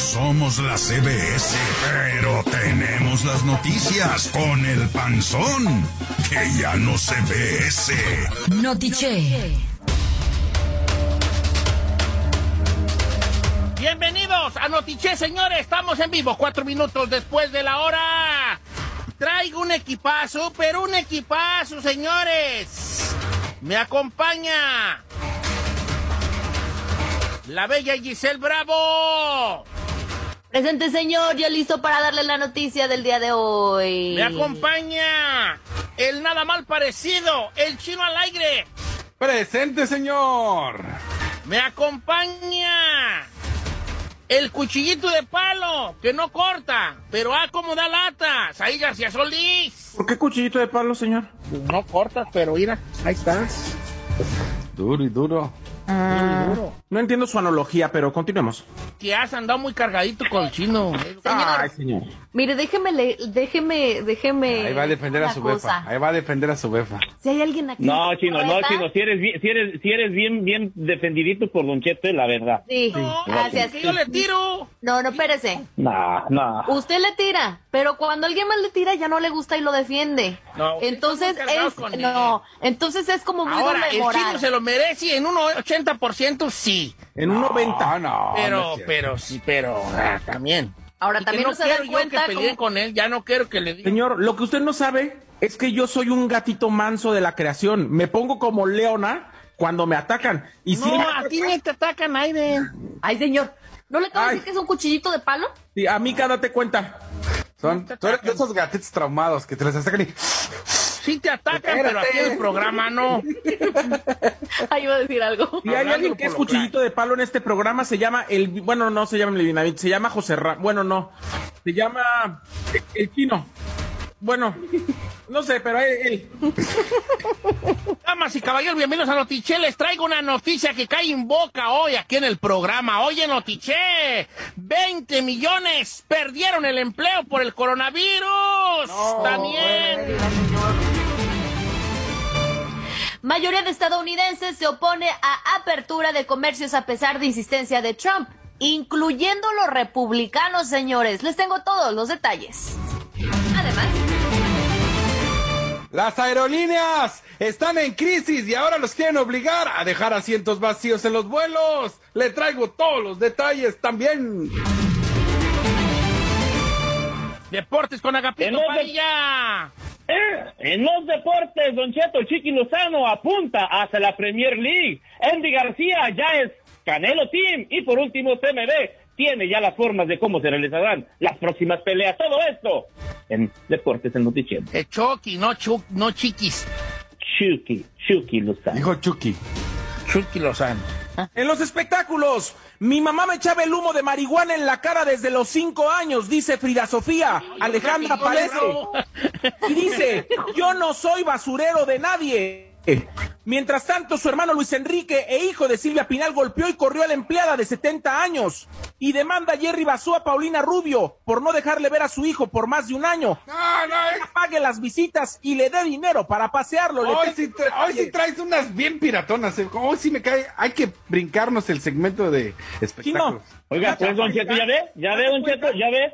somos la CBS, pero tenemos las noticias con el panzón, que ya no se ve ese. Notiche. Bienvenidos a Notiche, señores. Estamos en vivo, cuatro minutos después de la hora. Traigo un equipazo, pero un equipazo, señores. Me acompaña la bella Giselle Bravo. Presente, señor, ya listo para darle la noticia del día de hoy. Me acompaña el nada mal parecido, el chino al aire. Presente, señor. Me acompaña el cuchillito de palo, que no corta, pero ah, como da latas. Ahí García Solís. ¿Por qué cuchillito de palo, señor? No cortas, pero mira, ahí estás. Duro y duro. Ah. No entiendo su analogía, pero continuemos. Que has andado muy cargadito con el chino. Ay, señor. Mire, déjeme, déjeme, déjeme. Ahí va a defender a su befa. Ahí va a defender a su befa. Si hay alguien aquí. No, chino, no, chino. Si eres, bien, si eres, si eres bien, bien defendidito por Don Chepe, la verdad. Sí. sí. No, gracias. Yo le tiro. No, no, espérese. No, no. Usted le tira, pero cuando alguien más le tira ya no le gusta y lo defiende. No. Entonces es, no, entonces es como muy Ahora, el chino se lo merece en 1.80 90% sí. En un 90. No, pero, pero, sí, pero ah, también. Ahora también no, se quiero que peleen con él, ya no quiero que le diga. Señor, lo que usted no sabe es que yo soy un gatito manso de la creación. Me pongo como Leona cuando me atacan. Y no, si... a ti ni te atacan, Aiden. Ay, señor. ¿No le acabo de decir que es un cuchillito de palo? Sí, amiga, date cuenta. Son, tú eres de esos gatitos traumados que te les sacan y... Sí te atacan, pero aquí en el programa no. Ahí iba a decir algo. Si hay alguien que es cuchillito de palo en este programa, se llama el... Bueno, no se llama el Dinamit, se llama José Ra... Bueno, no. Se llama el chino. Bueno, no sé, pero él... él. Damas y caballeros, bienvenidos a Notiche. Les traigo una noticia que cae en boca hoy aquí en el programa. Oye, Notiche, 20 millones perdieron el empleo por el coronavirus. También. Mayoría de estadounidenses se opone a apertura de comercios a pesar de insistencia de Trump, incluyendo los republicanos, señores. Les tengo todos los detalles. Además, Las aerolíneas están en crisis y ahora los quieren obligar a dejar asientos vacíos en los vuelos. Le traigo todos los detalles también. Deportes con Agapito. Eh, En los deportes, Don Cheto, Chiqui Lozano apunta hacia la Premier League. Andy García ya es Canelo Team. Y por último, CMB tiene ya las formas de cómo se realizarán las próximas peleas. Todo esto en Deportes en Noticiero. De Chucky, no, Chu- no Chiquis. Chucky, Chucky Lozano. Dijo Chucky. Chucky Lozano. En los espectáculos, mi mamá me echaba el humo de marihuana en la cara desde los cinco años, dice Frida Sofía. Alejandra aparece. Y dice, yo no soy basurero de nadie. Mientras tanto, su hermano Luis Enrique e hijo de Silvia Pinal golpeó y corrió a la empleada de 70 años y demanda a Jerry Basú a Paulina Rubio por no dejarle ver a su hijo por más de un año. No, no, pague las visitas y le dé dinero para pasearlo. Le Hoy te- sí, tra- hoy sí traes unas bien piratonas. eh. Hoy sí me cae. Hay que brincarnos el segmento de espectáculos. Oiga, pues Don Cheto, ya ve, ya ve, Don Cheto, ya ve.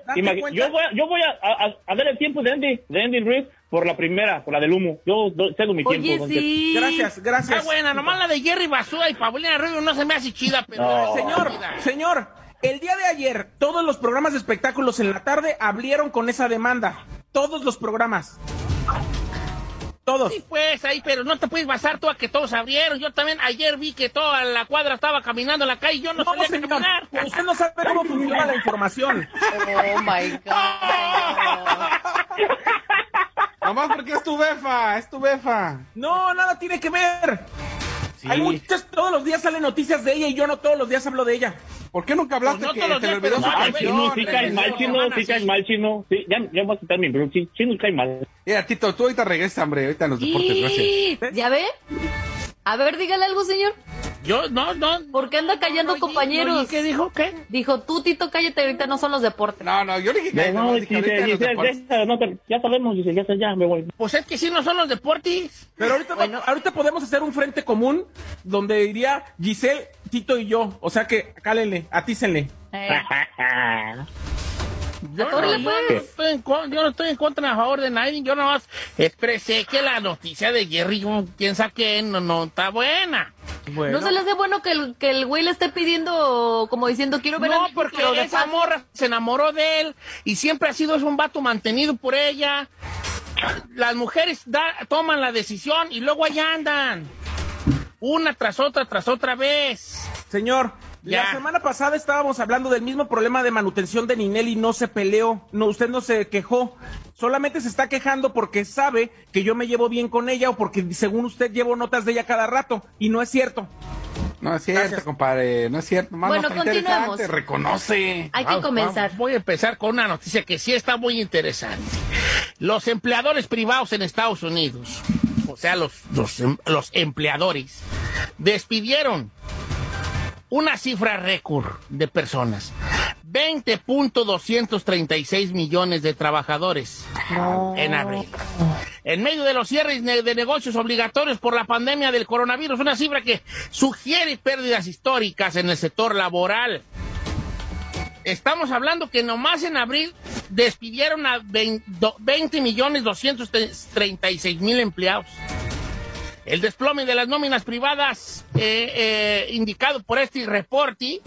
Yo voy, a, yo voy a, a, a ver el tiempo de Andy, de Andy Ruiz por la primera, por la del humo. Yo do- cedo mi tiempo, oye, Don Cheto. sí. Gracias, Está gracias. buena, nomás la de Jerry Basúa y Paulina Rubio no se me hace chida, pero... No. Señor, señor, el día de ayer todos los programas de espectáculos en la tarde abrieron con esa demanda. Todos los programas. Todos. Sí, pues, ahí, pero no te puedes basar tú a que todos abrieron. Yo también ayer vi que toda la cuadra estaba caminando en la calle y yo no, No, sabía señor, caminar. usted no sabe cómo funciona la información. Oh my God. Nomás porque es tu befa, es tu befa. No, nada tiene que ver. Hay muchas, todos los días salen noticias de ella y yo no todos los días hablo de ella. ¿Por qué nunca hablaste Pues no que los te le días, olvidó pero su chino, no, sí no, mal, no, chino, no, sí sí. caes mal, chino. Sí, ya, ya voy a quitar mi bro. Sí, chino cae mal. Mira, Tito, tú ahorita regresa, hombre. Ahorita en los deportes, gracias. ¿Ya ve? A ver, dígale algo, señor. Yo, no, no. ¿Por qué anda callando compañeros? ¿Qué dijo? ¿Qué? Dijo, tú, Tito, cállate, ahorita no son los deportes. No, no, yo le dije Ya, que no, no, dice, dije no te- ya sabemos, dice, ya, sé, ya me voy. Pues es que sí no son los deportes. Pero ahorita, ahorita podemos hacer un frente común donde iría Giselle, Tito y yo. O sea que, cálenle, atícenle. Eh, Yo, no, Atórale, yo pues. no estoy en yo no estoy en contra a favor de nadie. Yo nomás expresé que la noticia de Jerry, piensa que no, no está buena. Bueno. ¿No se le hace bueno que el, que el güey le esté pidiendo, como diciendo, quiero ver a No, mi hijo, porque esa paso- morra se enamoró de él y siempre ha sido un vato mantenido por ella. Las mujeres da- toman la decisión y luego allá andan. Una tras otra, tras otra vez. Señor, Ya. la semana pasada estábamos hablando del mismo problema de manutención de Ninel y no se peleó. No, usted no se quejó. Solamente se está quejando porque sabe que yo me llevo bien con ella o porque según usted llevo notas de ella cada rato. Y no es cierto. No es cierto, Gracias. compadre. No es cierto. Más Bueno, continuemos. interesante, Reconoce. Hay que Vamos, comenzar. vamos. Voy a empezar con una noticia que sí está muy interesante. Los empleadores privados en Estados Unidos, o sea, los, los, los empleadores, despidieron una cifra récord de personas. 20.236 millones de trabajadores en abril. En medio de los cierres de negocios obligatorios por la pandemia del coronavirus, una cifra que sugiere pérdidas históricas en el sector laboral. Estamos hablando que nomás en abril despidieron a 20 millones 236 mil empleados. El desplome de las nóminas privadas eh, eh, indicado por este reporte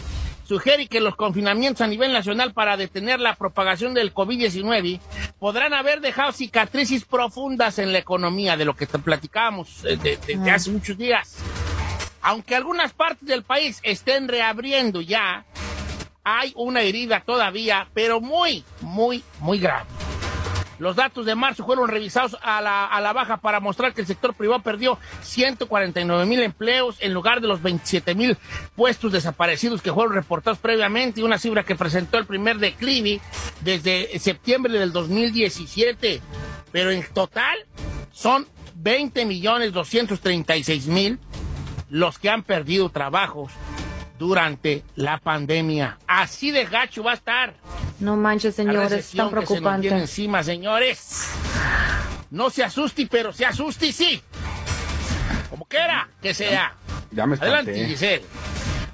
sugiere que los confinamientos a nivel nacional para detener la propagación del COVID-19 podrán haber dejado cicatrices profundas en la economía, de lo que te platicábamos eh, de- desde hace muchos días. Aunque algunas partes del país estén reabriendo ya, hay una herida todavía, pero muy, muy, muy grave. Los datos de marzo fueron revisados a la, a la baja para mostrar que el sector privado perdió 149 mil empleos en lugar de los 27 mil puestos desaparecidos que fueron reportados previamente, una cifra que presentó el primer declive desde septiembre del 2017. Pero en total son 20 millones 236 mil los que han perdido trabajos durante la pandemia. Así de gacho va a estar. No manches, señores, recesión tan que se nos preocupante. encima, señores. No se asuste, pero se asuste, sí. Como quiera que sea. Ya me Adelante, espanté. Giselle.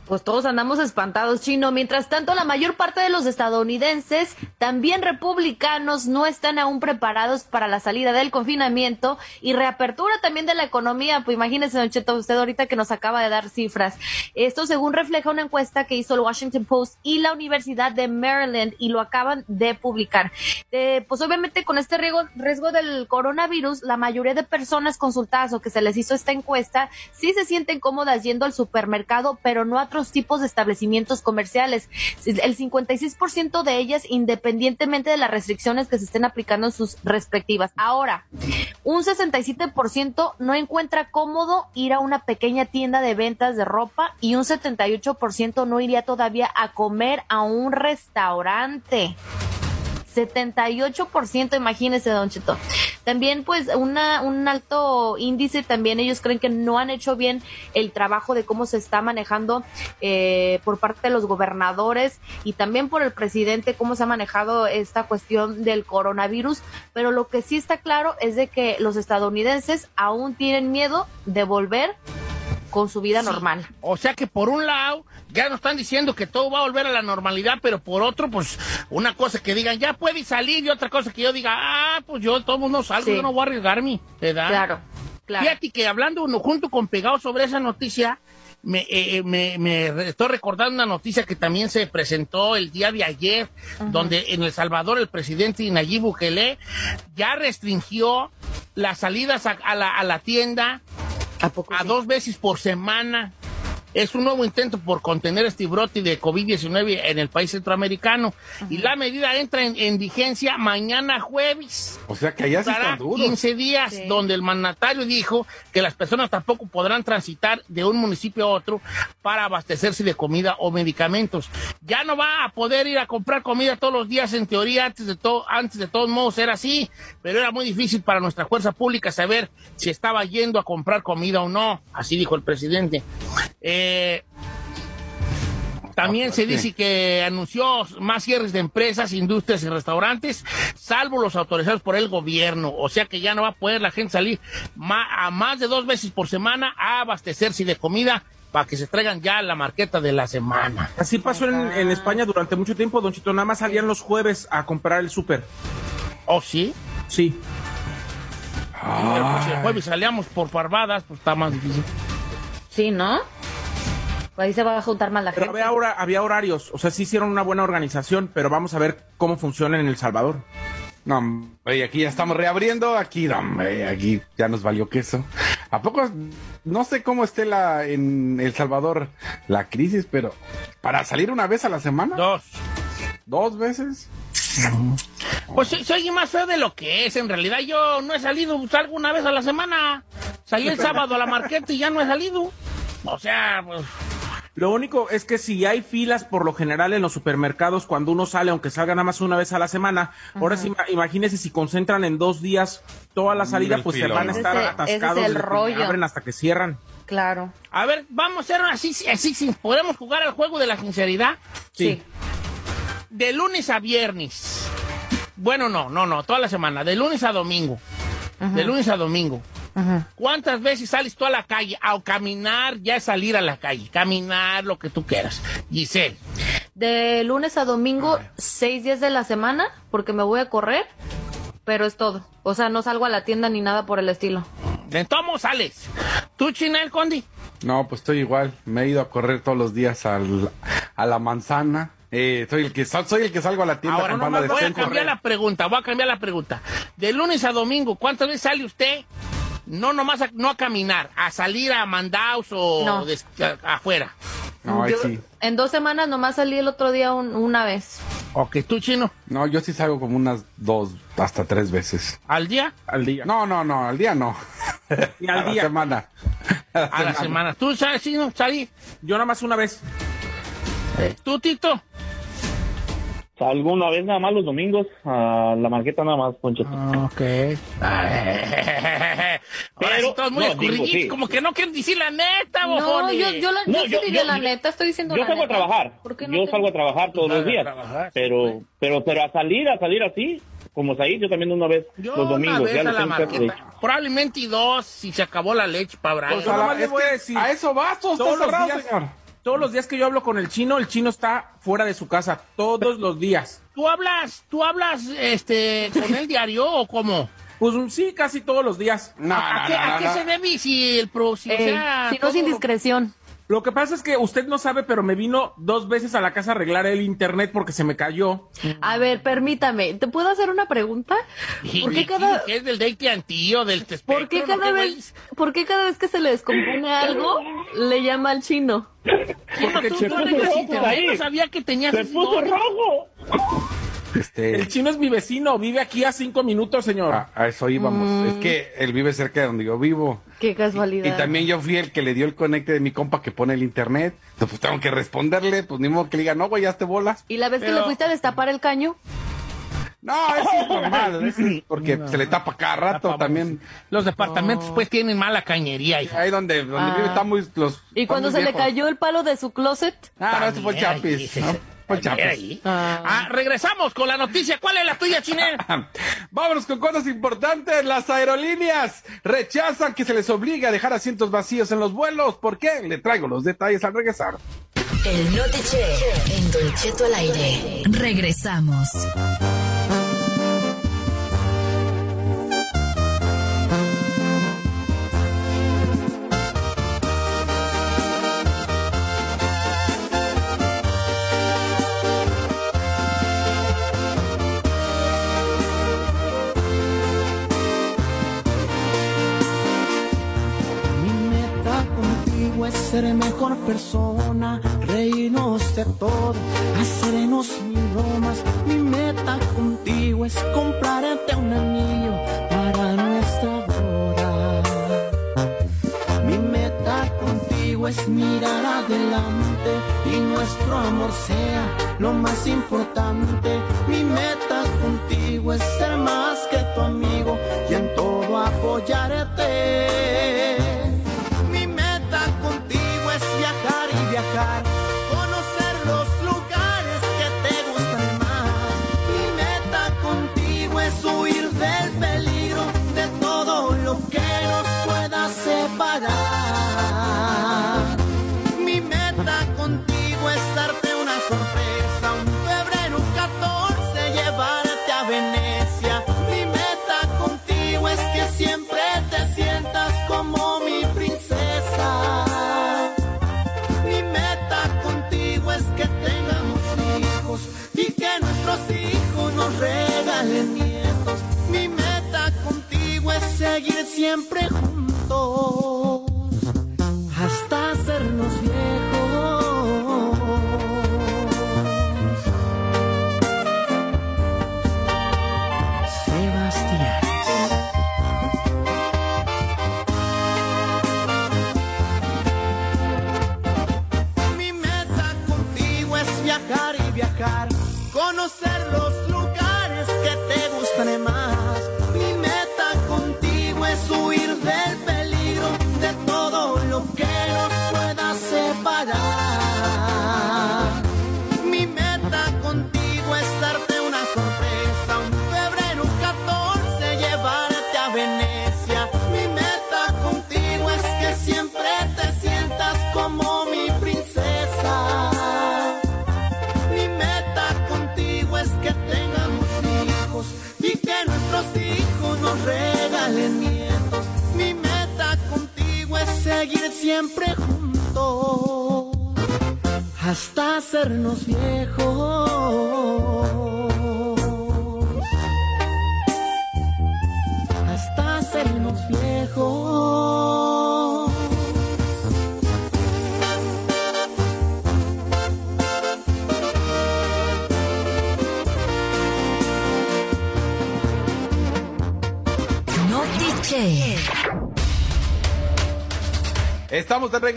Pues todos andamos espantados, chino. Mientras tanto, la mayor parte de los estadounidenses, también republicanos, no están aún preparados para la salida del confinamiento y reapertura también de la economía. Pues imagínese, Don Cheto, usted ahorita que nos acaba de dar cifras. Esto según refleja una encuesta que hizo el Washington Post y la Universidad de Maryland y lo acaban de publicar. Eh, pues obviamente con este riesgo, riesgo del coronavirus, la mayoría de personas consultadas o que se les hizo esta encuesta sí se sienten cómodas yendo al supermercado, pero no a otros tipos de establecimientos comerciales. El 56% de ellas, independientemente de las restricciones que se estén aplicando en sus respectivas. Ahora, un 67% no encuentra cómodo ir a una pequeña tienda de ventas de ropa y un 78% no iría todavía a comer a un restaurante. 78%, imagínese, Don Cheto. También, pues, una, un alto índice, también ellos creen que no han hecho bien el trabajo de cómo se está manejando eh, por parte de los gobernadores y también por el presidente, cómo se ha manejado esta cuestión del coronavirus. Pero lo que sí está claro es de que los estadounidenses aún tienen miedo de volver con su vida Sí. normal. O sea que por un lado ya nos están diciendo que todo va a volver a la normalidad, pero por otro, pues una cosa que digan ya puede salir y otra cosa que yo diga, ah, pues yo modos no salgo, Sí. yo no voy a arriesgarme, ¿verdad? Claro, claro. Fíjate que hablando uno junto con pegado sobre esa noticia, me, eh, eh, me, me estoy recordando una noticia que también se presentó el día de ayer, donde en El Salvador el presidente Nayib Bukele ya restringió las salidas a, a la, a la tienda ¿A poco a sí? dos veces por semana. Es un nuevo intento por contener este brote de COVID-19 en el país centroamericano. Y la medida entra en, en vigencia mañana jueves. O sea que allá sí Estará están duros. 15 días Sí. donde el mandatario dijo que las personas tampoco podrán transitar de un municipio a otro para abastecerse de comida o medicamentos. Ya no va a poder ir a comprar comida todos los días en teoría antes de todo antes de todos modos era así, pero era muy difícil para nuestra fuerza pública saber si estaba yendo a comprar comida o no, así dijo el presidente. Eh, también Ah, se dice que anunció más cierres de empresas, industrias y restaurantes, salvo los autorizados por el gobierno. O sea que ya no va a poder la gente salir a más de dos veces por semana a abastecerse de comida para que se traigan ya la marqueta de la semana. Así pasó en, en España durante mucho tiempo, Don Chito. Nada más salían los jueves a comprar el súper. ¿Oh, sí? Sí. Pero pues si el jueves salíamos por parvadas, pues está más difícil. Sí, ¿no? Ahí se va a juntar más la Pero gente. había, hora- había horarios. O sea, sí hicieron una buena organización, pero vamos a ver cómo funciona en El Salvador. No, hombre, y aquí ya estamos reabriendo, aquí, no, hombre, aquí ya nos valió queso. ¿A poco? No sé cómo esté la en El Salvador la crisis, pero para salir una vez a la semana, Dos. dos veces. Pues sí, soy más feo de lo que es. En realidad yo no he salido, salgo una vez a la semana. Salí el sábado a la marqueta y ya no he salido. O sea, pues... Lo único es que si hay filas por lo general en los supermercados cuando uno sale, aunque salga nada más una vez a la semana, ahora sí, ima- imagínese si concentran en dos días toda la salida, pues se van a Ese- estar ese es atascados. el rollo. Abren hasta que cierran. Claro. A ver, vamos a hacer así, así, sí. ¿Podemos jugar al juego de la sinceridad? Sí. De lunes a viernes. Bueno, no, no, no, toda la semana. De lunes a domingo. De lunes a domingo. ¿Cuántas veces sales tú a la calle? A caminar, ya es salir a la calle. Caminar, lo que tú quieras. Giselle. De lunes a domingo, seis días de la semana, porque me voy a correr, pero es todo. O sea, no salgo a la tienda ni nada por el estilo. ¿De tomo sales? ¿Tú, Chinel Condi? No, pues estoy igual. Me he ido a correr todos los días al- a la manzana. Eh, soy el que sal- soy el que salgo a la tienda Ahora, con nomás de voy a cambiar la pregunta, voy a cambiar la pregunta. De lunes a domingo, ¿cuántas veces sale usted? No nomás a, no a caminar, a salir a mandaos o No. a- afuera. No, Yo- sí. En dos semanas nomás salí el otro día un- una vez. Ok, tú, Chino, No, yo sí salgo como unas dos, hasta tres veces. al día, Al día. No, no, no, al día no. Y al a día. la semana. a la semana. ¿Tú, sabes, Chino, salí? Yo nada más una vez. ¿Tú, Tito? Salgo una vez nada más los domingos a la marqueta nada más, Poncho. Ok. Ahora Pero, sí, todos muy no, digo, sí. como que no quieren decir la neta, No, bojones. yo, yo, la, No, yo sí yo- diría yo- la neta, estoy diciendo Yo la salgo a trabajar. ¿Por qué no Yo te- salgo a trabajar todos los días. trabajar, sí, pero, pero, pero a salir, a salir así, como salir, yo también una vez Yo los domingos. una vez ya a la marqueta. Probablemente y dos si se acabó la leche para Brian. Pues, A la- es voy a que decir- a eso vas, todo está cerrado, señor. Todos los días que yo hablo con el chino, el chino está fuera de su casa. Todos los días. ¿Tú hablas, tú hablas este, con el diario o cómo? Pues sí, casi todos los días. No, ¿A, no, qué, no, a no, qué no. se debe si el pro, si, o Eh, sea, si no, sin todo- discreción. Lo que pasa es que usted no sabe, pero me vino dos veces a la casa a arreglar el internet porque se me cayó. A ver, permítame, ¿te puedo hacer una pregunta? ¿Por qué cada, ¿Qué es del AT&T o del por qué cada qué, vez, por qué cada vez que se le descompone algo, le llama al chino? Chino, Porque tú, no sabía que tenías Se puso rojo. Este, El chino es mi vecino, vive aquí a cinco minutos, señor. a, a eso íbamos. Es que él vive cerca de donde yo vivo. Qué casualidad. Y también yo fui el que le dio el conecte de mi compa que pone el internet. Entonces, pues tengo que responderle, pues ni modo que le diga, no, güey, ya te bolas. ¿Y la vez que le fuiste a destapar el caño? No, eso es normal, eso es porque se le tapa cada rato también. Los departamentos pues tienen mala cañería, hija. Ahí donde, donde Ah. vive está muy los. ¿Y están cuando muy se le cayó el palo de su closet? Ah, no, ese fue Chapis. ahí. ¿no? Fue Chapis. Ah. Ah, regresamos con la noticia. ¿Cuál es la tuya, Chinel? Vámonos con cosas importantes. Las aerolíneas rechazan que se les obligue a dejar asientos vacíos en los vuelos. ¿Por qué? Le traigo los detalles al regresar. El Notiche en Don Cheto al aire. Regresamos. Ser mejor persona, reírnos de todo, hacernos mil bromas. Mi meta contigo es comprarte un anillo para nuestra boda. Mi meta contigo es mirar adelante y nuestro amor sea lo más importante. Mi meta contigo es ser más que siempre hasta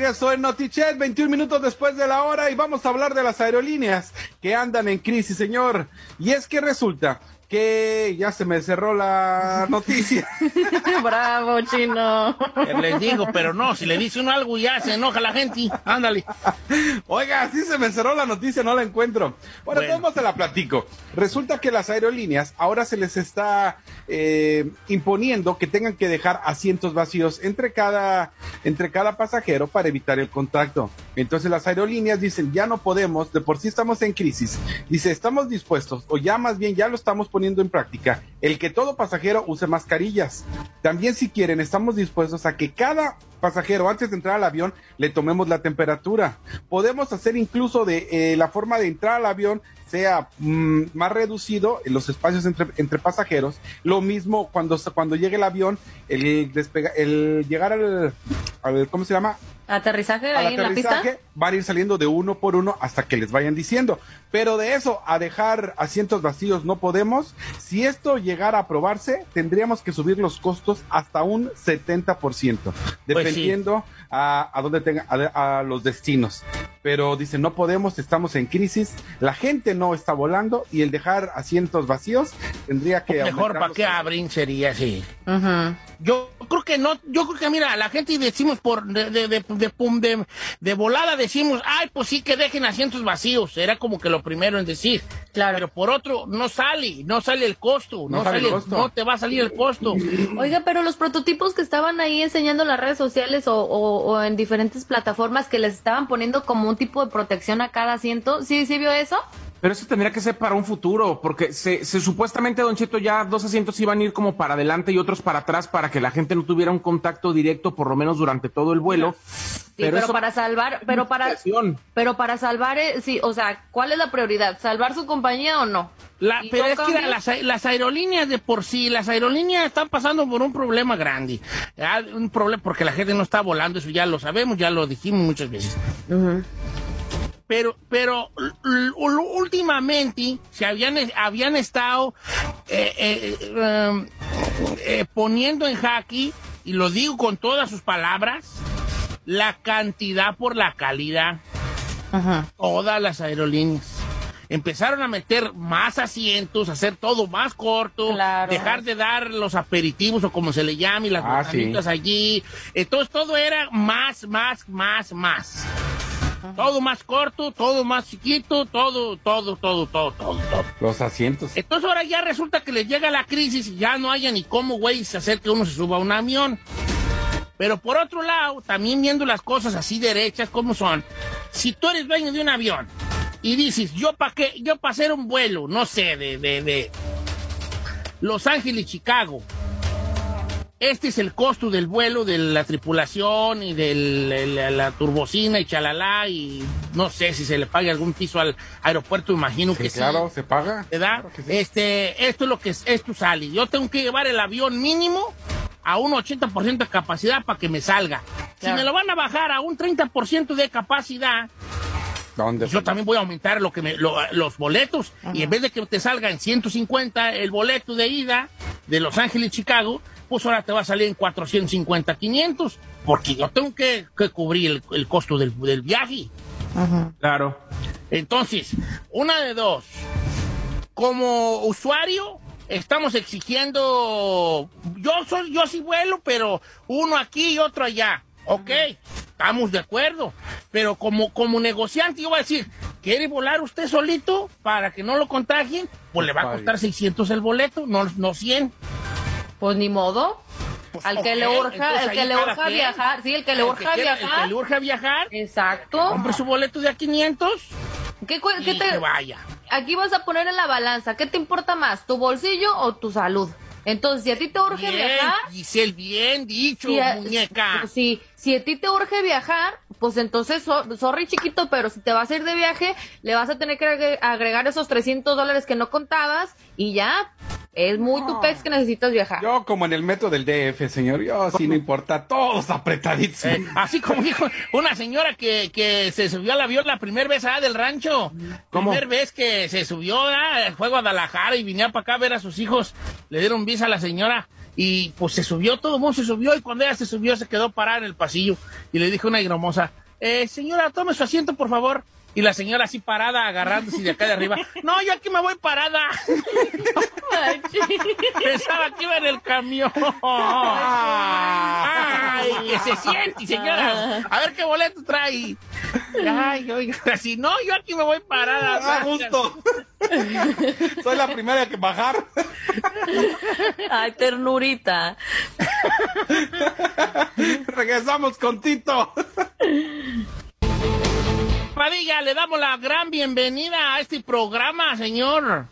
regreso en Notichet, 21 minutos después de la hora y vamos a hablar de las aerolíneas que andan en crisis, señor. Y es que resulta que ya se me cerró la noticia. Bravo, chino. Les digo, pero no, si le dice uno algo ya se enoja la gente. Ándale. Oiga, sí se me cerró la noticia, no la encuentro. Bueno, Bueno. ¿cómo se la platico? Resulta que las aerolíneas ahora se les está eh, imponiendo que tengan que dejar asientos vacíos entre cada, entre cada pasajero para evitar el contacto. Entonces las aerolíneas dicen, ya no podemos, de por sí estamos en crisis. Dice, estamos dispuestos, o ya más bien ya lo estamos poniendo en práctica, el que todo pasajero use mascarillas. También si quieren, estamos dispuestos a que cada pasajero antes de entrar al avión le tomemos la temperatura. Podemos hacer incluso de eh, la forma de entrar al avión sea mm, más reducido en los espacios entre, entre pasajeros. Lo mismo cuando, cuando llegue el avión, el, despega, el llegar al, al, ¿cómo se llama? Aterrizaje al ahí en la pista. aterrizaje van a ir saliendo de uno por uno hasta que les vayan diciendo. Pero de eso a dejar asientos vacíos no podemos. Si esto llegara a aprobarse, tendríamos que subir los costos hasta un 70%, Pues sí. A, a dónde tenga, a, a los destinos. Pero dicen, no podemos, estamos en crisis, la gente no está volando y el dejar asientos vacíos tendría que... Mejor para costos. abren sería así. Yo creo que no, yo creo que mira, la gente decimos por de, de, de, de, pum, de- de volada decimos, ay, pues sí que dejen asientos vacíos, era como que lo primero en decir. Claro. Pero por otro, no sale, no sale el costo, no, No sale el costo. no te va a salir el costo. Oiga, pero los prototipos que estaban ahí enseñando en las redes sociales o, o- o en diferentes plataformas que les estaban poniendo como un tipo de protección a cada asiento, ¿sí, sí vio eso? Pero eso tendría que ser para un futuro, porque se, se supuestamente, Don Cheto, ya dos asientos iban a ir como para adelante y otros para atrás para que la gente no tuviera un contacto directo, por lo menos durante todo el vuelo. Sí, pero, eso- para salvar, pero para, Protección. pero para salvar, eh, sí, o sea, ¿cuál es la prioridad? ¿Salvar su compañía o no? La- ¿Y pero no es que las, las aerolíneas de por sí, las aerolíneas están pasando por un problema grande. Ah, Un problema porque la gente no está volando, eso ya lo sabemos, ya lo dijimos muchas veces. Pero, pero últimamente se habían, habían estado eh, eh, eh, eh, poniendo en jaque, y lo digo con todas sus palabras, la cantidad por la calidad. Todas las aerolíneas. Empezaron a meter más asientos, hacer todo más corto, Claro. dejar de dar los aperitivos o como se le llame, las Ah, botanitas allí. Entonces todo era más, más, más, más. Todo más corto, todo más chiquito, todo, todo, todo, todo, todo, todo. Los asientos. Entonces ahora ya resulta que les llega la crisis y ya no haya ni cómo, güey, hacer que uno se suba a un avión. Pero por otro lado, también viendo las cosas así derechas como son, si tú eres dueño de un avión y dices, yo para qué, yo para hacer un vuelo, no sé, de, de, de Los Ángeles, Chicago, este es el costo del vuelo, de la tripulación y de la, la turbocina y chalala y no sé si se le pague algún piso al aeropuerto, imagino Sí, que sí. claro, se paga. ¿verdad? Claro que sí. Este, esto es lo que es, esto sale. Yo tengo que llevar el avión mínimo a un 80% de capacidad para que me salga. Si me lo van a bajar a un 30% de capacidad, ¿Dónde? pues yo también voy a aumentar lo que me- lo- los boletos. Y en vez de que te salga en 150 el boleto de ida de Los Ángeles, Chicago, pues ahora te va a salir en 450, 500. Porque yo tengo que, que cubrir el, el costo del, del viaje. Claro. Entonces, una de dos. Como usuario, estamos exigiendo. Yo soy, yo sí vuelo, pero uno aquí y otro allá. Ok, estamos de acuerdo. Pero como, como negociante, yo voy a decir, ¿quiere volar usted solito para que no lo contagien? Pues le va a costar 600 el boleto, no, no 100. Pues ni modo. Pues, Al que le urja, entonces el que le urja quien. viajar, sí, el que le urja quiera- El viajar. que le urja viajar, Exacto. compre su boleto de a 500 ¿Qué, cu- y qué te, que vaya. aquí vas a poner en la balanza, ¿qué te importa más, tu bolsillo o tu salud? Entonces, si a ti te urge Bien, viajar, Giselle, bien dicho, si a, muñeca. si, si a ti te urge viajar, pues entonces, so- sorry chiquito, pero si te vas a ir de viaje, le vas a tener que agre- agregar esos 300 dólares que no contabas y ya, es muy tu pex que necesitas viajar. Yo como en el metro del DF, señor. Yo sí no importa. Todos apretaditos. Eh, así como dijo una señora que, que se subió al avión la primera vez ah, del rancho. ¿Cómo? Primera vez que se subió, ah, fue a Guadalajara y venía para acá a ver a sus hijos. Le dieron visa a la señora y pues se subió, todo el mundo se subió y cuando ella se subió se quedó parada en el pasillo y le dijo una higromosa, eh, señora, tome su asiento por favor. Y la señora así parada, agarrándose de acá de arriba. No, yo aquí me voy parada. Ay, Pensaba que iba en el camión. Ay, que se siente, señora. A ver qué boleto trae. Ay, oiga, así, no, yo aquí me voy parada. A gusto. Soy la primera que bajar. Ay, ternurita. Regresamos con Tito. Padilla, le damos la gran bienvenida a este programa, señor.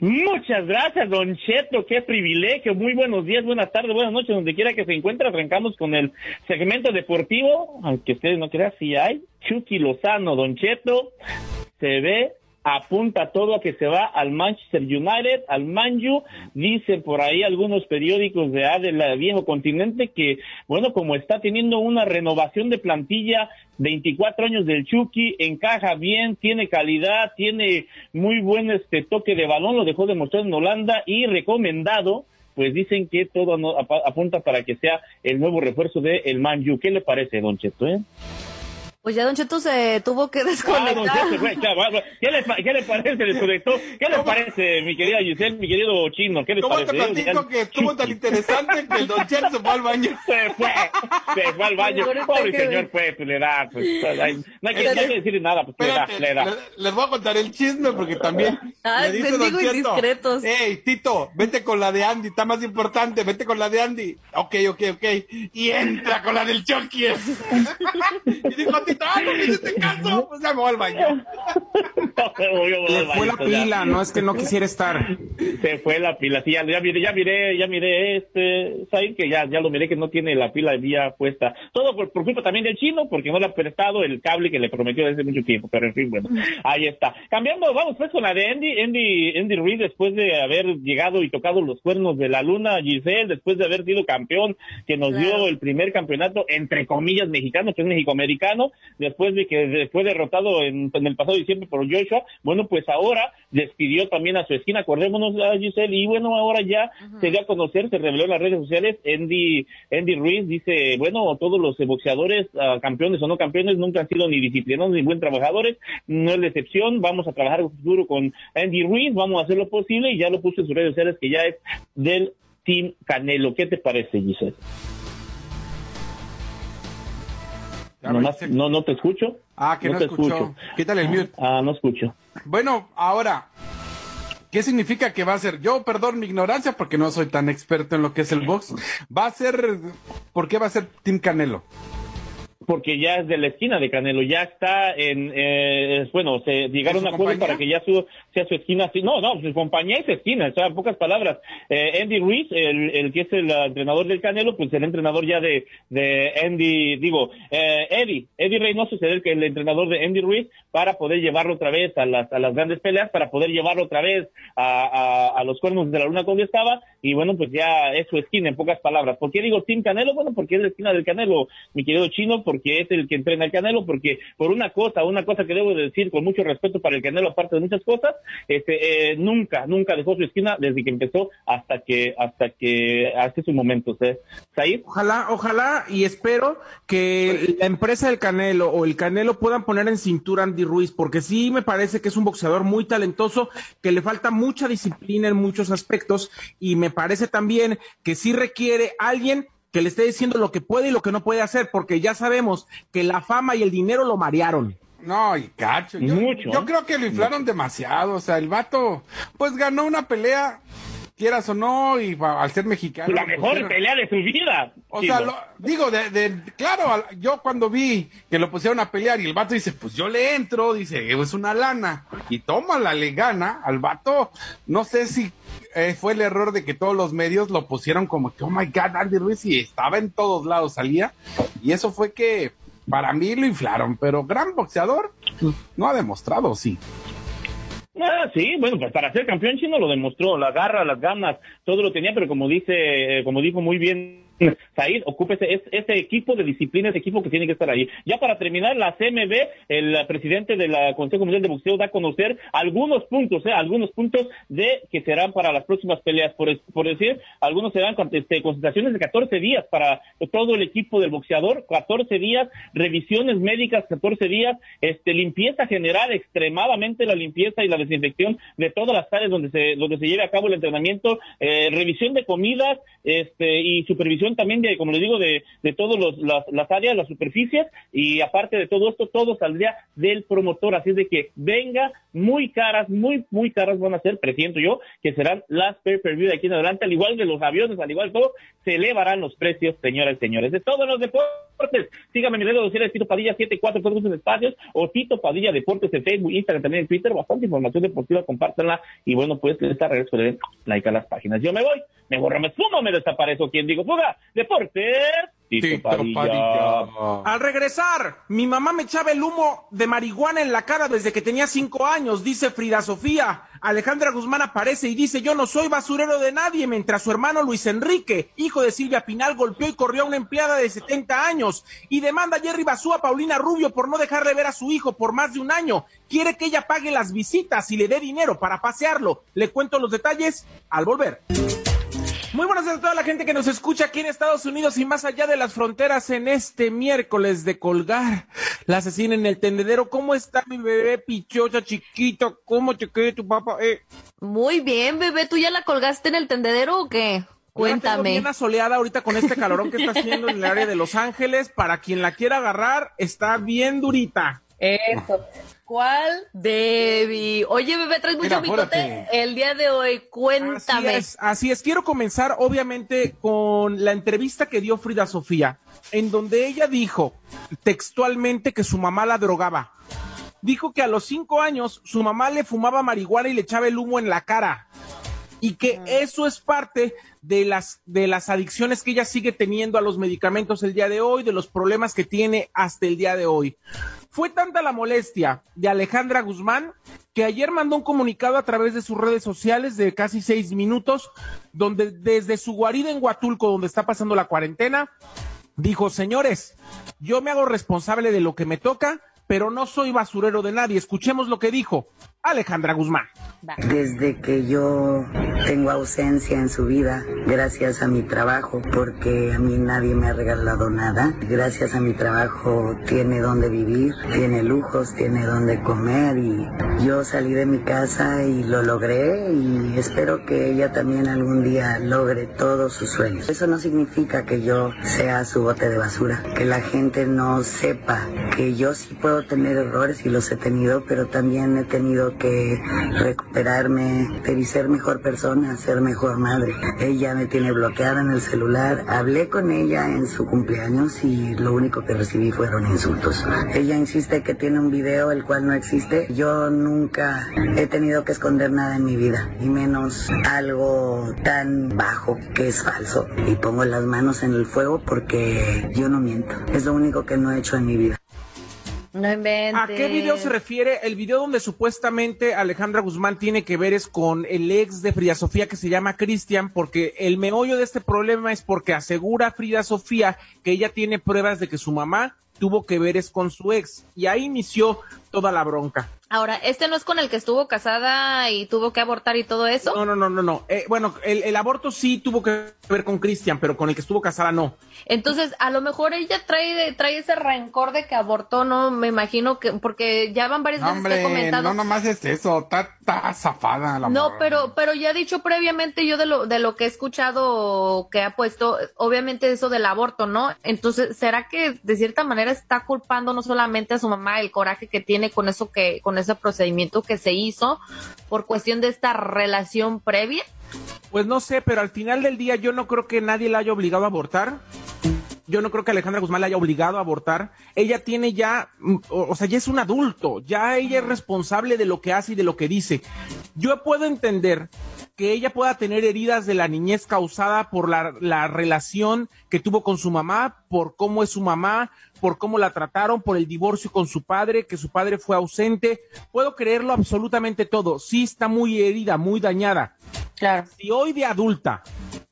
Muchas gracias, Don Cheto. Qué privilegio. Muy buenos días, buenas tardes, buenas noches, donde quiera que se encuentre. Arrancamos con el segmento deportivo, aunque ustedes no crean, si hay. Chucky Lozano, Don Cheto, se ve, apunta todo a que se va al Manchester United, al Manju. Dicen por ahí algunos periódicos de, del viejo continente que, bueno, como está teniendo una renovación de plantilla, 24 años del Chucky, encaja bien, tiene calidad, tiene muy buen este toque de balón, lo dejó demostrar en Holanda y recomendado. Pues dicen que todo apunta para que sea el nuevo refuerzo de el Manju. ¿Qué le parece, Don Cheto? Eh? Pues ya Don Cheto se tuvo que Ah, desconectar. Cheto, va, va. ¿Qué, le, ¿Qué le parece? ¿Qué le parece, mi querida Giselle, mi querido Chino? ¿Qué le ¿Cómo parece? te platico que estuvo tan interesante que el Don Cheto se fue al baño? Se fue, se fue al baño. Pobre señor, pues, pues, le da, pues, no hay que, no hay que decirle nada, pues, le da, Espérate, le da. le- les voy a contar el chisme porque también Ay, le dice Don Cheto, indiscretos. Ey, Tito, vete con la de Andy, está más importante, vete con la de Andy. Ok, ok, ok. Y entra con la del Chucky. y dijo Tito, ah, no me hiciste caso, pues ya me voy al baño. No, se fue la ya. pila, no es que no quisiera estar. Se fue la pila, sí, ya, ya miré, ya miré, ya miré este, Said, que ya, ya lo miré que no tiene la pila vía puesta. Todo por, por culpa también del chino, porque no le ha prestado el cable que le prometió desde mucho tiempo, pero en fin, bueno, ahí está. Cambiando, vamos pues con la de Andy, Andy, Andy Reid, después de haber llegado y tocado los cuernos de la luna, Giselle, después de haber sido campeón, que nos Claro. dio el primer campeonato, entre comillas, mexicano, que es mexicoamericano, después de que fue derrotado en, en el pasado diciembre por Joshua, bueno, pues ahora despidió también a su esquina, acordémonos a Giselle, y bueno, ahora ya se dio a conocer, se reveló en las redes sociales, Andy, Andy Ruiz dice, bueno, todos los boxeadores, ah, campeones o no campeones, nunca han sido ni disciplinados ni buen trabajadores, no es la excepción, vamos a trabajar duro con Andy Ruiz, vamos a hacer lo posible, y ya lo puso en sus redes sociales que ya es del Team Canelo. ¿Qué te parece, Giselle? No, no, no, no te escucho. Ah, que no, te escuchó. escucho. Quítale el mute. Ah, no escucho. Bueno, ahora, ¿qué significa que va a ser? Yo, perdón mi ignorancia porque no soy tan experto en lo que es el box. Va a ser, ¿por qué va a ser Team Canelo? porque ya es de la esquina de Canelo, ya está en, eh, bueno, se llegaron a acuerdo para que ya su, sea su esquina, no, no, su compañía es esquina, o sea, en pocas palabras, eh, Andy Ruiz, el, el que es el entrenador del Canelo, pues el entrenador ya de, de Andy, digo, eh, Eddie, Eddie Reynoso será el, el entrenador de Andy Ruiz para poder llevarlo otra vez a las, a las grandes peleas, para poder llevarlo otra vez a, a, a los cuernos de la luna donde estaba, y bueno, pues ya es su esquina, en pocas palabras. ¿Por qué digo Team Canelo? Bueno, porque es la esquina del Canelo, mi querido chino, porque es el que entrena el Canelo, porque por una cosa, una cosa que debo decir con mucho respeto para el Canelo, aparte de muchas cosas, este, eh, nunca, nunca dejó su esquina desde que empezó hasta que, hasta que hace su momento. ¿eh? Ojalá, ojalá y espero que la empresa del Canelo o el Canelo puedan poner en cintura Andy Ruiz, porque sí me parece que es un boxeador muy talentoso, que le falta mucha disciplina en muchos aspectos y me parece también que sí requiere alguien que le esté diciendo lo que puede y lo que no puede hacer, porque ya sabemos que la fama y el dinero lo marearon. No, y cacho. Yo, Mucho. yo creo que lo inflaron demasiado. O sea, el vato, pues ganó una pelea quieras o no, y al ser mexicano. La mejor pelea de su vida. O sea, digo, de, claro, yo cuando vi que lo pusieron a pelear y el vato dice, pues yo le entro, dice, es una lana, y toma la le gana al vato. No sé si eh, fue el error de que todos los medios lo pusieron como que, oh my god, Andy Ruiz, y estaba en todos lados, salía, y eso fue que para mí lo inflaron, pero gran boxeador, no ha demostrado, sí. Ah, sí, bueno, pues para ser campeón chino lo demostró, la garra, las ganas, todo lo tenía, pero como dice, como dijo muy bien Said, ocúpese ese, ese equipo de disciplina, ese equipo que tiene que estar ahí. Ya para terminar, la CMB, el presidente del Consejo Mundial de Boxeo, da a conocer algunos puntos, ¿eh? algunos puntos de que serán para las próximas peleas. Por, por decir, algunos serán este, concentraciones de 14 días para todo el equipo del boxeador, 14 días, revisiones médicas, 14 días, este, limpieza general, extremadamente la limpieza y la desinfección de todas las áreas donde se, donde se lleve a cabo el entrenamiento, eh, revisión de comidas este, y supervisión también de, como le digo, de, de todas las, las áreas, las superficies, y aparte de todo esto, todo saldría del promotor, así es de que venga, muy caras, muy, muy caras van a ser, presiento yo, que serán las pay-per-view de aquí en adelante, al igual de los aviones, al igual de todo, se elevarán los precios, señoras y señores, de todos los deportes. Síganme en mi redes sociales, Tito Padilla 74 todos los espacios, o Tito Padilla Deportes en Facebook, Instagram, también en Twitter, bastante información deportiva, compártanla, y bueno, pues esta regreso, le den like a las páginas. Yo me voy, me borro, me fumo, me desaparezco, quien digo, fuga, deportes. Tito, Al regresar, mi mamá me echaba el humo de marihuana en la cara desde que tenía cinco años, dice Frida Sofía. Alejandra Guzmán aparece y dice, yo no soy basurero de nadie, mientras su hermano Luis Enrique, hijo de Silvia Pinal, golpeó y corrió a una empleada de 70 años y demanda a Jerry Basú a Paulina Rubio por no dejarle ver a su hijo por más de un año. Quiere que ella pague las visitas y le dé dinero para pasearlo. Le cuento los detalles al volver. Muy buenas a toda la gente que nos escucha aquí en Estados Unidos y más allá de las fronteras en este miércoles de colgar la asesina en el tendedero. ¿Cómo está mi bebé pichocha chiquito? ¿Cómo te quedó tu papá? Eh. Muy bien, bebé. ¿Tú ya la colgaste en el tendedero o qué? Cuéntame. bien asoleada ahorita con este calorón que está haciendo en el área de Los Ángeles. Para quien la quiera agarrar, está bien durita. Eso. ¿Cuál? Debbie. Oye, bebé, traes mucho mitote el día de hoy. Cuéntame. Así es, así es. Quiero comenzar, obviamente, con la entrevista que dio Frida Sofía, en donde ella dijo textualmente que su mamá la drogaba. Dijo que a los cinco años su mamá le fumaba marihuana y le echaba el humo en la cara. Y que eso es parte de las, de las adicciones que ella sigue teniendo a los medicamentos el día de hoy, de los problemas que tiene hasta el día de hoy. Fue tanta la molestia de Alejandra Guzmán que ayer mandó un comunicado a través de sus redes sociales de casi seis minutos, donde desde su guarida en Huatulco, donde está pasando la cuarentena, dijo, señores, yo me hago responsable de lo que me toca, pero no soy basurero de nadie. Escuchemos lo que dijo Alejandra Guzmán. Desde que yo tengo ausencia en su vida, gracias a mi trabajo, porque a mí nadie me ha regalado nada, gracias a mi trabajo tiene donde vivir, tiene lujos, tiene donde comer y yo salí de mi casa y lo logré y espero que ella también algún día logre todos sus sueños. Eso no significa que yo sea su bote de basura, que la gente no sepa que yo sí puedo tener errores y los he tenido, pero también he tenido que recuperarme y ser mejor persona, ser mejor madre. Ella me tiene bloqueada en el celular. Hablé con ella en su cumpleaños y lo único que recibí fueron insultos. Ella insiste que tiene un video el cual no existe. Yo nunca he tenido que esconder nada en mi vida y menos algo tan bajo que es falso. Y pongo las manos en el fuego porque yo no miento. Es lo único que no he hecho en mi vida. No. ¿A qué video se refiere? El video donde supuestamente Alejandra Guzmán tiene que ver es con el ex de Frida Sofía que se llama Cristian, porque el meollo de este problema es porque asegura Frida Sofía que ella tiene pruebas de que su mamá tuvo que ver es con su ex y ahí inició toda la bronca. Ahora, ¿este no es con el que estuvo casada y tuvo que abortar y todo eso? No, no, no, no, no. Eh, bueno, el, el, aborto sí tuvo que ver con Cristian, pero con el que estuvo casada no. Entonces, a lo mejor ella trae, trae ese rencor de que abortó, ¿no? Me imagino que, porque ya van varias No, veces que hombre, he comentado. no nomás es eso, está, está zafada la No, morra. pero, pero ya he dicho previamente yo de lo, de lo que he escuchado que ha puesto, obviamente eso del aborto, ¿no? Entonces, ¿será que de cierta manera está culpando no solamente a su mamá el coraje que tiene con eso que, con ese procedimiento que se hizo por cuestión de esta relación previa? Pues no sé, pero al final del día yo no creo que nadie la haya obligado a abortar. Yo no creo que Alejandra Guzmán la haya obligado a abortar. Ella tiene ya, mm, o o sea, ya es un adulto, ya ella es responsable de lo que hace y de lo que dice. Yo puedo entender que ella pueda tener heridas de la niñez causada por la, la relación que tuvo con su mamá, por cómo es su mamá, por cómo la trataron, por el divorcio con su padre, que su padre fue ausente. Puedo creerlo absolutamente todo. Sí está muy herida, muy dañada. Claro. Si hoy de adulta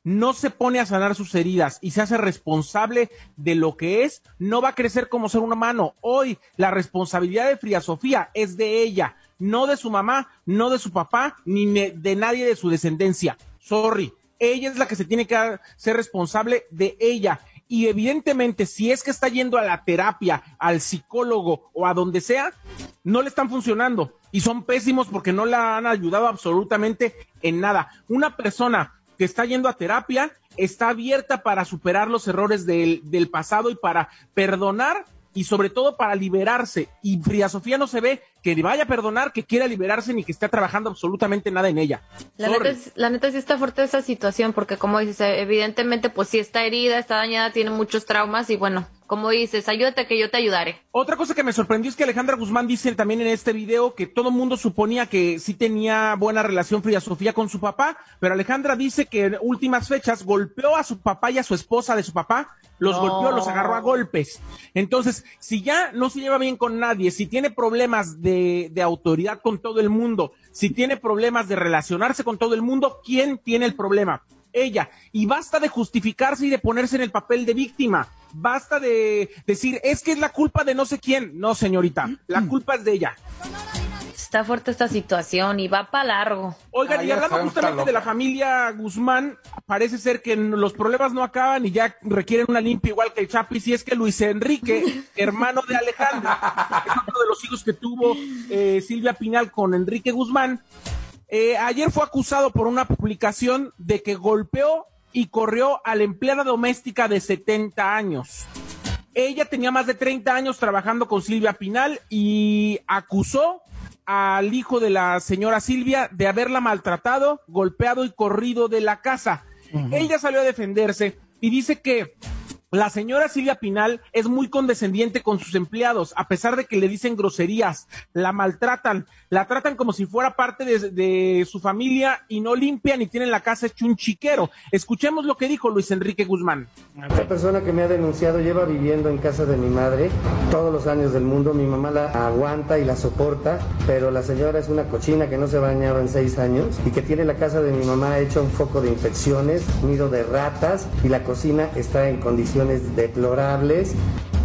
no se pone a sanar sus heridas y se hace responsable de lo que es, no va a crecer como ser humano. Hoy la responsabilidad de Fría Sofía es de ella, no de su mamá, no de su papá, ni de nadie de su descendencia. Sorry. Ella es la que se tiene que ser responsable de ella. Y evidentemente, si es que está yendo a la terapia, al psicólogo o a donde sea, no le están funcionando. Y son pésimos porque no la han ayudado absolutamente en nada. Una persona que está yendo a terapia está abierta para superar los errores del, del pasado y para perdonar y sobre todo para liberarse. Y Frida Sofía no se ve que vaya a perdonar, que quiera liberarse ni que esté trabajando absolutamente nada en ella. La Sorry. neta, es- la neta sí está fuerte esa situación, porque como dices, eh, evidentemente pues sí está herida, está dañada, tiene muchos traumas y bueno, como dices, ayúdate que yo te ayudaré. Otra cosa que me sorprendió es que Alejandra Guzmán dice también en este video que todo el mundo suponía que sí tenía buena relación Frida Sofía con su papá, pero Alejandra dice que en últimas fechas golpeó a su papá y a su esposa de su papá, los No. golpeó, los agarró a golpes. Entonces, si ya no se lleva bien con nadie, si tiene problemas de, de autoridad con todo el mundo, si tiene problemas de relacionarse con todo el mundo, ¿quién tiene el problema? ella. Y basta de justificarse y de ponerse en el papel de víctima. Basta de decir, es que es la culpa de no sé quién. No, señorita, la culpa es de ella. Está fuerte esta situación y va para largo. Oigan, y hablando justamente de la familia Guzmán, parece ser que los problemas no acaban y ya requieren una limpia igual que el Chapis, y es que Luis Enrique, hermano de Alejandra, es otro de los hijos que tuvo eh, Silvia Pinal con Enrique Guzmán, eh, ayer fue acusado por una publicación de que golpeó y corrió a la empleada doméstica de 70 años. Ella tenía más de 30 años trabajando con Silvia Pinal y acusó al hijo de la señora Silvia de haberla maltratado, golpeado y corrido de la casa. Ella salió a defenderse y dice que la señora Silvia Pinal es muy condescendiente con sus empleados, a pesar de que le dicen groserías, la maltratan, la tratan como si fuera parte de, su familia y no limpian y tienen la casa hecho un chiquero. Escuchemos lo que dijo Luis Enrique Guzmán. Esta persona que me ha denunciado lleva viviendo en casa de mi madre todos los años del mundo. Mi mamá la aguanta y la soporta, pero la señora es una cochina que no se ha bañado en seis años y que tiene la casa de mi mamá hecha un foco de infecciones, nido de ratas y la cocina está en condiciones deplorables.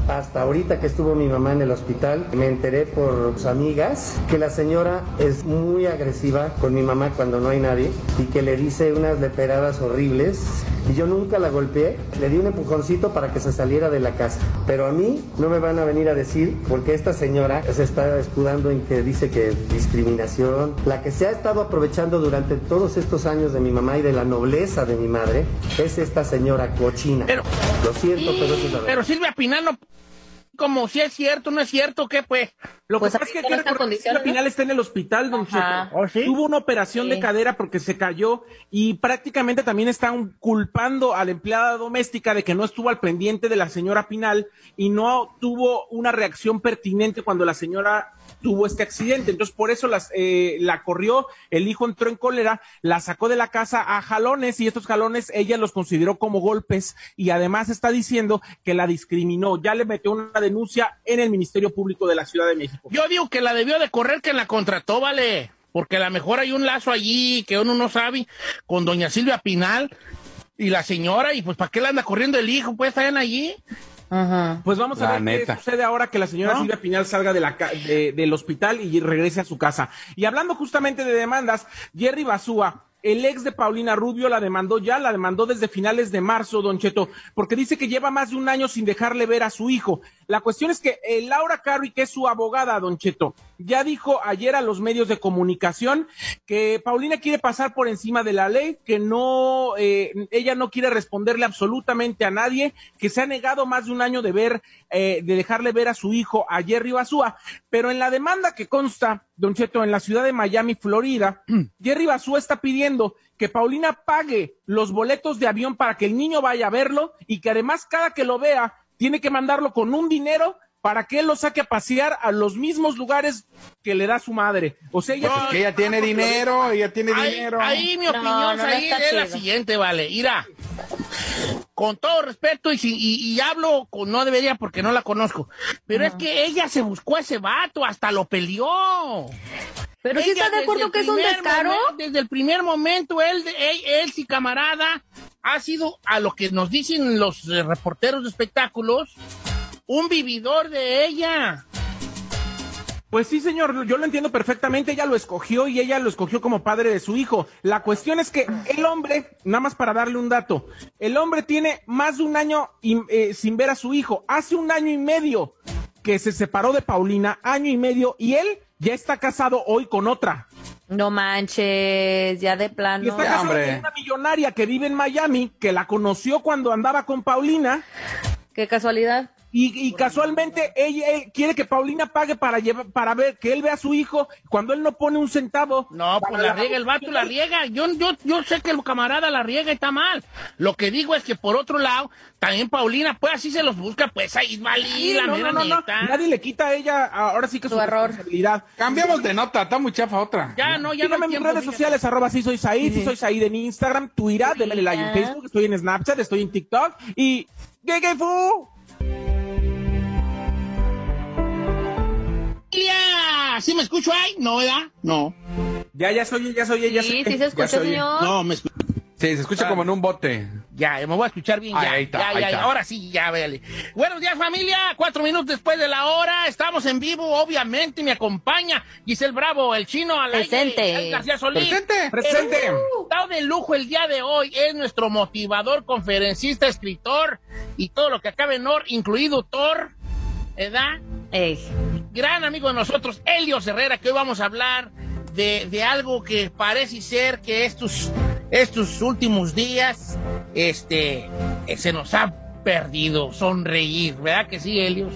Hasta ahorita que estuvo mi mamá en el hospital, me enteré por sus amigas que la señora es muy agresiva con mi mamá cuando no hay nadie y que le dice unas leperadas horribles. Y yo nunca la golpeé, le di un empujoncito para que se saliera de la casa. Pero a mí no me van a venir a decir, porque esta señora se está escudando en que dice que discriminación, la que se ha estado aprovechando durante todos estos años de mi mamá y de la nobleza de mi madre, es esta señora cochina. Pero- Lo siento, pero eso es la verdad. Pero Silvia Pinal no, como si es cierto, no es cierto, ¿qué pues? Lo Pues que pasa es que hay no que está en está el hospital, don. ¿Oh, sí? Tuvo una operación Sí. de cadera porque se cayó y prácticamente también están culpando a la empleada doméstica de que no estuvo al pendiente de la señora Pinal y no tuvo una reacción pertinente cuando la señora tuvo este accidente. Entonces, por eso las, eh, la corrió, el hijo entró en cólera, la sacó de la casa a jalones y estos jalones ella los consideró como golpes y además está diciendo que la discriminó. Ya le metió una denuncia en el Ministerio Público de la Ciudad de México. Yo digo que la debió de correr que la contrató, vale. Porque a lo mejor hay un lazo allí que uno no sabe con doña Silvia Pinal y la señora, y pues ¿para qué la anda corriendo el hijo? Pues están allí. Pues vamos a La ver neta. qué sucede ahora que la señora ¿No? Silvia Pinal salga de la ca- de- del hospital y regrese a su casa. Y hablando justamente de demandas, Jerry Basúa, el ex de Paulina Rubio, la demandó ya, la demandó desde finales de marzo, Don Cheto, porque dice que lleva más de un año sin dejarle ver a su hijo. La cuestión es que eh, Laura Carri, que es su abogada, Don Cheto, ya dijo ayer a los medios de comunicación que Paulina quiere pasar por encima de la ley, que no, eh, ella no quiere responderle absolutamente a nadie, que se ha negado más de un año de ver, eh, de dejarle ver a su hijo, a Jerry Basúa, pero en la demanda que consta, Don Cheto, en la ciudad de Miami, Florida, Jerry Basúa está pidiendo que Paulina pague los boletos de avión para que el niño vaya a verlo y que además cada que lo vea tiene que mandarlo con un dinero para que él lo saque a pasear a los mismos lugares que le da su madre. O sea, ella, Pues es que ella tiene dinero, ella tiene Ahí, dinero. ahí mi No, opinión no, no ahí es la siguiente, vale. Mira, con todo respeto y, si- y, y hablo con no debería porque no la conozco, pero es que ella se buscó a ese vato, hasta lo peleó. Pero sí Ella está de acuerdo que es un descaro. desde el primer momento, él, él, él, sí, camarada, ha sido, a lo que nos dicen los eh, reporteros de espectáculos, un vividor de ella. Pues sí, señor, yo lo entiendo perfectamente. Ella lo escogió y ella lo escogió como padre de su hijo. La cuestión es que el hombre, nada más para darle un dato, el hombre tiene más de un año y- eh, sin ver a su hijo. Hace un año y medio que se separó de Paulina, año y medio, y él ya está casado hoy con otra. No manches, ya de Y plano. está Ya, casado con una millonaria que vive en Miami, que la conoció cuando andaba con Paulina. Qué casualidad. Y, y casualmente ella, él quiere que Paulina pague para llevar, para ver que él vea a su hijo cuando él no pone un centavo. No, pues la riega el vato, la riega. Yo, yo, yo sé que el camarada la riega y está mal. Lo que digo es que por otro lado, también Paulina, pues así se los busca, pues ahí vale Sí, la no, mera no, no, neta. Nadie le quita a ella ahora sí que su, Su error. responsabilidad. Cambiamos de nota, está muy chafa otra. Ya no, ya Síganme no en mis redes sociales, arroba sí soy Said, sí soy Said en Instagram, Twitter, démele like en Facebook, estoy en Snapchat, estoy en TikTok y... ¿Qué, qué, fu? ¿Sí me escucho ahí? No, ¿verdad? No. Ya, ya soy, ya soy, ya Sí, soy. sí se ya escucha, señor. No, me escucho. Sí, se escucha como en un bote. Ya, me voy a escuchar bien. Ahí, ya, ahí está, ya, ahí ya, está. Ahora sí, ya, véale. Buenos días, familia. Cuatro minutos después de la hora. Estamos en vivo, obviamente. Me acompaña Giselle Bravo, el chino al Presente. García Solís. Presente. Presente. El invitado de lujo el día de hoy es nuestro motivador, conferencista, escritor y todo lo que acabe en or, incluido Thor, ¿verdad? Ey. Gran amigo de nosotros, Elio Herrera, que hoy vamos a hablar de, de algo que parece ser que estos, estos últimos días este, eh, se nos ha perdido sonreír, ¿verdad que sí, Helios?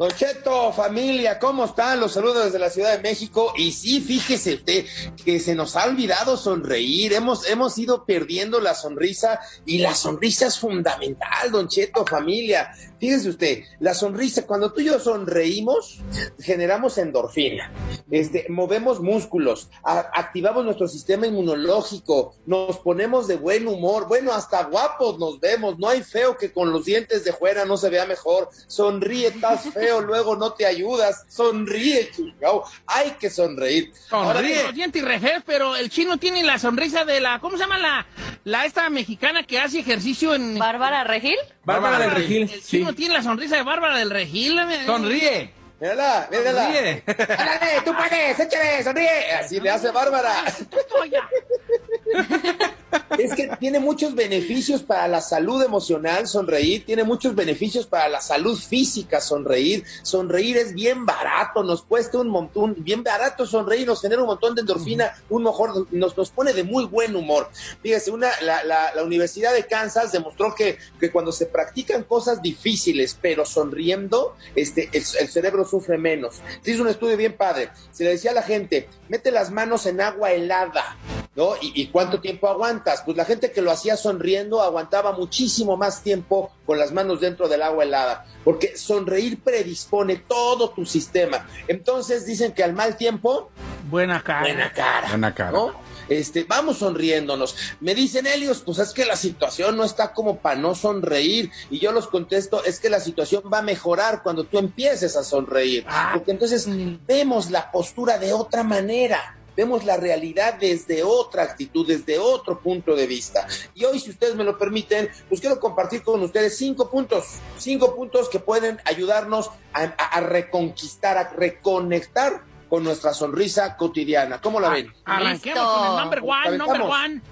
Don Cheto, familia, ¿cómo están? Los saludos desde la Ciudad de México. Y sí, fíjese usted que se nos ha olvidado sonreír. Hemos, hemos ido perdiendo la sonrisa y la sonrisa es fundamental, Don Cheto, familia. Fíjese usted, la sonrisa, cuando tú y yo sonreímos, generamos endorfina, este, movemos músculos, activamos nuestro sistema inmunológico, nos ponemos de buen humor. Bueno, hasta guapos nos vemos. No hay feo que con los dientes de fuera no se vea mejor. Sonríe, estás feo, luego no te ayudas. Sonríe, chingao. Hay que sonreír. Ahora, Sonríe. Los dientes y rejés, pero el chino tiene la sonrisa de la, ¿cómo se llama la, la esta mexicana que hace ejercicio en... ¿Bárbara Regil? Bárbara del Regil, El chino sí. tiene la sonrisa de Bárbara del Regil. eh. Sonríe. Mírala, mírala. Sonríe. Ándale, tú puedes, échale, sonríe. Así le hace Bárbara. Es que tiene muchos beneficios para la salud emocional sonreír, tiene muchos beneficios para la salud física sonreír. Sonreír es bien barato, nos cuesta un montón, bien barato sonreír, nos genera un montón de endorfina, un mejor, nos, nos pone de muy buen humor. Fíjese, una, la, la- la Universidad de Kansas demostró que, que cuando se practican cosas difíciles, pero sonriendo, este, el, el cerebro sufre menos. Se hizo un estudio bien padre. Se le decía a la gente, mete las manos en agua helada ¿no? ¿Y, ¿Y cuánto tiempo aguantas? Pues la gente que lo hacía sonriendo aguantaba muchísimo más tiempo con las manos dentro del agua helada, porque sonreír predispone todo tu sistema. Entonces dicen que al mal tiempo, Buena cara. buena cara. Buena cara. ¿no? Este, vamos sonriéndonos. Me dicen Helios, pues es que la situación no está como para no sonreír. Y yo los contesto, es que la situación va a mejorar cuando tú empieces a sonreír. Ah. Porque entonces vemos la postura de otra manera. Vemos la realidad desde otra actitud, desde otro punto de vista. Y hoy, si ustedes me lo permiten, pues quiero compartir con ustedes cinco puntos, cinco puntos que pueden ayudarnos a, a- a reconquistar, a reconectar con nuestra sonrisa cotidiana. ¿Cómo la ven? Arranquemos Listo. con el number one, number one.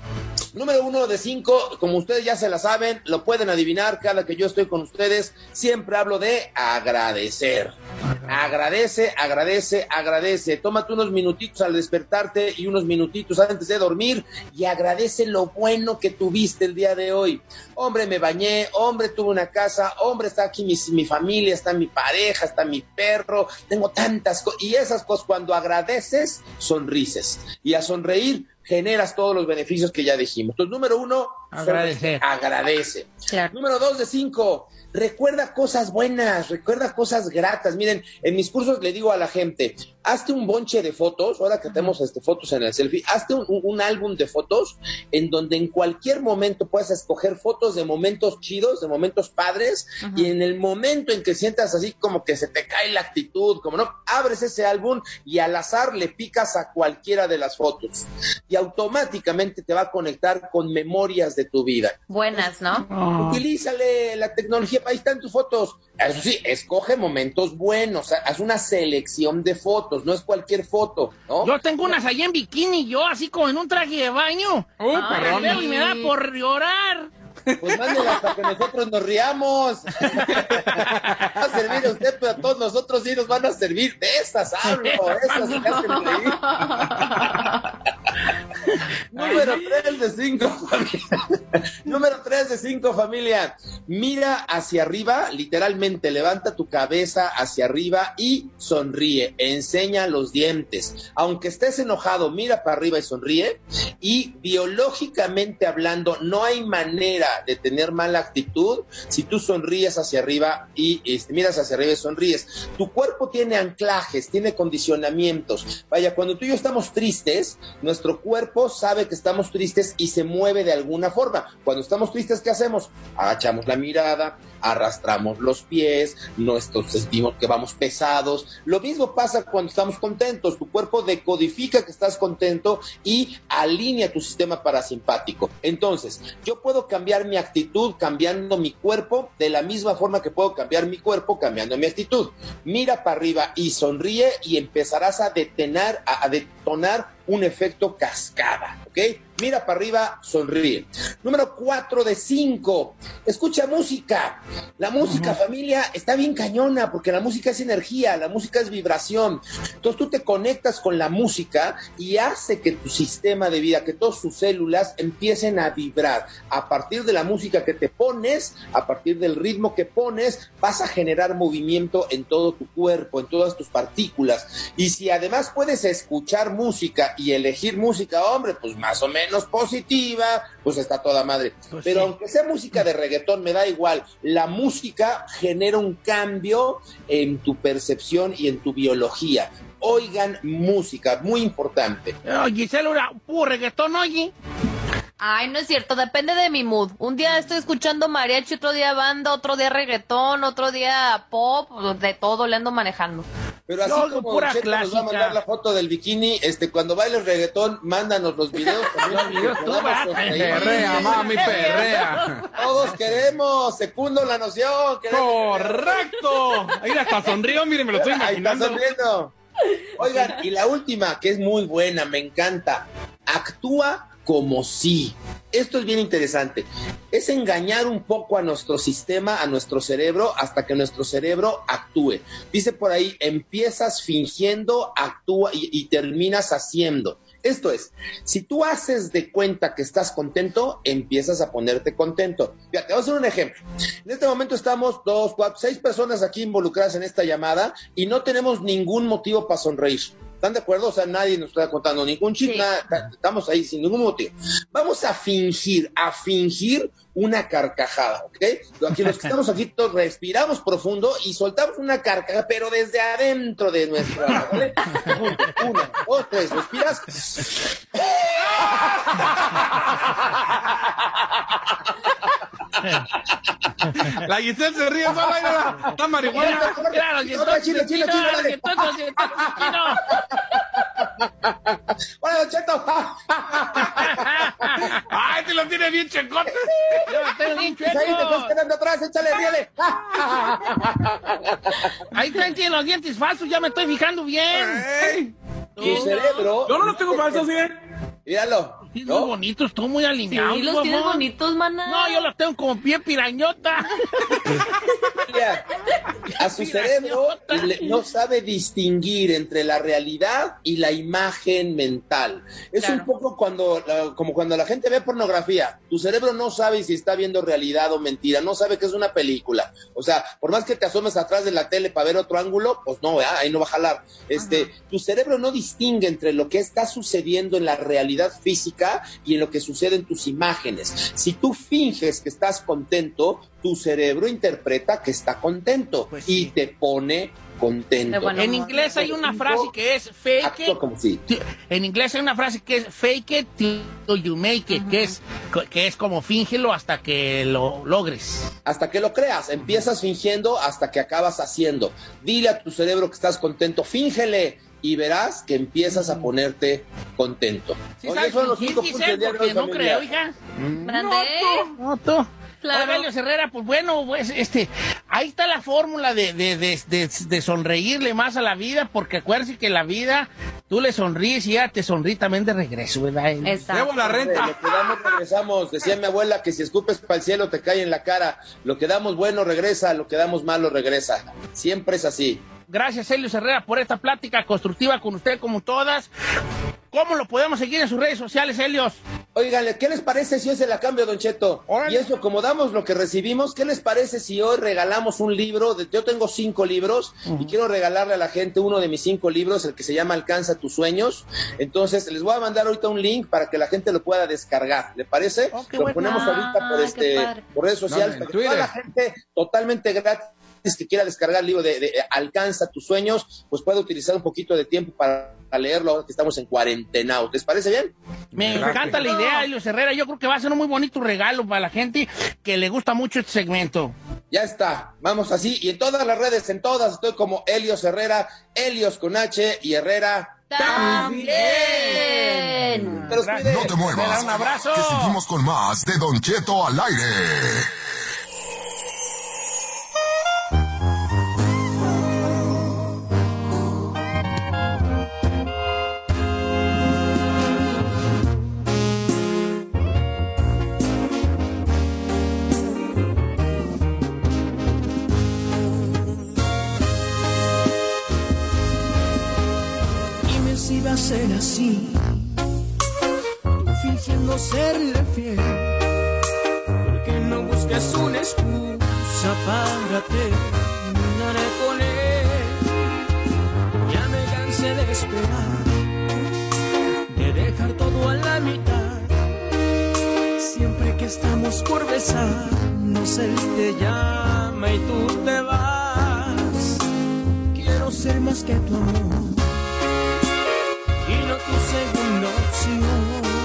Número uno de cinco, como ustedes ya se la saben, lo pueden adivinar cada que yo estoy con ustedes, siempre hablo de agradecer. Agradece, agradece, agradece. Tómate unos minutitos al despertarte y unos minutitos antes de dormir y agradece lo bueno que tuviste el día de hoy. Hombre, me bañé, hombre, tuve una casa, hombre, está aquí mi, mi familia, está mi pareja, está mi perro, tengo tantas cosas. Y esas cosas, cuando agradeces, sonrises. Y a sonreír, generas todos los beneficios que ya dijimos. Entonces, número uno, Agradecer. agradece. Claro. Número dos de cinco, recuerda cosas buenas, recuerda cosas gratas. Miren, en mis cursos le digo a la gente, hazte un bonche de fotos, ahora que tenemos este, fotos en el selfie, hazte un, un- un álbum de fotos en donde en cualquier momento puedas escoger fotos de momentos chidos, de momentos padres, y en el momento en que sientas así como que se te cae la actitud, como no, abres ese álbum y al azar le picas a cualquiera de las fotos. Y automáticamente te va a conectar con memorias de tu vida. Buenas, ¿no? Oh. Utilízale la tecnología, ahí están tus fotos. Eso sí, escoge momentos buenos, haz una selección de fotos, no es cualquier foto, ¿no? Yo tengo unas allá en bikini, yo así como en un traje de baño. Uy, Ay, y me da por llorar. Pues mándelas para que nosotros nos riamos. va a servir a usted, pero a todos nosotros sí nos van a servir. De esas hablo, esas que hacen reír. Número 3 de 5, familia. Número 3 de 5, familia. Mira hacia arriba, literalmente levanta tu cabeza hacia arriba y sonríe. Enseña los dientes. Aunque estés enojado, mira para arriba y sonríe. Y biológicamente hablando, no hay manera de tener mala actitud si tú sonríes hacia arriba y este, miras hacia arriba y sonríes. Tu cuerpo tiene anclajes, tiene condicionamientos. Vaya, cuando tú y yo estamos tristes, nuestro cuerpo sabe que estamos tristes y se mueve de alguna forma. Cuando estamos tristes, ¿qué hacemos? Agachamos la mirada, arrastramos los pies, nuestros sentimos que vamos pesados. Lo mismo pasa cuando estamos contentos. Tu cuerpo decodifica que estás contento y alinea tu sistema parasimpático. Entonces, yo puedo cambiar mi actitud cambiando mi cuerpo de la misma forma que puedo cambiar mi cuerpo cambiando mi actitud. Mira para arriba y sonríe y empezarás a detener, a, a detonar un efecto cascada, ¿ok? Mira para arriba, sonríe. Número 4 de 5, escucha música. La música, familia, está bien cañona porque la música es energía, la música es vibración. Entonces tú te conectas con la música y hace que tu sistema de vida, que todas tus células empiecen a vibrar. A partir de la música que te pones, a partir del ritmo que pones, vas a generar movimiento en todo tu cuerpo, en todas tus partículas. Y si además puedes escuchar música y elegir música, hombre, pues más o menos positiva, pues está toda madre. Pues Pero sí. aunque sea música de reggaetón, me da igual. La música genera un cambio en tu percepción y en tu biología. Oigan música, muy importante. Giselle, una puro reggaetón, oye. Ay, no es cierto, depende de mi mood. Un día estoy escuchando mariachi, otro día banda, otro día reggaetón, otro día pop, de todo le ando manejando. Pero así oigo como pura nos va a mandar la foto del bikini, este, cuando bailes reggaetón, mándanos los videos. también, Los. Perrea, mami, perrea. Todos queremos, secundo la noción. queremos- Correcto. Ahí hasta sonrío, mire, me lo estoy Ahí está imaginando. sonriendo. Oigan, y la última, que es muy buena, me encanta. Actúa como si. Esto es bien interesante. Es engañar un poco a nuestro sistema, a nuestro cerebro, hasta que nuestro cerebro actúe. Dice por ahí, empiezas fingiendo, actúa y, terminas haciendo. Esto es, si tú haces de cuenta que estás contento, empiezas a ponerte contento. Fíjate, vamos a hacer un ejemplo. En este momento estamos dos, cuatro, seis personas aquí involucradas en esta llamada y no tenemos ningún motivo para sonreír. ¿Están de acuerdo? O sea, nadie nos está contando ningún Sí. nada, ta- estamos ahí sin ningún motivo. Vamos a fingir, a fingir una carcajada, ¿ok? Aquí los que estamos aquí todos respiramos profundo y soltamos una carcajada, pero desde adentro de nuestro alma, ¿vale? Una, dos, tres, respiras. La Giselle se ríe sola, marihuana. Claro, y chino, chino, dale. y entonces, y entonces, chino. ¡Hola, Don Cheto! Ay, te lo tiene bien checote. Yo lo tengo bien Pues ahí te estás quedando atrás, échale, ríele. Ahí también tiene los dientes falsos, ya me estoy fijando bien. Ey. Tu cerebro. Yo no los tengo falsos, ¿eh? Míralo. Sí, ¿no? muy bonitos, tú muy Sí, alineado. los tienes bonitos, maná. No, yo los tengo como pie pirañota. Mira, a su cerebro le- no sabe distinguir entre la realidad y la imagen mental. Es Claro. un poco cuando, como cuando la gente ve pornografía. Tu cerebro no sabe si está viendo realidad o mentira, no sabe que es una película. O sea, por más que te asomes atrás de la tele para ver otro ángulo, pues no, ¿verdad? ahí no va a jalar. Este, tu cerebro no distingue entre lo que está sucediendo en la realidad física y en lo que sucede en tus imágenes. Si tú finges que estás contento, tu cerebro interpreta que está contento Pues y sí. te pone contento. En inglés hay una frase que es fake it. como si. En inglés hay una frase que es fake it till you make it, que es, que es como fíngelo hasta que lo logres. hasta que lo creas. Empiezas fingiendo hasta que acabas haciendo. Dile a tu cerebro que estás contento, fíngele y verás que empiezas a ponerte contento. ¿Sí Oye, sabes son los fingir, cinco puntos Giselle? del día de Porque hoy, no creo, hija. Mande. No, tú. Claro. Oiga, Elio Herrera, pues bueno, pues este, ahí está la fórmula de, de, de, de- de sonreírle más a la vida, porque acuérdese que la vida, tú le sonríes y ella te sonríe también de regreso, ¿verdad? Exacto. Debo la renta. Lo que damos, regresamos. Decía mi abuela que si escupes para el cielo te cae en la cara. Lo que damos bueno regresa, lo que damos malo regresa. Siempre es así. Gracias, Elio Herrera, por esta plática constructiva con usted, como todas. ¿Cómo lo podemos seguir en sus redes sociales, Helios? Óiganle, ¿qué les parece si hoy se la cambio, Don Cheto? Órale. Y eso, como damos lo que recibimos, ¿qué les parece si hoy regalamos un libro? De- yo tengo cinco libros y quiero regalarle a la gente uno de mis cinco libros, el que se llama Alcanza tus sueños. Entonces, les voy a mandar ahorita un link para que la gente lo pueda descargar. ¿Le parece? Oh, lo ponemos ahorita por, este, por redes sociales, No, para que toda la gente totalmente gratis que quiera descargar el libro de, de Alcanza tus sueños, pues puede utilizar un poquito de tiempo para leerlo ahora que estamos en cuarentena. ¿Les parece bien? Me Gracias. encanta la idea, Helios Herrera. Yo creo que va a ser un muy bonito regalo para la gente que le gusta mucho este segmento. Ya está, vamos así. Y en todas las redes, en todas, estoy como Helios Herrera, Helios con H y Herrera. También. Los cuide. No te muevas. Un abrazo. Que seguimos con más de Don Cheto al aire. Va a ser así, tú fingiendo serle fiel. Porque no busques una excusa para terminar con él. Ya me cansé de esperar, de dejar todo a la mitad. Siempre que estamos por besarnos, él te llama y tú te vas. Quiero ser más que tu amor no tu segunda opción.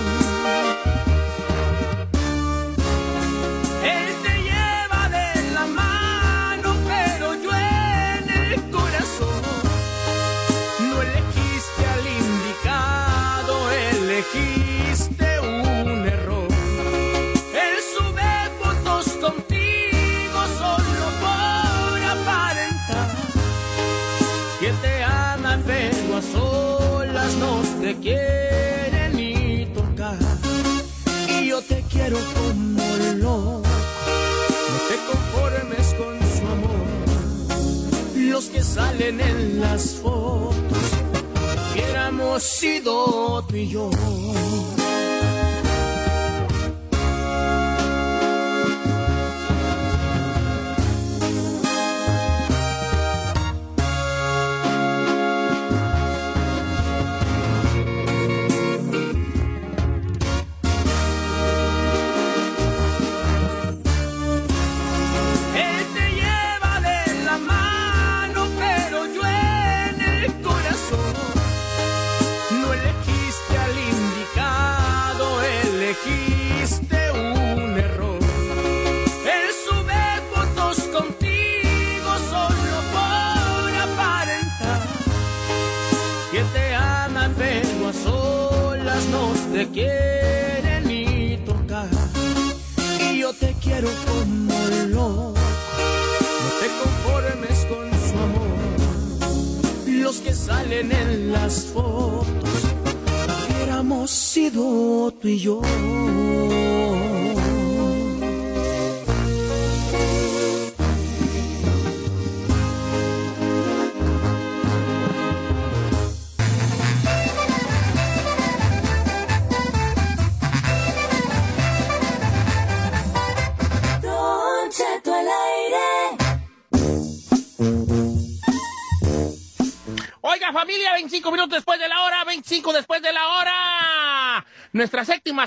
En las fotos hubiéramos sido tú y yo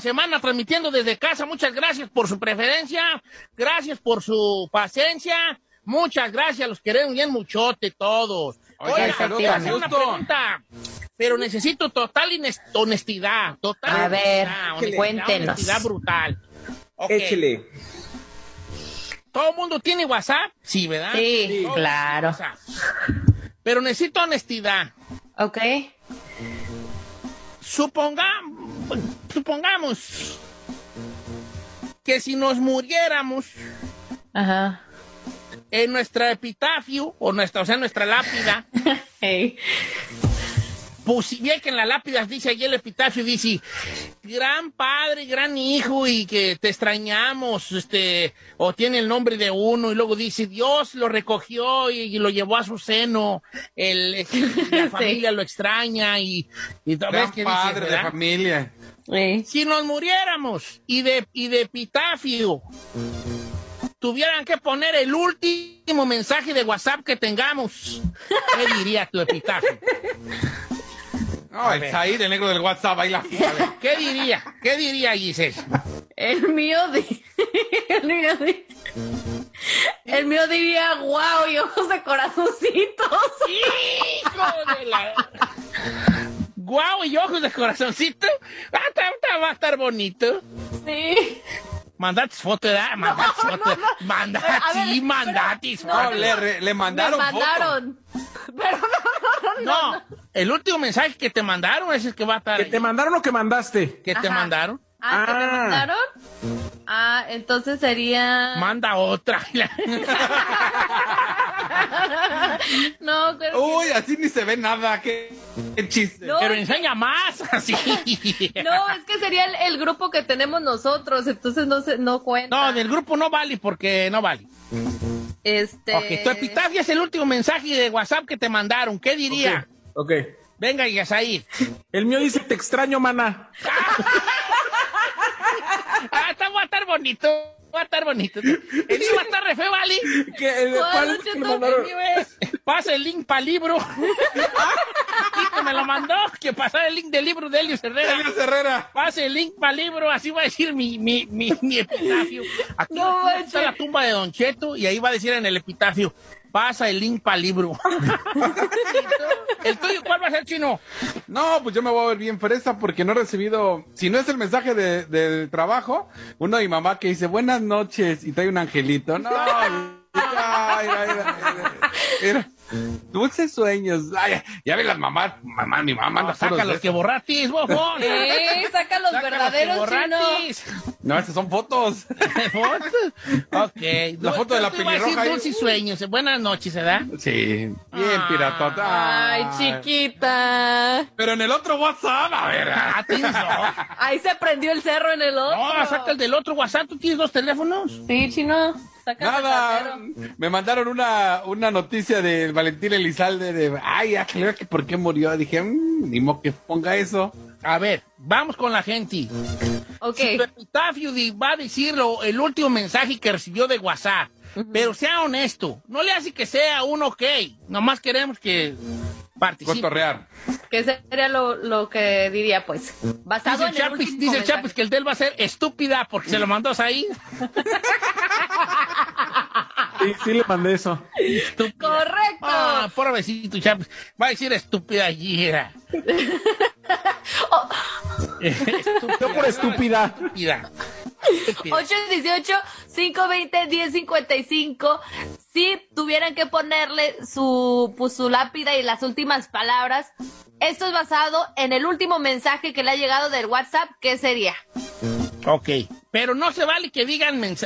semana transmitiendo desde casa. Muchas gracias por su preferencia. Gracias por su paciencia. Muchas gracias. Los queremos bien muchote todos. Oiga, Oiga, saludos, quiero hacer una pregunta. Pero necesito total honestidad. Total A ver, honestidad, cuéntenos. Honestidad brutal. Ok. Échele. ¿Todo el mundo tiene WhatsApp? Sí, ¿verdad? Sí, Todos claro. Pero necesito honestidad. Ok. Supongamos, supongamos que si nos muriéramos Ajá. en nuestra epitafio, o nuestra, o sea, nuestra lápida, Hey. Pues si bien que en la lápida dice allí el epitafio, dice, gran padre, gran hijo, y que te extrañamos, este, o tiene el nombre de uno, y luego dice, Dios lo recogió y, y lo llevó a su seno, el, la familia lo extraña, y, y ¿ves Gran dice, padre de verdad? familia. Si nos muriéramos y de, y de epitafio tuvieran que poner el último mensaje de WhatsApp que tengamos, ¿qué diría tu epitafio? No, el Zahir, el negro del WhatsApp, ahí la ¿Qué diría? ¿Qué diría Giselle? El mío di- el mío di- el mío diría wow y ojos de corazoncitos. ¡Hijo de la... Guau, y ojos de corazoncito. Ah, está- está- va a estar bonito. Sí. Mandate foto, ¿verdad? Mandate foto. Mandate, A ver, sí, mandate pero- foto. No, le, le mandaron, Me foto. mandaron. Pero no, no, no, No, el último mensaje que te mandaron es el que va a estar ¿Que ahí. te mandaron o que mandaste? ¿Que te Ajá. mandaron? Ah, ¿que me Ah. mandaron? Ah, entonces sería. Manda otra. no, creo que- Uy, así ni se ve nada. Qué, qué chiste. No, Pero es enseña más. Así. No, es que sería el, el grupo que tenemos nosotros, entonces no se, no cuenta. No, del grupo no vale porque no vale. Este. Ok, tu epitafio es el último mensaje de WhatsApp que te mandaron. ¿Qué diría? Ok. Venga, Yasair. El mío dice, te extraño, mana. Ah, está, va a estar bonito. Va a estar bonito. El mío va a estar re feo, ¿vale? ¿Qué, el- ¿Cuál, que Cheto? me mandaron? Pasa el link para libro. Tito me lo mandó, que pasara el link del libro de Elio Herrera. Elio Herrera. Pase el link para libro, así va a decir mi, mi, mi, mi epitafio. Aquí No aquí está la tumba de Don Cheto y ahí va a decir en el epitafio, pasa el link para libro. ¿El tuyo cuál va a ser, Chino? No, pues yo me voy a ver bien fresa porque no he recibido, si no es el mensaje de- del trabajo, uno de mi mamá que dice buenas noches y trae un angelito. No, ay, ay, ay, ay, mira. Dulces sueños. Ay, ya ven las mamás, mamá, mi mamá No, saca los que borratis, bofón. Eh, saca los Saca verdaderos los borratis. No, esas son fotos. ¿Fotos? Ok. La foto de la pelirroja. Dulces sueños. Buenas noches, ¿verdad? Sí, bien Ah. piratota. Ay, chiquita. Pero en el otro WhatsApp, a ver. Ah, tienes dos. Ahí se prendió el cerro en el otro. No, saca el del otro WhatsApp. ¿Tú tienes dos teléfonos? Sí, chino. Saca Nada, me mandaron una, una noticia de Valentín Elizalde de, ay, aclara que por qué murió. Dije, mmm, ni modo que ponga eso. A ver, vamos con la gente. Ok. Si tu epitafio di- va a decir lo- el último mensaje que recibió de WhatsApp. Pero sea honesto. No le hace que sea un ok. Nomás queremos que participe. Cotorrear. ¿Qué sería lo, lo que diría, pues? Basado Dice el en el Chapis, dice. Chapis que el de él va a ser estúpida porque se lo mandó ahí. Sí, sí le mandé eso. Estúpida. Correcto. Ah, pobrecito Chapis. Va a decir estúpida Gira. estúpida. Yo por estúpida. Estúpida. Estúpida. 818-520-1055. Si tuvieran que ponerle su, pues, su lápida y las últimas palabras, Esto es basado en el último mensaje que le ha llegado del WhatsApp, ¿qué sería? Ok, pero no se vale que digan eh,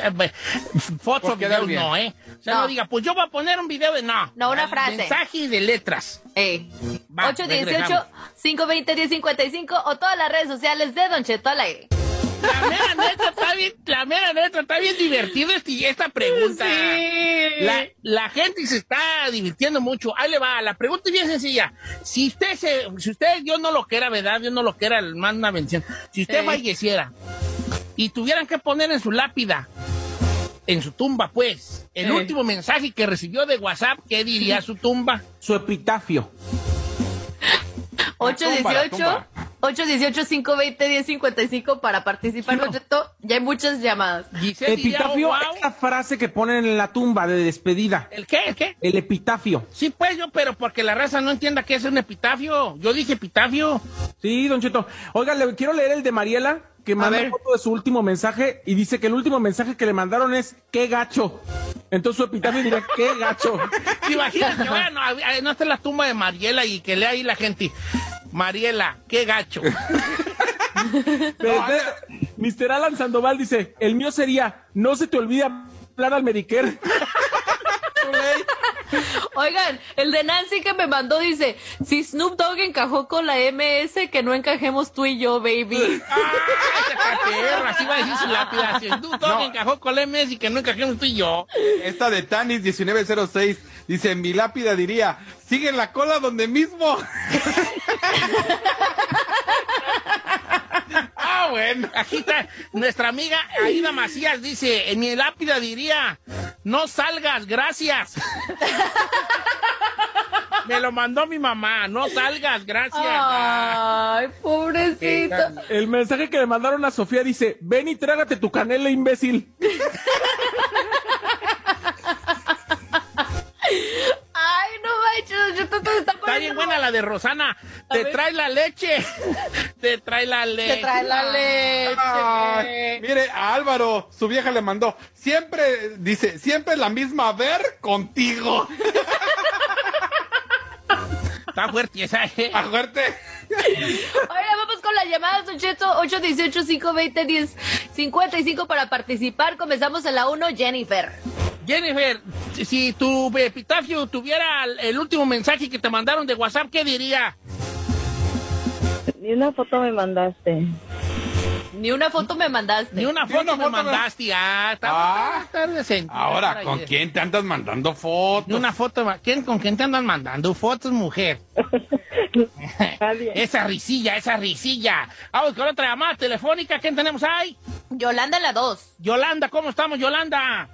fotos videos, no, ¿eh? O sea, No. no. diga, pues yo voy a poner un video de no. No, una frase. Mensaje de letras. Eh. Va, regresamos. 818-520-1055 o todas las redes sociales de Don Cheto al aire. La mera neta está bien, la mera neta está bien divertido este- esta pregunta. La, la gente se está divirtiendo mucho. Ahí le va, la pregunta es bien sencilla. Si usted se, si usted, Dios no lo quiera, ¿verdad? Dios no lo quiera, le manda una bendición. Si usted Sí. falleciera y tuvieran que poner en su lápida, en su tumba, pues, el Sí. último mensaje que recibió de WhatsApp, ¿qué diría su tumba? Su epitafio. 818 818-520-1055 para participar, Don Cheto. Ya hay muchas llamadas. Giselle Epitafio "Oh, wow". es la frase que ponen en la tumba de despedida. ¿El qué? ¿El qué? El epitafio. Sí, pues yo, pero porque la raza no entienda qué es un epitafio. Yo dije epitafio. Sí, Don Cheto. Oiga, le quiero leer el de Mariela, que manda foto de su último mensaje y dice que el último mensaje que le mandaron es ¡qué gacho! Entonces su epitafio diría ¡qué gacho! ¿Te imaginas que vaya, no, a- a- no está la tumba de Mariela y que lea ahí la gente? Mariela, qué gacho. Espera, Mr. Alan Sandoval dice, el mío sería, no se te olvida hablar al Medicare. Oigan, el de Nancy que me mandó dice, si Snoop Dogg encajó con la MS, que no encajemos tú y yo, baby. ¡Ah! Así va a decir su lápida. Si tú todo encajó con el MS y que no encajemos tú y yo. Esta de Tanis 1906 dice, mi lápida diría, sigue en la cola donde mismo. Bueno. Aquí está nuestra amiga Aida Macías dice, en mi lápida diría, no salgas, gracias. Me lo mandó mi mamá, no salgas, gracias. Ay, pobrecito. El mensaje que le mandaron a Sofía dice, ven y trágate tu canela, imbécil. Ay, no manches, yo te, te está Está bien buena la de Rosana. Te trae la leche. Te trae la leche. Te trae la leche. Ay, mire, a Álvaro, su vieja le mandó, siempre, dice, siempre la misma ver contigo. Está fuerte esa, ¿eh? A fuerte. Oiga, vamos con las llamadas, Don Cheto, 818-520-1055 para participar. Comenzamos en la 1, Jennifer. Jennifer, si tu epitafio tuviera el- el último mensaje que te mandaron de WhatsApp, ¿qué diría? Ni una foto me mandaste. Ni una foto me mandaste. Ni una Ni foto una me foto me- mandaste. Ah, está, Ah. está decente. Ahora, ¿con quién te andas mandando fotos? Ni una foto. ¿Quién, ¿Con quién te andan mandando fotos, mujer? Nadie. esa risilla, esa risilla. Vamos con otra llamada telefónica. ¿Quién tenemos ahí? Yolanda en la 2. Yolanda, ¿cómo estamos, Yolanda?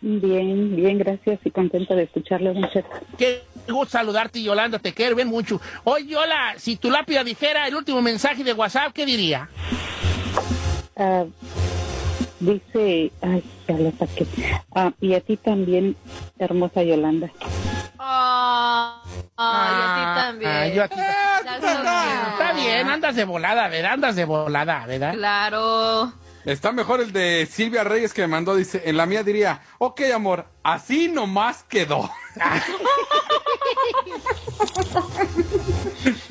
Bien, bien, gracias y contenta de escucharle, Don Cheto. Qué gusto saludarte, Yolanda. Te quiero bien mucho. Oye, Yola, si tu lápida dijera el último mensaje de WhatsApp, ¿qué diría? Ah, dice, ay, ya lo saqué. Ah, y a ti también, hermosa Yolanda. Ah, ay, a ti también. Ah, yo a ti- Ya sabía. Está bien, andas de volada, ¿verdad? Andas de volada, ¿verdad? Claro. Está mejor el de Silvia Reyes que me mandó, dice, en la mía diría, ok, amor, así nomás quedó.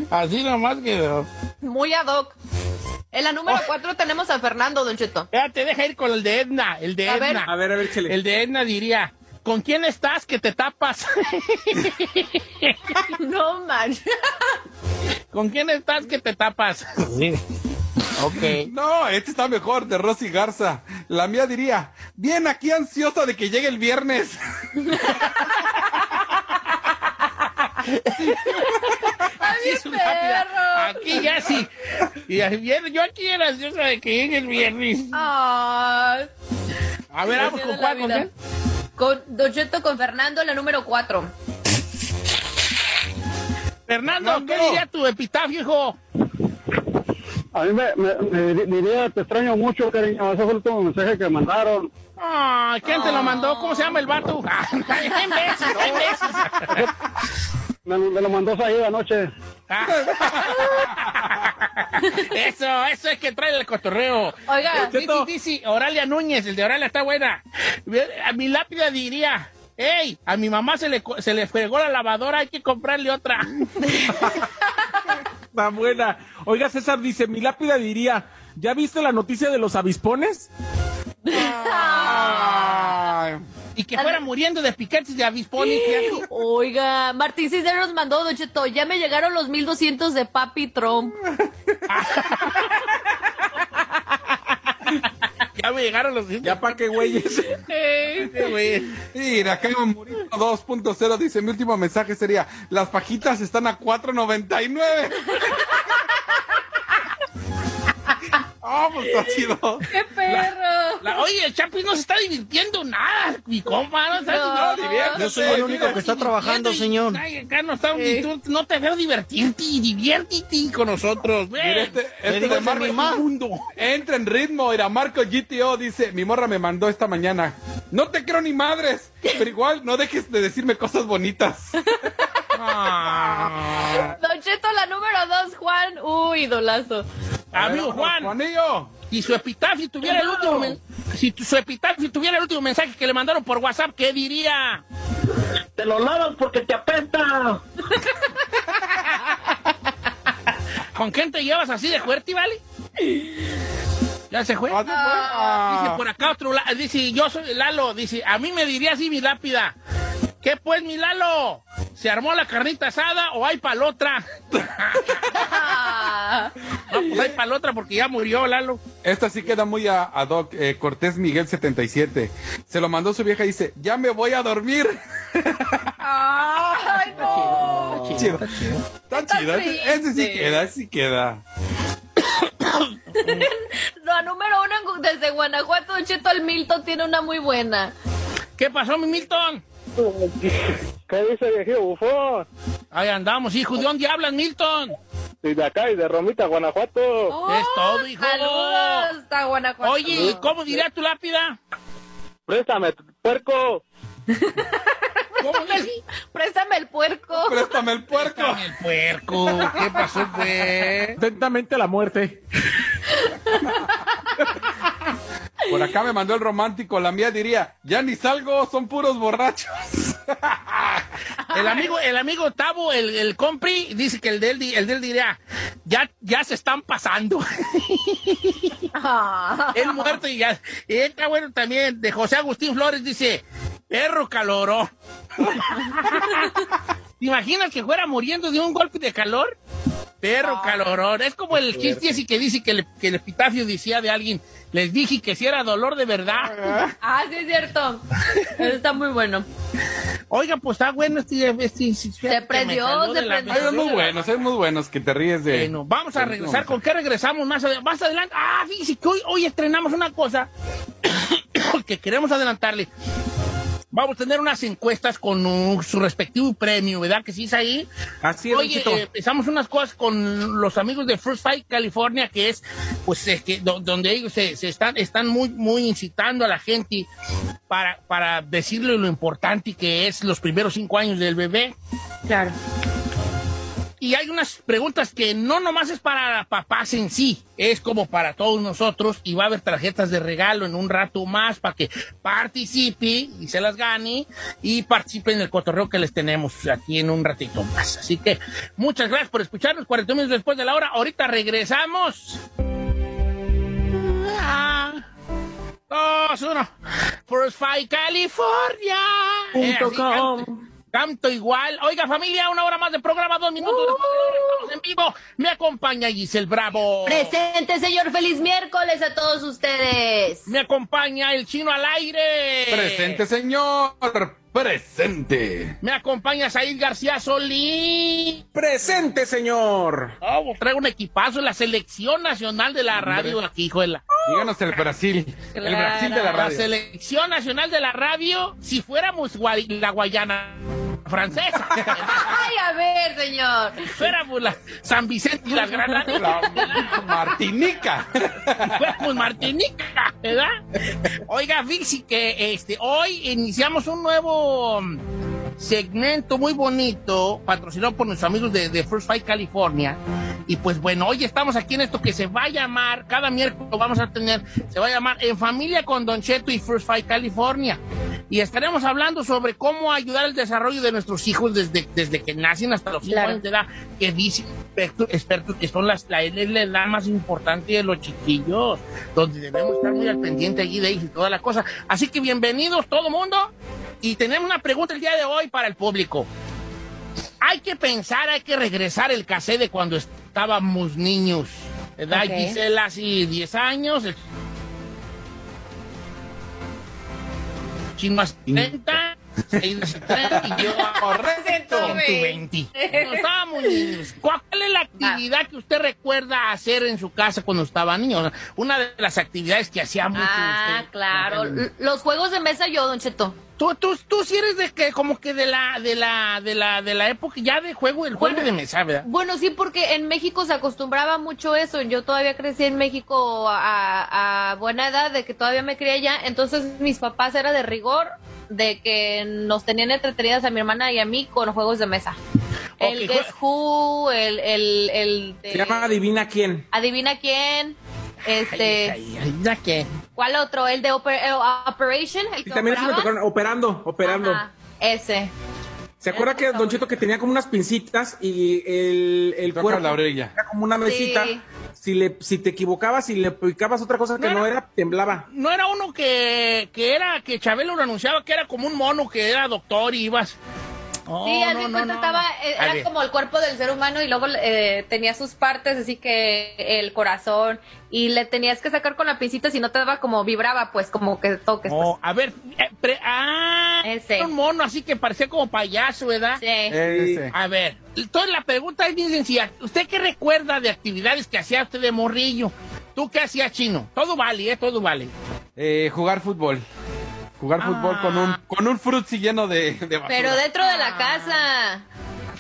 Así nomás quedó. Muy ad hoc. En la número 4 tenemos a Fernando, Don Cheto. Te deja ir con el de Edna, el de A ver. Edna. A ver, a ver, chele. El de Edna diría, ¿con quién estás que te tapas? No manches. ¿Con quién estás que te tapas? ok. No, este está mejor, de Rosy Garza. La mía diría, bien aquí ansiosa de que llegue el viernes. Es una. Aquí ya sí. Y yo aquí era ansiosa de que llegue el viernes. A ver, vamos con cuál, con quién? Con Don Cheto con Fernando, la número 4. Fernando, Fernando. ¿qué diría tu epitafio, hijo? A mí me, me, me diría, te extraño mucho, cariño. Ese fue el último mensaje que mandaron. Ay, ¿quién te lo mandó? ¿Cómo se llama el vato? Ah, veces. Me, me lo mandó ahí anoche. Eso, eso es que trae el cotorreo. Oiga, Dice, dice, Oralia Núñez, el de Oralia está buena. A mi lápida diría, ¡Ey! A mi mamá se le, co- se le fregó la lavadora, hay que comprarle otra. Está buena. Oiga, César dice, mi lápida diría, ¿ya viste la noticia de los avispones? Y que fuera muriendo de piquetes de avispón. y que- Oiga, Martín Cisneros mandó, Don Cheto, ya me llegaron los 1200 de Papi Trump. Ya me llegaron los... Ya pa' qué güeyes. Mira, acá Morito 2.0 dice, mi último mensaje sería, las pajitas están a 4.99. Ah, pues está chido. ¡Qué perro! La- oye, el Chapi no se está divirtiendo nada, mi compa, no No. no. Yo soy el único que está trabajando, señor. Ay, acá no, está, ni tú- no te veo divertirte, diviértete con nosotros. Mira, este, este de Marco mi Mundo. Entra en ritmo. Mira, Marco GTO dice, mi morra me mandó esta mañana. No te quiero ni madres, pero igual no dejes de decirme cosas bonitas. Don Cheto, la número dos, Juan. Uy, idolazo. Amigo Juan, Juanillo. si su epitafio tuviera el último si su epitafio tuviera el último mensaje que le mandaron por WhatsApp, ¿qué diría? Te lo lavas porque te apesta. ¿Con quién te llevas así de fuerte, vale? ¿Ya se fue? Ah. Dice por acá otro, la- dice, yo soy Lalo, dice, a mí me diría así mi lápida. ¿Qué pues, mi Lalo? ¿Se armó la carnita asada o hay palotra? No, pues hay palotra porque ya murió Lalo. Esta sí queda muy a, ad hoc. eh, Cortés Miguel 77. Se lo mandó su vieja y dice, ya me voy a dormir. ¡Ay, no! Chido. Está chido. Ese, ese sí queda, ese sí queda. La número uno desde Guanajuato, Cheto, el Milton tiene una muy buena. ¿Qué pasó, mi Milton? ¿Qué dice viejito bufón? Ahí andamos, hijo. ¿De dónde hablas, Milton? Desde acá y de Romita, Guanajuato. Es todo, hijo. Saludos hasta Guanajuato. Oye, ¿y ¿cómo diría tu lápida? Préstame, puerco. ¿Cómo le di? Préstame el puerco. Préstame el puerco. El puerco. ¿Qué pasó, pues? Atentamente la muerte. Por acá me mandó el romántico. La mía diría, ya ni salgo, son puros borrachos. El amigo, el amigo Tavo, el, el compri, dice que el de él, di- el de él diría, ya, ya se están pasando. Él muerto y ya. Y está bueno también, de José Agustín Flores, dice, perro caloró. ¿Te imaginas que fuera muriendo de un golpe de calor? Perro calorón. Es como el chiste así que dice que, el- que el epitafio decía de alguien, les dije que si era dolor de verdad. Ah, sí, es cierto. Eso está muy bueno. Oiga, pues está bueno este... este se prendió, se prendió. Hay muy buenos, hay muy buenos que te ríes de. Bueno, vamos a regresar. ¿Con qué regresamos más adelante? Ah, fíjese que hoy, hoy estrenamos una cosa que queremos adelantarle. Vamos a tener unas encuestas con uh, su respectivo premio, ¿verdad? Que sí es ahí. Así es, Oye, eh, empezamos unas cosas con los amigos de First Fight California, que es, pues, es que do- donde ellos se, se están, están muy, muy incitando a la gente para, para decirle lo importante que es los primeros cinco años del bebé. Claro. Y hay unas preguntas que no nomás es para papás en sí, es como para todos nosotros y va a haber tarjetas de regalo en un rato más para que participe y se las gane y participe en el cotorreo que les tenemos aquí en un ratito más. Así que muchas gracias por escucharnos 40 minutos después de la hora. Ahorita regresamos. Ah. Dos, uno. First Fight California. Eh, canto- igual. Oiga, familia, una hora más de programa, dos minutos después de la hora, estamos en vivo. Me acompaña Giselle Bravo. Presente, señor. Feliz miércoles a todos ustedes. Me acompaña el chino al aire. Presente, señor. Presente. Me acompaña Said García Solí. Presente, señor. Oh, traigo un equipazo en la selección nacional de la radio aquí, hijo de la... Díganos el Brasil. El. Brasil de la La radio. selección nacional de la radio, si fuéramos la Guayana francesa. Ay, a ver, señor. si fuéramos la San Vicente y las Granadas. La Martinica. fuéramos Martinica, ¿verdad? Oiga, fíjese que este, hoy iniciamos un nuevo segmento muy bonito, patrocinado por nuestros amigos de, de First Fight California. Y pues bueno, hoy estamos aquí en esto que se va a llamar, cada miércoles vamos a tener, se va a llamar En Familia con Don Cheto y First Fight California. y estaremos hablando sobre cómo ayudar el desarrollo de nuestros hijos desde, desde que nacen hasta los 5 Claro. años de edad, que dicen expertos, expertos que son las, la, la edad más importante de los chiquillos, donde debemos estar muy al pendiente allí de ellos y toda la cosa. Así que bienvenidos todo mundo y tenemos una pregunta el día de hoy para el público. Hay que pensar, hay que regresar el cassette de cuando estábamos niños. ¿Verdad? Ok. Gisela así 10 años, el chino hace 30, Aida hace 30 y yo Correcto. 120. Cuando estábamos niños, ¿cuál es la actividad que usted recuerda hacer en su casa cuando estaba niño? Una de las actividades que hacía mucho Ah, usted. claro. Los juegos de mesa yo, Don Cheto. Tú, tú, tú sí eres de que, como que de la, de la, de la, de la época ya de juego, el juego de mesa, ¿verdad? Bueno, sí, porque en México se acostumbraba mucho eso. Yo todavía crecí en México a, a buena edad, de que todavía me crié allá. Entonces mis papás era de rigor, de que nos tenían entretenidas a mi hermana y a mí con juegos de mesa. El Guess Who, el, el, el de- Se llama Adivina quién. Adivina quién. Este, Ay, ay, ¿Ya qué? ¿cuál otro? El de Oper- eh, Operation, el Y que también se me tocaron operando, operando. Ajá, ese. ¿Se acuerda que Don Cheto que tenía como unas pincitas y el, el cuerpo la orilla. era como una mesita? Sí. Si, le, si te equivocabas, si le picabas otra cosa que No no, era- era, temblaba. No era uno que, que era, que Chabelo lo anunciaba que era como un mono que era doctor y ibas. Oh, Sí, haz no, no, cuenta no. estaba, eh, era como el cuerpo del ser humano y luego eh, tenía sus partes, así que el corazón, y le tenías que sacar con la pincita si no te daba como vibraba, pues como que toques. Oh, a ver, eh, pre- ah, Ese. era un mono así que parecía como payaso, ¿verdad? pues. Sí. Ese. A ver, entonces la pregunta es bien sencilla. ¿Usted qué recuerda de actividades que hacía usted de morrillo? ¿Tú qué hacías, chino? Todo vale, ¿eh? Todo vale. Eh, jugar fútbol. Jugar fútbol con un con un frutzi lleno de, de basura. Pero dentro de la casa.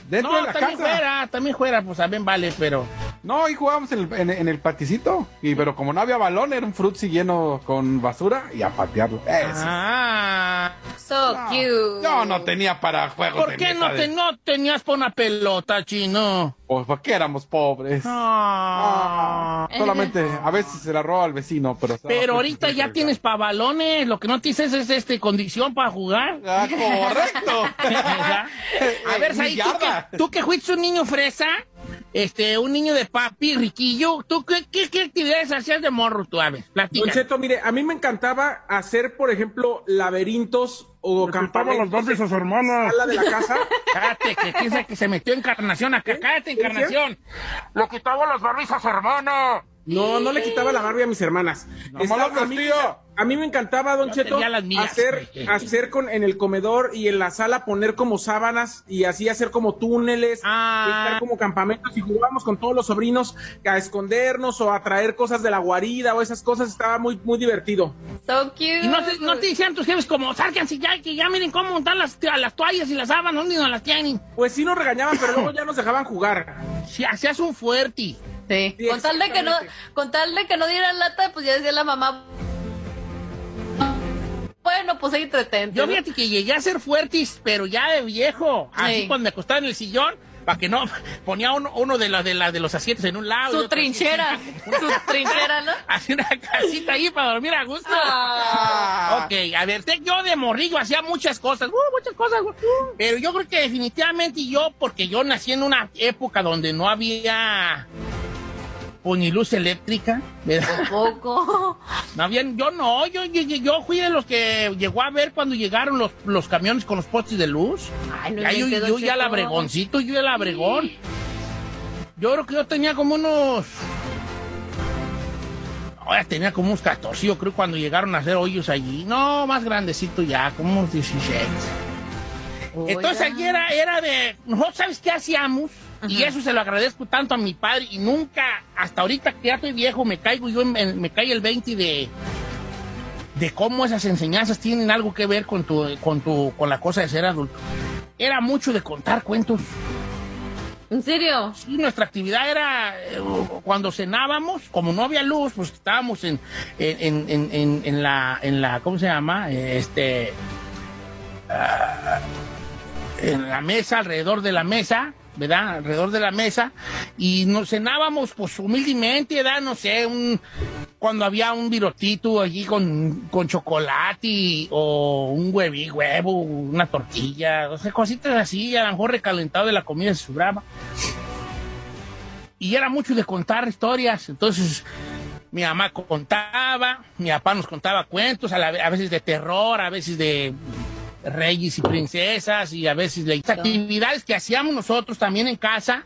Dentro no, de la también casa. fuera, también fuera, pues también vale, pero... No, y jugábamos en el, en, en el paticito. Y, pero como no había balón, era un frutzi lleno con basura y a patearlo. Eso. Ah, So cute. Yo no tenía para juegos ¿por de qué mesa no, de- te, no tenías para una pelota, chino? Pues porque éramos pobres. Ah. Solamente a veces se la roba al vecino, pero... Pero ahorita ya tienes para balones, lo que no tienes es este condición para jugar. Ah, correcto. A ver, Saí, ¿tú que, tú que fuiste un niño fresa, este, un niño de papi, riquillo, ¿tú qué, qué, qué actividades hacías de morro tú? A ver, Don platica. Cheto, mire, a mí me encantaba hacer, por ejemplo, laberintos o campamentos en hermanos. la sala de la casa. Cállate, que que se metió encarnación acá. Cállate, ¿Qué encarnación. Lo quitaba los Barbies a su hermano. No, no le quitaba la Barbie a mis hermanas. No Estaba- a, mí, tío. a mí me encantaba, Don Yo Cheto, mías. hacer, hacer con, en el comedor y en la sala poner como sábanas y así hacer como túneles, Ah. y estar como campamentos y jugábamos con todos los sobrinos a escondernos o a traer cosas de la guarida o esas cosas. Estaba muy, muy divertido. So cute. Y no te, no te decían tus jefes como, sálganse ya, que ya miren cómo montar las, las toallas y las sábanas, ¿dónde no las tienen? Pues sí nos regañaban, pero luego ya nos dejaban jugar. Si hacías un fuerte. Sí. Sí, con tal de que no, con tal de que no dieran lata, pues ya decía la mamá. Bueno, pues ahí entretente. Yo fíjate que llegué a ser fuertes, pero ya de viejo. Así Sí. cuando me acostaba en el sillón, para que no, ponía uno, uno de, la, de, la, de los asientos en un lado. Su así. trinchera. Su trinchera, ¿no? Hacía una casita ahí para dormir a gusto. Ah. Ok, a ver, te- yo de morrillo hacía muchas cosas, uh, muchas cosas, uh, pero yo creo que definitivamente yo, porque yo nací en una época donde no había pues, ni luz eléctrica, ¿verdad? Poco. No había, yo no, yo, yo, yo fui de los que llegó a ver cuando llegaron los, los camiones con los postes de luz. Ay, no Ya yo, yo ya el abregoncito, yo el abregón. Yo creo que yo tenía como unos... Ahora tenía como unos 14, yo creo, cuando llegaron a hacer hoyos allí. No, más grandecito ya, como unos 16. Entonces allí era, era de... Nosotros, ¿sabes qué hacíamos? Y eso se lo agradezco tanto a mi padre. Y nunca, hasta ahorita que ya estoy viejo, me caigo yo, en- en- me cae el 20 de... De cómo esas enseñanzas tienen algo que ver con tu, con tu, con la cosa de ser adulto. Era mucho de contar cuentos. ¿En serio? Sí, nuestra actividad era eh, cuando cenábamos, como no había luz, pues estábamos en, en, en, en, la, en la, ¿cómo se llama? Este, ah, en la mesa, alrededor de la mesa, ¿verdad? Alrededor de la mesa, y nos cenábamos, pues humildemente, ¿verdad? No sé, un cuando había un virotito allí con, con chocolate o un hueví, huevo, una tortilla, o sea, cositas así, a lo mejor recalentado de la comida se sobraba. Y era mucho de contar historias, entonces mi mamá contaba, mi papá nos contaba cuentos, a, la- a veces de terror, a veces de reyes y princesas y a veces de actividades que hacíamos nosotros también en casa.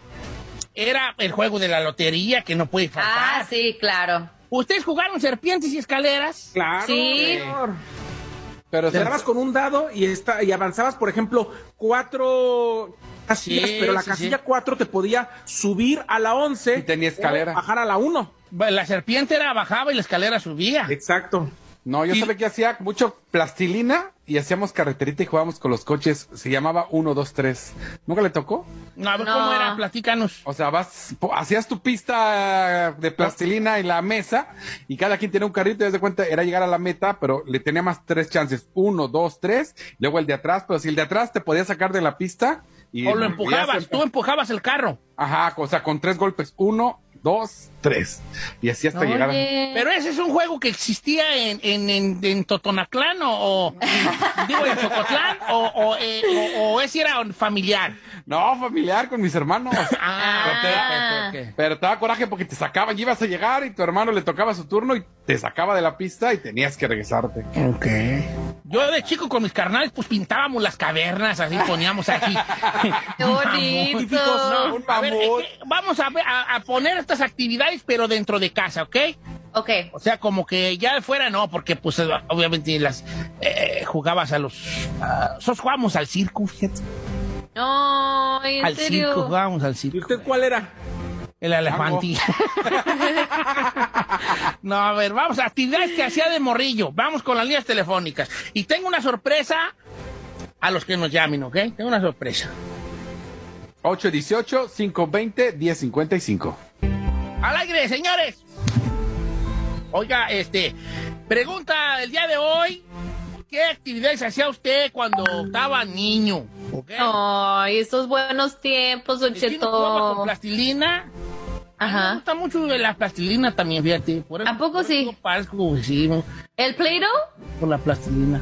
Era el juego de la lotería que no puede faltar. Ah, sí, claro. ¿Ustedes jugaron serpientes y escaleras? Claro. Sí. señor. Pero Te dabas con un dado y, esta, y avanzabas, por ejemplo, cuatro casillas, Sí, pero la sí, casilla sí. 4 te podía subir a la 11 Y tenía escalera. o bajar a la 1. La serpiente era bajaba y la escalera subía. Exacto. No, yo sabía que hacía mucho plastilina y hacíamos carreterita y jugábamos con los coches. Se llamaba 1, 2, 3. ¿Nunca le tocó? No, a ver No. cómo era, platícanos. O sea, vas, po- hacías tu pista de plastilina en la mesa y cada quien tenía un carrito y de cuenta era llegar a la meta, pero le tenía más tres chances. Uno, dos, tres, luego el de atrás, pero si el de atrás te podía sacar de la pista y... O lo y empujabas, tú empujabas el carro. Ajá, o sea, con tres golpes. Uno, dos, tres. Y así hasta llegar. a-. Pero ese es un juego que existía en, en, en, en Totonaclán o, o- digo, en Chocotlán o, o, eh, o- o ese era familiar. No, familiar con mis hermanos. Ah, Ah. ok, ok, ok. Pero te daba coraje porque te sacaban, y ibas a llegar y tu hermano le tocaba su turno y te sacaba de la pista y tenías que regresarte. Ok. Yo de chico con mis carnales pues pintábamos las cavernas, así poníamos aquí. Qué bonito. No, Un a ver, mamut. vamos a, ver- a- a poner estas actividades, pero dentro de casa, ¿ok? Ok. O sea, como que ya de fuera no, porque pues obviamente las eh, jugabas a los... a- nosotros jugábamos al circo, fíjate. No, en Al circo, jugábamos al ¿Y circo. usted cuál era? El elefante. no, a ver, vamos a actividades que hacía de morrillo. Vamos con las líneas telefónicas. Y tengo una sorpresa a los que nos llamen, ¿ok? Tengo una sorpresa. 818-520-1055. Al aire, señores. Oiga, este, pregunta del día de hoy. ¿Qué actividades hacía usted cuando estaba niño? ¿Ok? Ay, esos buenos tiempos, Don jugaba con Cheto. plastilina. A mí Me Ajá. gusta mucho la plastilina también, fíjate. Por eso- ¿A poco por sí? Parezco vecino ¿El Play-Doh? por la plastilina.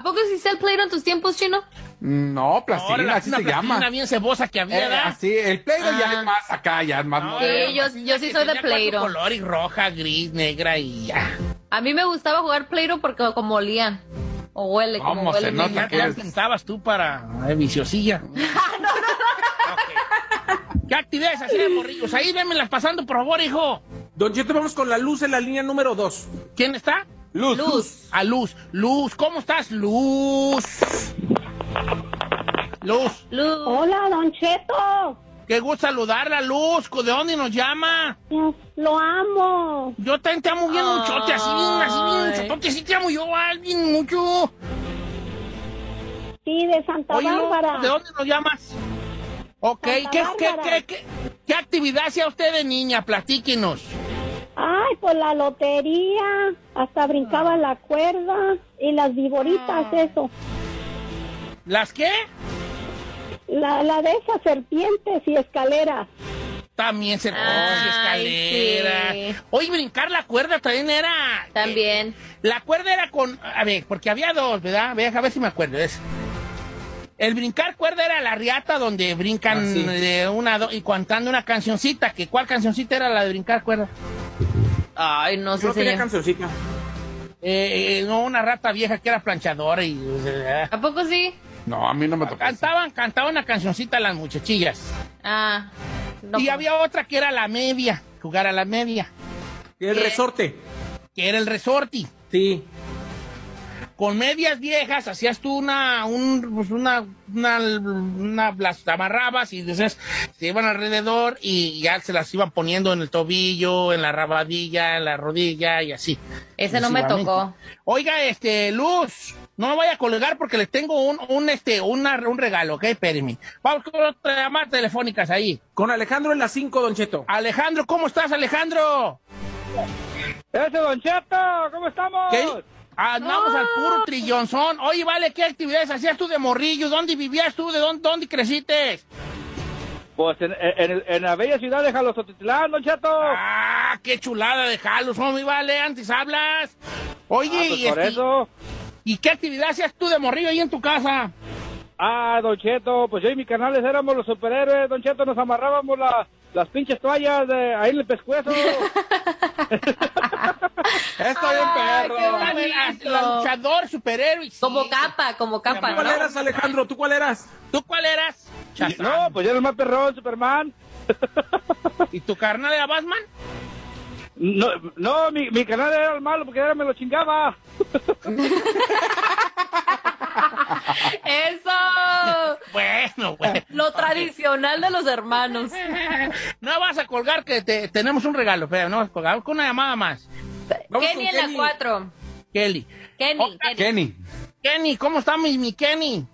¿A poco hiciste el Play-Doh en tus tiempos, chino? No, plastilina, la- así una se plastilina llama. bien cebosa que había, Eh, ¿verdad? así, el play ya Ah. es más acá, ya es más No. Sí, yo- yo sí soy de Play-Doh. colores, roja, gris, negra y ya. A mí me gustaba jugar Play-Doh porque como olían. O huele, como ¿Cómo huele. se nota Ya, que eres- pintabas tú para eh, viciosilla. Ok. ¿Qué actividades hacía de morrillos? Ahí démelas pasando, por favor, hijo. Don Cheto, vamos con la luz en la línea número 2. ¿Quién está? Luz. Luz. A Luz. Luz, ¿cómo estás, Luz? Luz, Luz. Hola, Don Cheto. qué gusto saludarla, Luz. ¿De dónde nos llama? Lo amo. Yo también te amo bien muchote, así bien, así bien muchote, sí te amo yo, alguien mucho. Sí, de Santa Oye, Luz, Bárbara. ¿de dónde nos llamas? Ok, Santa ¿qué, qué, Bárbara. qué, qué, qué actividad hacía usted de niña? Platíquenos. Ay, por la lotería. Hasta brincaba la cuerda. Y las viboritas, eso. ¿Las qué? La, la de esas serpientes y escaleras. También serpientes y Ay, escaleras. sí. Oye, brincar la cuerda también era... También. La cuerda era con... A ver, porque había dos, ¿verdad? Ve, a ver si me acuerdo de eso. El brincar cuerda era la riata donde brincan Ah, sí. de una do- y cantando una cancioncita. que ¿Cuál cancioncita era la de brincar cuerda? Ay, no sé, No tenía cancioncita. Eh, eh, no, una rata vieja que era planchadora y... eh, ¿A poco sí? No, a mí no me tocó. eso. Cantaban, cantaban una cancioncita las muchachillas. Ah. no, y había otra que era la media, jugar a la media, Y el resorte. que era el resorti. Sí. Con medias viejas hacías tú una, un, pues una, una, una- las amarrabas y entonces se iban alrededor y ya se las iban poniendo en el tobillo, en la rabadilla, en la rodilla y así. Ese no me tocó. Oiga, este, Luz, no me vaya a colgar porque les tengo un, un, este, una, un regalo, ¿ok? Espérenme. Vamos con otras llamadas telefónicas ahí. Con Alejandro en la 5, Don Cheto. Alejandro, ¿cómo estás, Alejandro? ¡Ese Don Cheto! ¿Cómo estamos? ¿Qué? Andamos al puro trillonzón. Oye, vale, ¿qué actividades hacías tú de morrillo? ¿Dónde vivías tú? ¿De dónde, dónde creciste? Pues en, en- en la bella ciudad de Jalostotitlán, Don Cheto. Ah, qué chulada de jalos, homie, vale, antes hablas. Oye, Ah, pues y, por este- eso. ¿y qué actividad hacías tú de morrillo ahí en tu casa? Ah, Don Cheto, pues yo y mi canales éramos los superhéroes, Don Cheto, nos amarrábamos la- las pinches toallas de ahí en el pescuezo. Está bien, perro. Luchador, superhéroe. Como capa, como capa, ¿Cuál ¿no? eras, Alejandro? ¿Tú cuál eras? ¿Tú cuál eras? no, pues yo era el más perrón, Superman. ¿Y tu carnal era Batman? No, no mi, mi canal era el malo porque ahora me lo chingaba. ¡Eso! Bueno, bueno. Lo tradicional de los hermanos. No vas a colgar que te- tenemos un regalo, pero no vas a colgar. Con una llamada más. Vamos Kenny en la 4. Kelly. Kenny, Kenny. Kenny. Kenny, ¿cómo está mi, mi Kenny?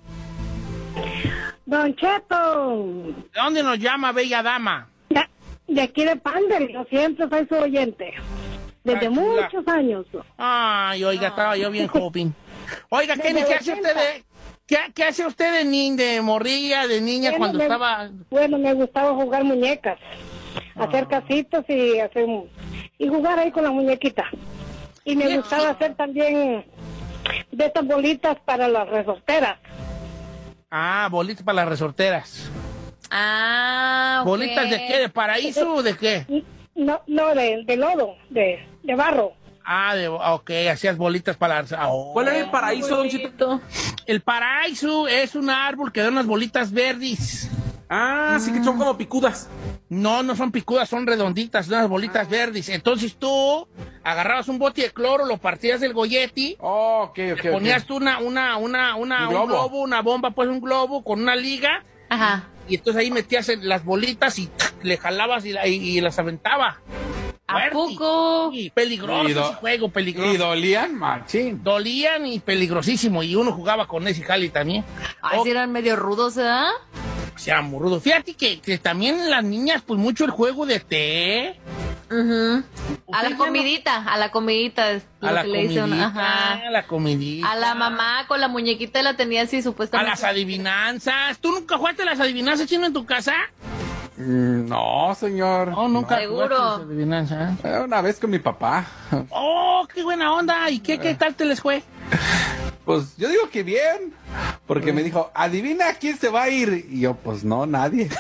Don Cheto, ¿De dónde nos llama Bella Dama? de, de aquí de Pandel, yo siempre soy su oyente. Desde muchos años. Ay, oiga, estaba yo bien joven. Oiga, Kenny, ¿qué hace 80. usted de, qué, qué hace usted de, ni, de morrilla, de niña Bueno, cuando me- estaba... Bueno, me gustaba jugar muñecas, hacer casitos y hacer y jugar ahí con la muñequita. Y me gustaba hacer también de estas bolitas para las resorteras. Ah, bolitas para las resorteras. Ah. ¿Bolitas de qué? ¿De paraíso o de qué? No, no de, de lodo, de, de barro. Ah, de, ok, hacías bolitas para ah, oh. ¿Cuál era el paraíso, Don Cheto? El paraíso es un árbol que da unas bolitas verdes. Ah, sí que son como picudas. No, no son picudas, son redonditas, unas bolitas verdes. Entonces tú agarrabas un bote de cloro, lo partías del golleti, Oh, ok, ok, le ponías tú una, una, una, una, Un un, globo. una bomba, pues un globo con una liga, Ajá. y entonces ahí metías en las bolitas y ¡tac! le jalabas y, la- y- y las aventaba. ¿A poco? Sí, peligroso Y do- ese juego, peligroso. Y dolían, machín. Dolían y peligrosísimo, y uno jugaba con ese jali también. Ay, sí eran medio rudos, ¿eh? O sea, muy rudo. Fíjate que, que también las niñas, pues mucho el juego de té. Ujú. A la no- comidita, a la comidita. es A la comidita, Ajá. a la comidita. A la mamá con la muñequita la tenía así A supuestamente. las adivinanzas. ¿Tú nunca jugaste las adivinanzas chino en tu casa? Mm, No, señor. No, nunca Seguro. las adivinanzas. Eh, Una vez con mi papá. Oh, qué buena onda. ¿Y qué, qué tal te les fue? Pues yo digo que bien. Porque me dijo, adivina quién se va a ir. Y yo, pues no, nadie.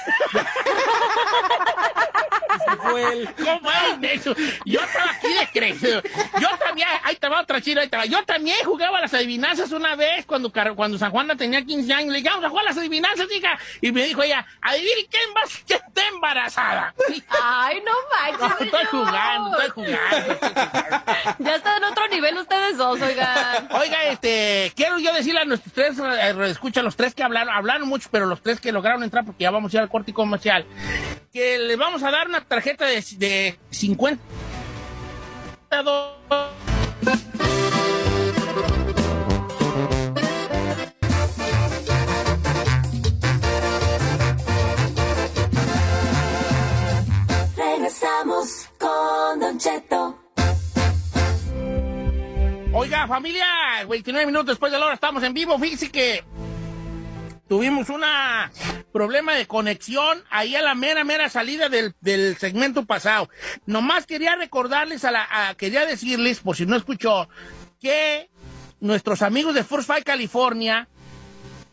Fue el... ¿Cómo es eso? Yo estaba aquí de crecido. Yo también, ahí estaba otra china, ahí estaba. Yo también jugaba las adivinanzas una vez cuando, cuando San Juana tenía 15 años. Le dije, vamos a jugar las adivinanzas, hija. Y me dijo ella, adivine quién, va, quién está embarazada. Ay, no manches. estoy señor. jugando, estoy jugando. Ya está en otro nivel ustedes dos, oigan. Oiga, este, quiero yo decirle a nuestros tres, eh, escucha, los tres que hablaron, hablaron mucho, pero los tres que lograron entrar, porque ya vamos a ir al corte comercial, que les vamos a dar una tarjeta de, de 50 dólares. Regresamos con Don Cheto. Oiga, familia, 29 minutos después de la hora estamos en vivo. Fíjese que tuvimos un problema de conexión ahí a la mera, mera salida del, del segmento pasado. Nomás quería recordarles, a la, a- quería decirles, por si no escuchó, que nuestros amigos de First Fight California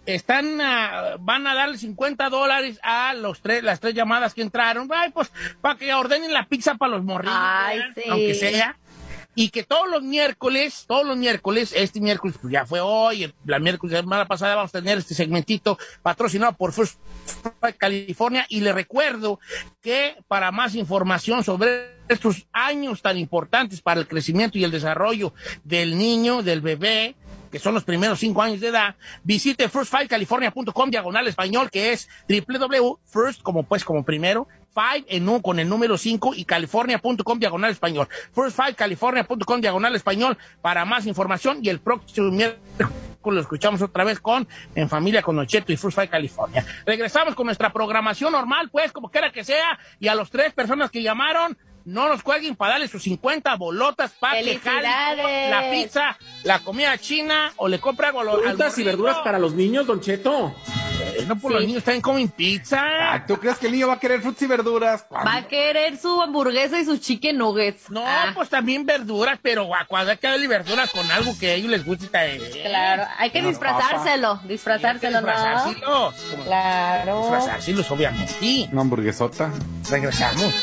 están, ah, van a darle 50 dólares a los tres, las tres llamadas que entraron. Ay, pues, para que ordenen la pizza para los morrillos. Ay, sí. Aunque sea. Y que todos los miércoles, todos los miércoles, este miércoles pues ya fue hoy, la miércoles la semana pasada vamos a tener este segmentito patrocinado por First California. Y le recuerdo que para más información sobre estos años tan importantes para el crecimiento y el desarrollo del niño, del bebé, que son los primeros cinco años de edad, visite firstfightcalifornia.com diagonal español, que es www.first, como pues como primero, five en un, con el número 5 y california.com diagonal español. Firstfightcalifornia.com diagonal español para más información y el próximo miércoles lo escuchamos otra vez con En Familia con Nocheto y First Fight California. Regresamos con nuestra programación normal, pues, como quiera que sea, y a las tres personas que llamaron, no nos cuelguen para darle sus 50 bolotas para que jale la pizza, la comida china o le compra algo Frutas y verduras para los niños, Don Cheto. Bueno, pues los Sí. niños también comen pizza. Ah, ¿Tú crees que el niño va a querer frutas y verduras? ¿Cuándo? Va a querer su hamburguesa y sus chicken nuggets. No, Ah, pues también verduras, pero cuando hay que darle verduras con algo que a ellos les guste. eh, Claro, hay que disfrazárselo, disfrazárselo, ¿no? disfrazárselos. Claro. Disfrazárselos, obviamente. Sí. Una hamburguesota. Regresamos.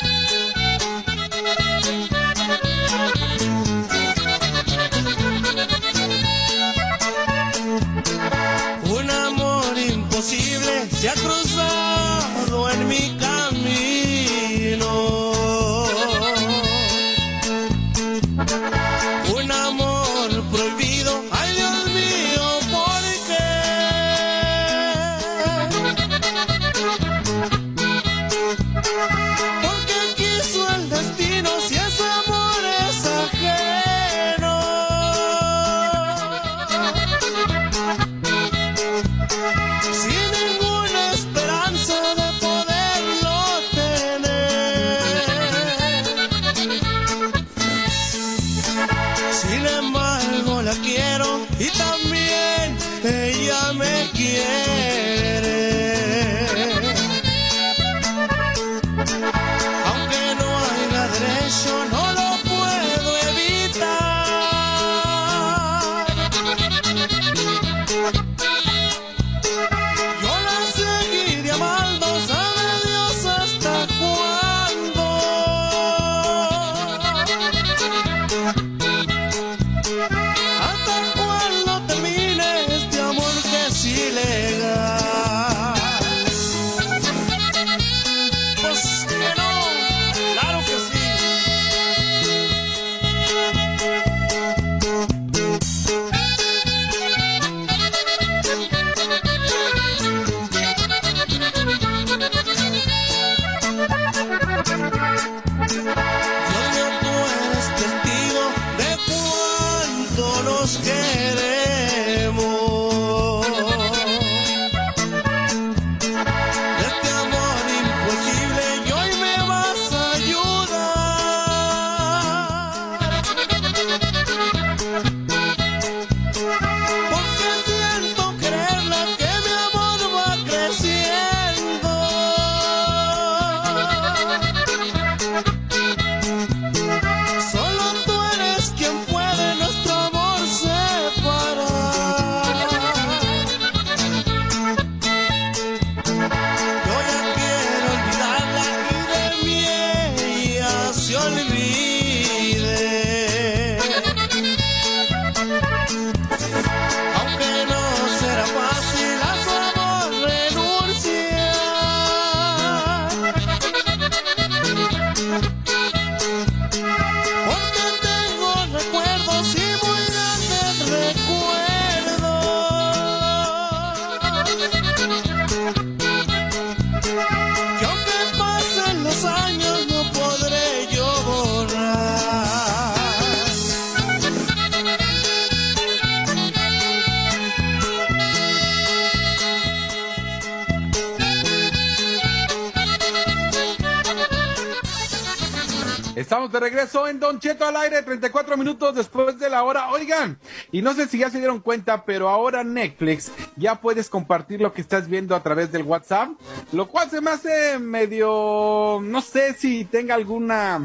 En Don Cheto al aire, 34 minutos después de la hora. Oigan, y no sé si ya se dieron cuenta, pero ahora Netflix ya puedes compartir lo que estás viendo a través del WhatsApp, lo cual se me hace medio, no sé si tenga alguna,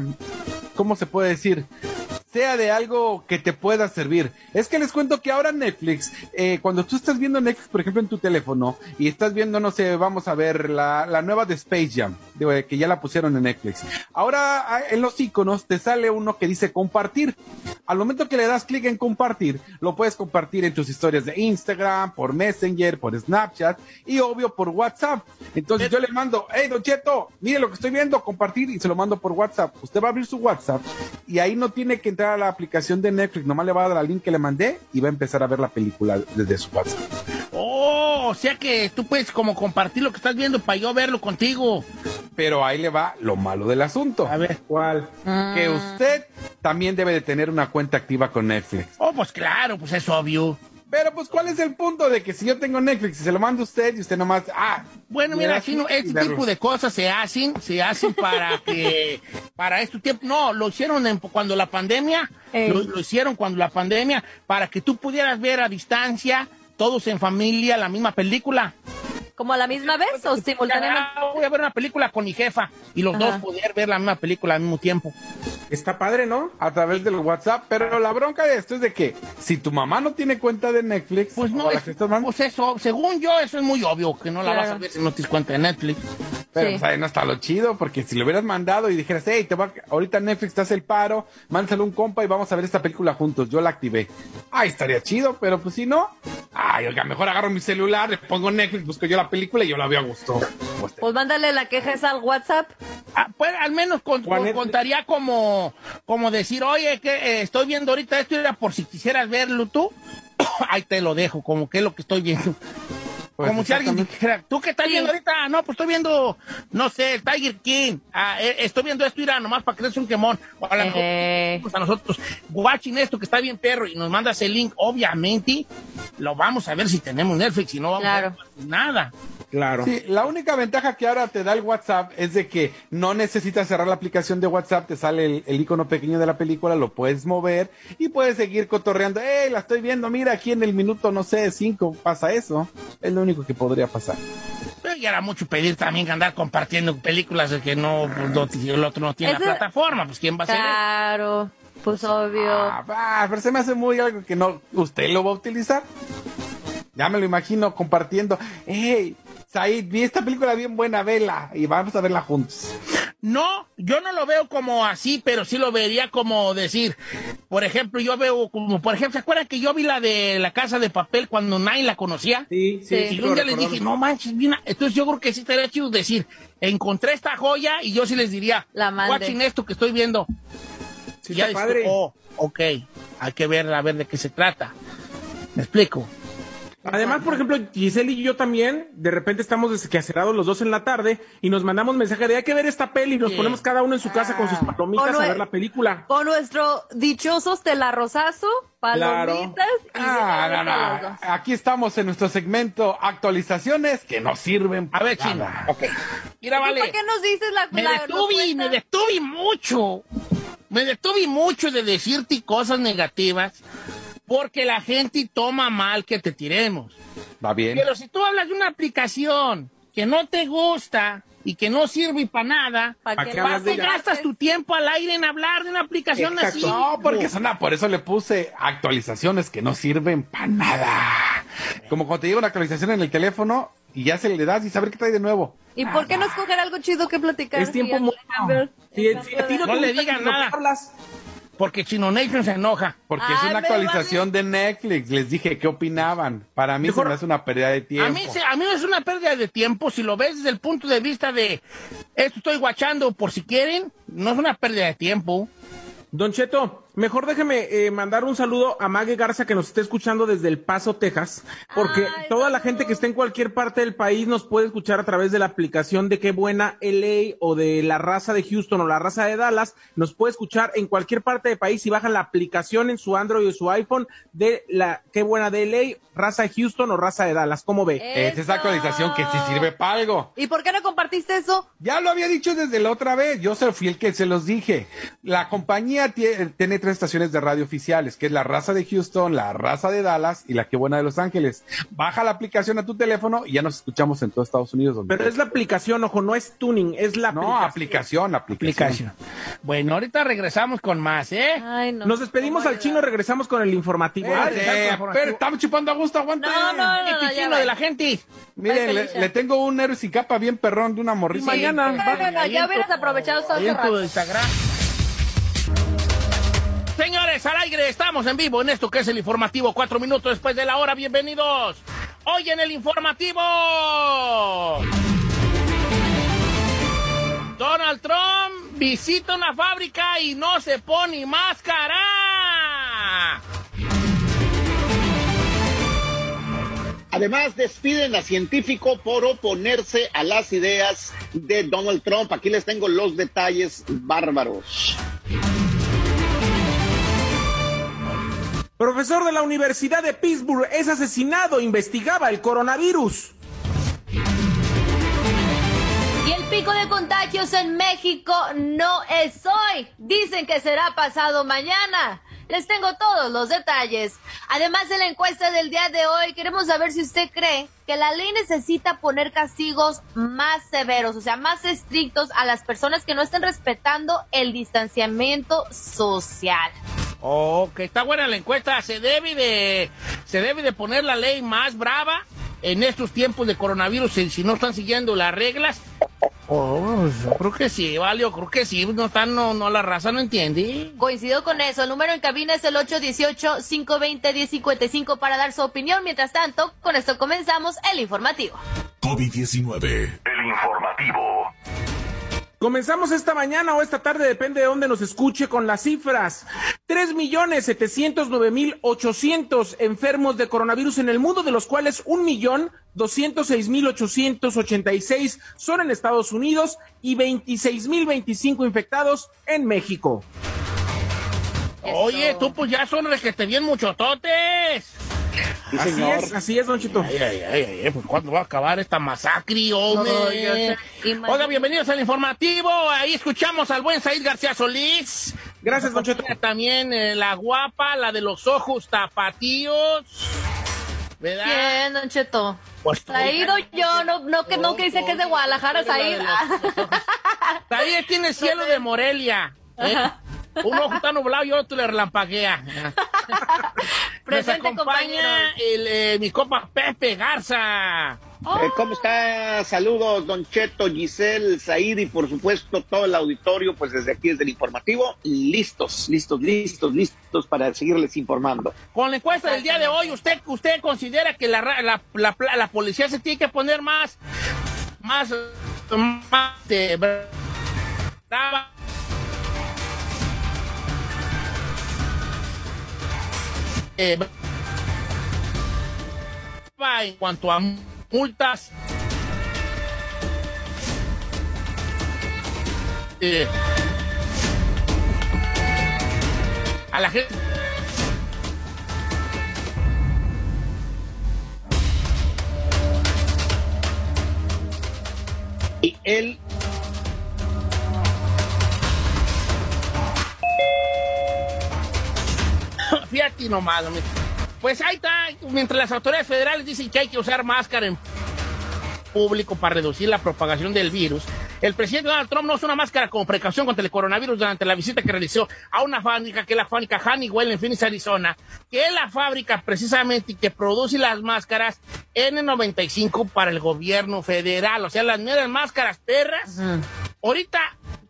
¿cómo se puede decir? Sea de algo que te pueda servir. Es que les cuento que ahora Netflix, eh, cuando tú estás viendo Netflix, por ejemplo, en tu teléfono, y estás viendo, no sé, vamos a ver la, la nueva de Space Jam, eh, que ya la pusieron en Netflix. Ahora ah, en los iconos te sale uno que dice compartir. Al momento que le das clic en compartir, lo puedes compartir en tus historias de Instagram, por Messenger, por Snapchat y obvio por WhatsApp. Entonces yo le mando, hey Don Cheto, mire lo que estoy viendo, compartir y se lo mando por WhatsApp. Usted va a abrir su WhatsApp y ahí no tiene que entrar a la aplicación de Netflix, nomás le va a dar al link que le mandé y va a empezar a ver la película desde su WhatsApp. Oh, o sea que tú puedes como compartir lo que estás viendo para yo verlo contigo. Pero ahí le va lo malo del asunto. A ver. ¿Cuál? Que usted también debe de tener una cuenta activa con Netflix. Oh, pues claro, pues es obvio. Pero pues, ¿cuál es el punto de que si yo tengo Netflix y se lo mando a usted y usted nomás, ah, Bueno, mira, aquí no, este tipo de cosas se hacen, se hacen para que, para este tiempo, no, lo hicieron en- cuando la pandemia, lo, lo hicieron cuando la pandemia, para que tú pudieras ver a distancia, todos en familia, la misma película. ¿Como a la misma vez o simultáneamente? Ah, voy a ver una película con mi jefa y los Ajá. dos poder ver la misma película al mismo tiempo. Está padre, ¿no? A través del WhatsApp, pero la bronca de esto es de que si tu mamá no tiene cuenta de Netflix, Pues no, es- pues eso, según yo, eso es muy obvio, que no la Claro. vas a ver si no tienes cuenta de Netflix. pero Sí. pues ahí no está lo chido, porque si lo hubieras mandado y dijeras, hey, te va, a- ahorita Netflix te hace el paro, mándale un compa y vamos a ver esta película juntos, yo la activé. Ay, estaría chido, pero pues si no, ay, oiga, mejor agarro mi celular, le pongo Netflix, busco yo la película y yo la veo a gusto. Pues, mándale la queja esa al WhatsApp. Ah, pues al menos con- con- contaría como, como decir, oye, que eh, estoy viendo ahorita esto, era por si quisieras verlo tú. Ahí te lo dejo, como que es lo que estoy viendo. Pues, como si alguien dijera, ¿tú qué estás Sí. viendo ahorita? No, pues estoy viendo, no sé, el Tiger King. Ah, eh, estoy viendo esto, irá, nomás para que des un quemón. O a mejor Eh. pues a nosotros, watching esto que está bien perro y nos mandas el link, obviamente, lo vamos a ver si tenemos Netflix, si no vamos Claro. a ver nada. Claro. Sí, la única ventaja que ahora te da el WhatsApp es de que no necesitas cerrar la aplicación de WhatsApp, te sale el, el icono pequeño de la película, lo puedes mover y puedes seguir cotorreando. ¡Eh, la estoy viendo! Mira, aquí en el minuto, no sé, cinco pasa eso. Es lo único que podría pasar. Pero ya era mucho pedir también andar compartiendo películas de que no, pues, no- el otro no tiene la plataforma, pues ¿quién va a eso? Claro, pues obvio. Ah, va, pero se me hace muy algo que no, usted lo va a utilizar. Ya me lo imagino compartiendo. ¡Hey! Said, vi esta película bien buena, vela. Y vamos a verla juntos. No, yo no lo veo como así, pero sí lo vería como decir, por ejemplo, yo veo como, por ejemplo, ¿se acuerdan que yo vi la de la casa de papel cuando nadie la conocía? Sí, sí, Y sí, un lo día les dije, no manches, mira, entonces yo creo que sí estaría chido decir, encontré esta joya y yo sí les diría, La watching esto que estoy viendo. Sí, ya está padre. oh, ok, hay que verla, a ver de qué se trata. ¿Me explico? Además, por ejemplo, Giselle y yo también, de repente estamos desquacerados los dos en la tarde y nos mandamos mensaje de hay que ver esta peli y nos Sí. ponemos cada uno en su casa con sus palomitas Con a ver la película. Con nuestro dichoso telarrosazo, palomitas y Ah, no, no. Aquí estamos en nuestro segmento actualizaciones que no sirven A ver, nada. ok. Mira, vale. ¿Por qué nos dices la Me la- detuve, nos me detuve mucho. Me detuve mucho de decirte cosas negativas porque la gente toma mal que te tiremos. Va bien. Pero si tú hablas de una aplicación que no te gusta y que no sirve para nada, ¿Para ¿Para qué gastas tu tiempo al aire en hablar de una aplicación Exacto. así? No, porque son, por eso le puse actualizaciones que no sirven para nada. Como cuando te llega una actualización en el teléfono y ya se le das y saber qué trae de nuevo. ¿Y por qué no escoger algo chido que platicar? Es tiempo muerto. Si, si no, No le digan nada. hablas, Porque Chino Nation se enoja. Porque Ay, es una actualización de Netflix. Les dije qué opinaban. Para mí Mejor- se me hace una pérdida de tiempo. A mí, se- a mí es una pérdida de tiempo si lo ves desde el punto de vista de esto estoy guachando por si quieren, no es una pérdida de tiempo. Don Cheto, mejor déjeme eh, mandar un saludo a Mague Garza que nos está escuchando desde El Paso, Texas, porque Ay, toda la gente que está en cualquier parte del país nos puede escuchar a través de la aplicación de Qué Buena LA o de la raza de Houston o la raza de Dallas, nos puede escuchar en cualquier parte del país si bajan la aplicación en su Android o su iPhone de la Qué Buena de LA, raza de Houston o raza de Dallas, ¿cómo ve? Es esa actualización que sí sirve para algo. ¿Y por qué no compartiste eso? Ya lo había dicho desde la otra vez, yo fui el que se los dije. La compañía tie- tiene tres estaciones de radio oficiales, que es la raza de Houston, la raza de Dallas y la que buena de Los Ángeles. Baja la aplicación a tu teléfono y ya nos escuchamos en todo Estados Unidos. donde- Pero es la aplicación, ojo, no es tuning, es la no, aplicación, aplicación. Aplicación. Bueno, ahorita regresamos con más, ¿eh? Ay, no. Nos despedimos ¿Cómo al chino, regresamos con el informativo. Ay, pero estamos chupando a gusto, aguanta. No, no, no, chino de la gente. Miren, le, tengo un héroe sin capa bien perrón de una morrita. mañana, bien No, no, no, ya hubieras aprovechado. Instagram. Señores, al aire, estamos en vivo en esto que es el informativo, cuatro minutos después de la hora. Bienvenidos. Hoy en el informativo. Donald Trump visita una fábrica y no se pone máscara. Además, despiden a científico por oponerse a las ideas de Donald Trump. Aquí les tengo los detalles bárbaros. Profesor de la Universidad de Pittsburgh es asesinado, investigaba el coronavirus. Y el pico de contagios en México no es hoy. Dicen que será pasado mañana. Les tengo todos los detalles. Además de la encuesta del día de hoy, queremos saber si usted cree que la ley necesita poner castigos más severos, o sea, más estrictos a las personas que no estén respetando el distanciamiento social. Oh, que está buena la encuesta. Se debe de, se debe de poner la ley más brava en estos tiempos de coronavirus si, si no están siguiendo las reglas. Oh, yo creo que sí, vale, yo creo que sí, no están, no, no, la raza no entiende. Coincido con eso. El número en cabina es el 818-520-1055 para dar su opinión. Mientras tanto, con esto comenzamos el informativo. COVID-19. El informativo. Comenzamos esta mañana o esta tarde, depende de dónde nos escuche, con las cifras. 3.709.800 enfermos de coronavirus en el mundo, de los cuales 1.206.886 son en Estados Unidos y 26.025 infectados en México. Oye, tú pues ya son que te bien muchototes. Sí, así señor. es, así es, Don Chito. Ay, ay, ay, ay, pues ¿cuándo va a acabar esta masacre, hombre? No. Oiga, bienvenidos al informativo. Ahí escuchamos al buen Said García Solís. Gracias, Don Cheto. También eh, la guapa, la de los ojos tapatíos. ¿Verdad? Bien, Don Cheto. Pues Traído yo, no, no, que, no que dice que es de Guadalajara, Said. Ahí tiene cielo de Morelia. ¿eh? Un ojo está nublado y otro le relampaguea. Nos Presente, acompaña el, eh, mi copa Pepe Garza. Eh, ¿Cómo está? Saludos, Don Cheto, Giselle, Said y por supuesto todo el auditorio, pues desde aquí, desde el informativo, listos, listos, listos, listos para seguirles informando. Con la encuesta del día de hoy, ¿usted, usted considera que la, la, la, la policía se tiene que poner más, más, más de brava? Eh, en cuanto a multas. Eh, a la gente. Y él Fíjate nomás. Pues ahí está, mientras las autoridades federales dicen que hay que usar máscara en público para reducir la propagación del virus, el presidente Donald Trump no usó una máscara como precaución contra el coronavirus durante la visita que realizó a una fábrica, que es la fábrica Honeywell en Phoenix, Arizona, que es la fábrica precisamente que produce las máscaras N95 para el gobierno federal, o sea, las meras máscaras perras. Ahorita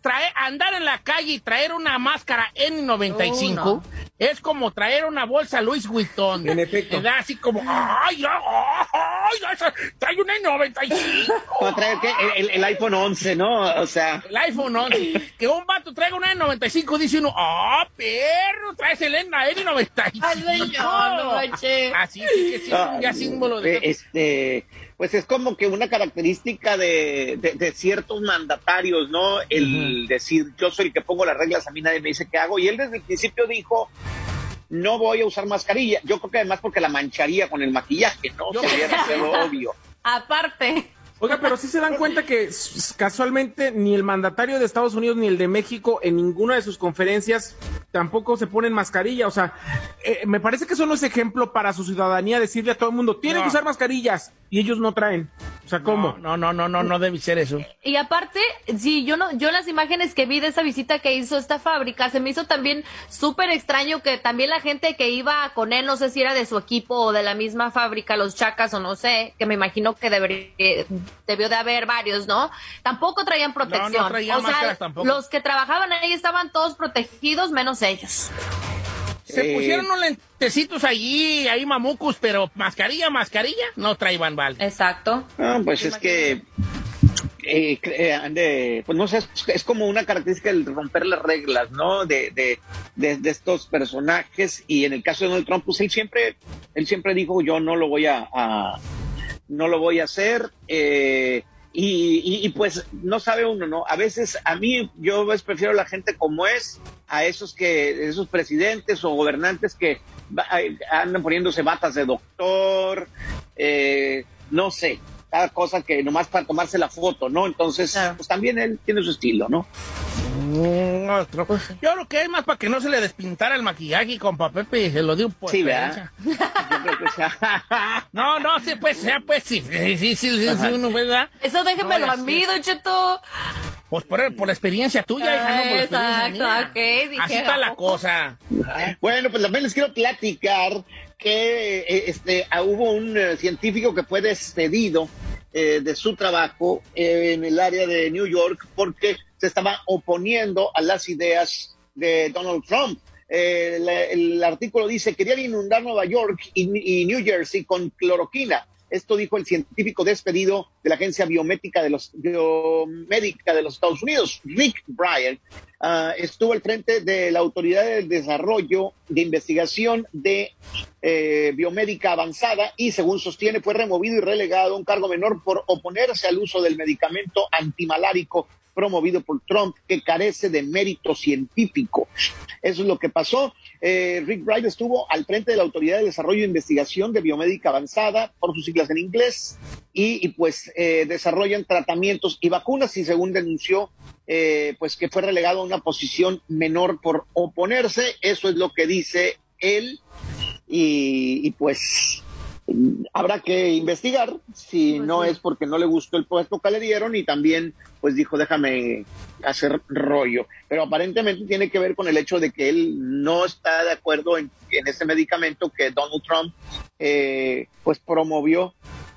traer, andar en la calle y traer una máscara N95 Oh, no. es como traer una bolsa Louis Vuitton. En efecto. Te da así como, ¡ay, ay, ay! ¡Trae una N95! va a traer ¿qué? El, el- el iPhone 11, ¿no? O sea, El iPhone 11. Que un vato traiga una N95, dice uno, ¡ah, perro! Traes el N95. Ay, señor, no. Así sí que sí, es un ya símbolo de... eh, este, pues es como que una característica de, de- de ciertos mandatarios, ¿no? El decir, yo soy el que pongo las reglas, a mí nadie me dice qué hago. Y él desde el principio dijo, no voy a usar mascarilla. Yo creo que además porque la mancharía con el maquillaje, ¿no? Yo- Sería demasiado obvio. Aparte. Oiga, pero sí se dan cuenta que casualmente ni el mandatario de Estados Unidos ni el de México en ninguna de sus conferencias tampoco se ponen mascarilla. O sea, eh, me parece que eso no es ejemplo para su ciudadanía decirle a todo el mundo, tienen No. que usar mascarillas y ellos no traen. O sea, ¿cómo? No, no, no, no, no debe ser eso. Y aparte, sí, yo no, yo las imágenes que vi de esa visita que hizo esta fábrica, se me hizo también súper extraño que también la gente que iba con él, no sé si era de su equipo o de la misma fábrica, los chacas o no sé, que me imagino que debería, debió de haber varios, ¿no? Tampoco traían protección. traían o sea, los que trabajaban ahí estaban todos protegidos, menos ellos. Se Eh, pusieron unos lentecitos allí, ahí mamucos, pero mascarilla, mascarilla, no traían bal. Exacto. Ah, pues es que, eh, eh, han de- pues no sé, es, es como una característica el romper las reglas, ¿no? De, de, de, de estos personajes y en el caso de Donald Trump, pues él siempre, él siempre dijo yo no lo voy a, a- no lo voy a hacer. eh, y, y- y, pues no sabe uno, ¿no? A veces a mí yo pues, prefiero la gente como es, a esos que, esos presidentes o gobernantes que ay, andan poniéndose batas de doctor, eh, no sé, cada cosa que nomás para tomarse la foto, ¿no? Entonces, pues también él tiene su estilo, ¿no? Mm, otro. Yo creo que es más para que no se le despintara el maquillaje con Pepe, se lo dio por Sí, ¿verdad? No, no, sí, pues, sea, pues, sí, sí, sí, sí, sí, sí, uno, ¿verdad? Eso déjemelo No, a mí, Don Cheto. Pues por, por la experiencia tuya, hija, no por la experiencia Exacto, mía. ok, dije, Así está ¿a la cosa. Bueno, pues también les quiero platicar que eh, este, ah, hubo un eh, científico que fue despedido eh, de su trabajo en el área de New York porque se estaba oponiendo a las ideas de Donald Trump. Eh, el artículo dice, querían inundar Nueva York y New Jersey con cloroquina. Esto dijo el científico despedido de la agencia biomédica de los, biomédica de los Estados Unidos, Rick Bryant. Ah, estuvo al frente de la Autoridad del Desarrollo de Investigación de eh, Biomédica Avanzada y, según sostiene, fue removido y relegado a un cargo menor por oponerse al uso del medicamento antimalárico promovido por Trump que carece de mérito científico. Eso es lo que pasó. Eh, Rick Bright estuvo al frente de la Autoridad de Desarrollo e Investigación de Biomédica Avanzada, por sus siglas en inglés, y, pues eh, desarrollan tratamientos y vacunas y según denunció, eh, pues que fue relegado a una posición menor por oponerse. Eso es lo que dice él y pues habrá que investigar si no es porque no le gustó el puesto que le dieron y también pues dijo déjame hacer rollo pero aparentemente tiene que ver con el hecho de que él no está de acuerdo en, en ese medicamento que Donald Trump eh, pues promovió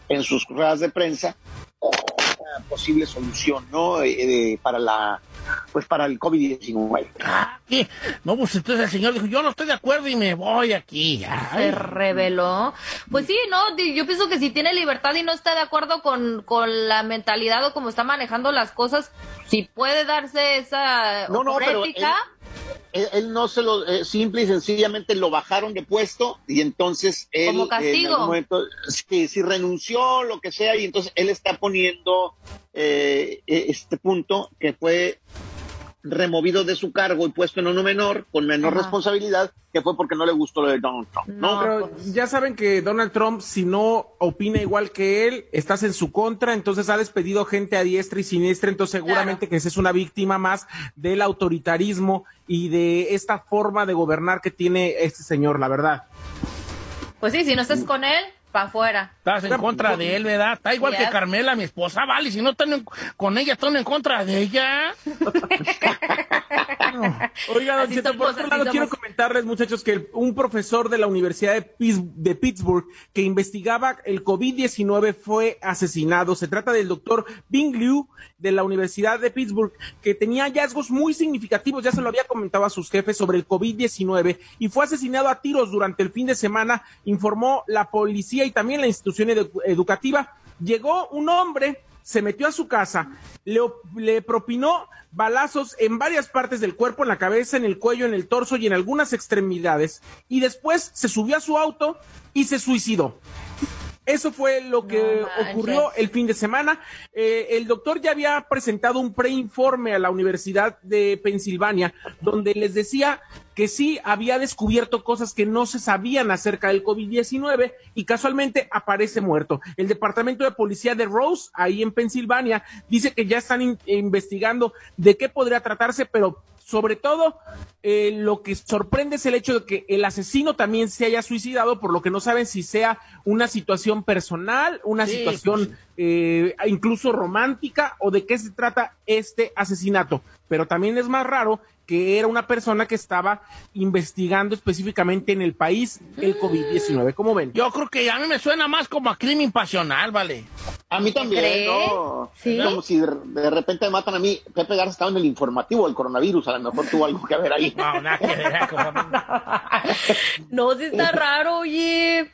en sus ruedas de prensa una posible solución no Eh, eh, para la pues para el COVID-19 ¿Qué? No, pues entonces el señor dijo, yo no estoy de acuerdo y me voy aquí. Ay. Se reveló. Pues sí, no, yo pienso que si tiene libertad y no está de acuerdo con, con la mentalidad o cómo está manejando las cosas, si puede darse esa No, no, pero ética. él, él no se lo, eh, simple y sencillamente lo bajaron de puesto y entonces él Como en castigo. momento, sí, sí renunció, lo que sea, y entonces él está poniendo eh, eh, este punto que fue removido de su cargo y puesto en uno menor, con menor Ajá. responsabilidad, que fue porque no le gustó lo de Donald Trump. ¿no? Pero ya saben que Donald Trump, si no opina igual que él, estás en su contra, entonces ha despedido gente a diestra y siniestra, entonces seguramente que esa es una víctima más del autoritarismo y de esta forma de gobernar que tiene este señor, la verdad. Pues sí, si no estás con él, para afuera. Estás en contra de él, ¿verdad? Está igual que. Carmela, mi esposa, vale. Si no están en- con ella, están en contra de ella. Oiga, don Cheto, por otro lado, quiero comentarles, muchachos, que un profesor de la Universidad de, Pis- de Pittsburgh que investigaba el COVID-19 fue asesinado. Se trata del doctor Bing Liu de la Universidad de Pittsburgh, que tenía hallazgos muy significativos, ya se lo había comentado a sus jefes sobre el COVID-19 y fue asesinado a tiros durante el fin de semana, informó la policía y también la institución edu- educativa. Llegó un hombre se metió a su casa, le propinó balazos en varias partes del cuerpo, en la cabeza, en el cuello, en el torso y en algunas extremidades, y después se subió a su auto y se suicidó. Eso fue lo que ocurrió el fin de semana. Eh, el doctor ya había presentado un preinforme a la Universidad de Pensilvania, donde les decía que sí había descubierto cosas que no se sabían acerca del COVID-19 y casualmente aparece muerto. El Departamento de Policía de Rose, ahí en Pensilvania, dice que ya están in- investigando de qué podría tratarse, pero sobre todo eh, lo que sorprende es el hecho de que el asesino también se haya suicidado, por lo que no saben si sea una situación personal, una Sí, situación eh, incluso romántica o de qué se trata este asesinato. Pero también es más raro que era una persona que estaba investigando específicamente en el país el COVID-19. ¿Cómo ven? Yo creo que a mí me suena más como a crimen pasional, vale. A mí también, ¿Cree? ¿no? ¿Sí? Como si de, repente me matan a mí. Pepe Garza estaba en el informativo del coronavirus, a lo mejor tuvo algo que ver ahí. No, nada que ver, No, sí está raro, oye.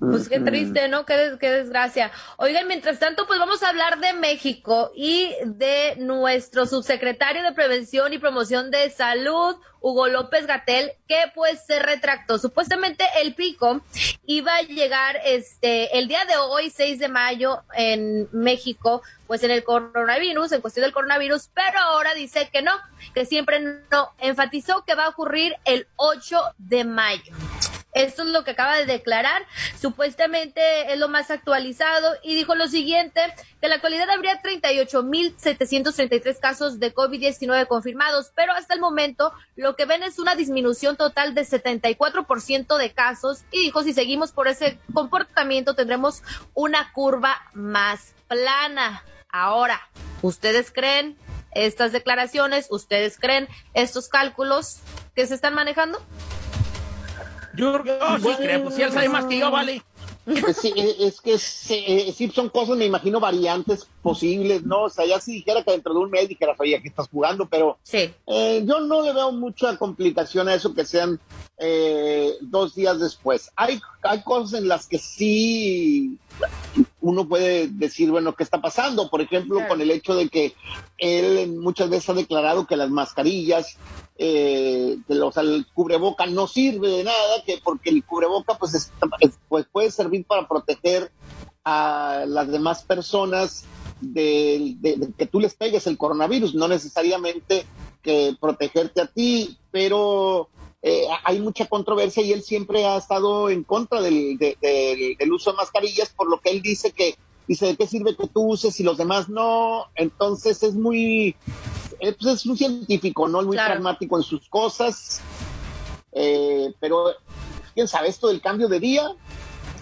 Pues qué triste, ¿no? Qué, des- qué desgracia. Oigan, mientras tanto, pues vamos a hablar de México y de nuestro subsecretario de Prevención y Promoción de Salud, Hugo López Gatel, que pues se retractó. Supuestamente el pico iba a llegar este el día de hoy, 6 de mayo, en México, pues en el coronavirus, en cuestión del coronavirus, pero ahora dice que no, que siempre no. Enfatizó que va a ocurrir el 8 de mayo. Esto es lo que acaba de declarar. Supuestamente es lo más actualizado y dijo lo siguiente, que en la actualidad habría 38.733 casos de COVID-19 confirmados, pero hasta el momento lo que ven es una disminución total de 74% de casos y dijo si seguimos por ese comportamiento tendremos una curva más plana. Ahora, ¿ustedes creen estas declaraciones? ¿Ustedes creen estos cálculos que se están manejando? Yo, yo sí creo, pues si él sabe más que yo, vale. Pues sí, es que sí, sí, son cosas, me imagino, variantes posibles, ¿no? O sea, ya si dijera que dentro de un mes dijeras, oye, aquí estás jugando, pero sí. eh, yo no le veo mucha complicación a eso que sean eh, dos días después. Hay, hay cosas en las que sí uno puede decir, bueno, ¿qué está pasando? Por ejemplo, con el hecho de que él muchas veces ha declarado que las mascarillas, eh, que los, el cubreboca no sirve de nada, que porque el cubreboca pues, es, pues puede servir para proteger a las demás personas de, de, de, que tú les pegues el coronavirus, no necesariamente que protegerte a ti, pero eh, hay mucha controversia y él siempre ha estado en contra del, de, del, del, uso de mascarillas, por lo que él dice que, dice, ¿de qué sirve que tú uses y los demás no? Entonces es muy, eh, pues es un científico, ¿no? Muy claro. pragmático en sus cosas, eh, pero quién sabe, esto del cambio de día,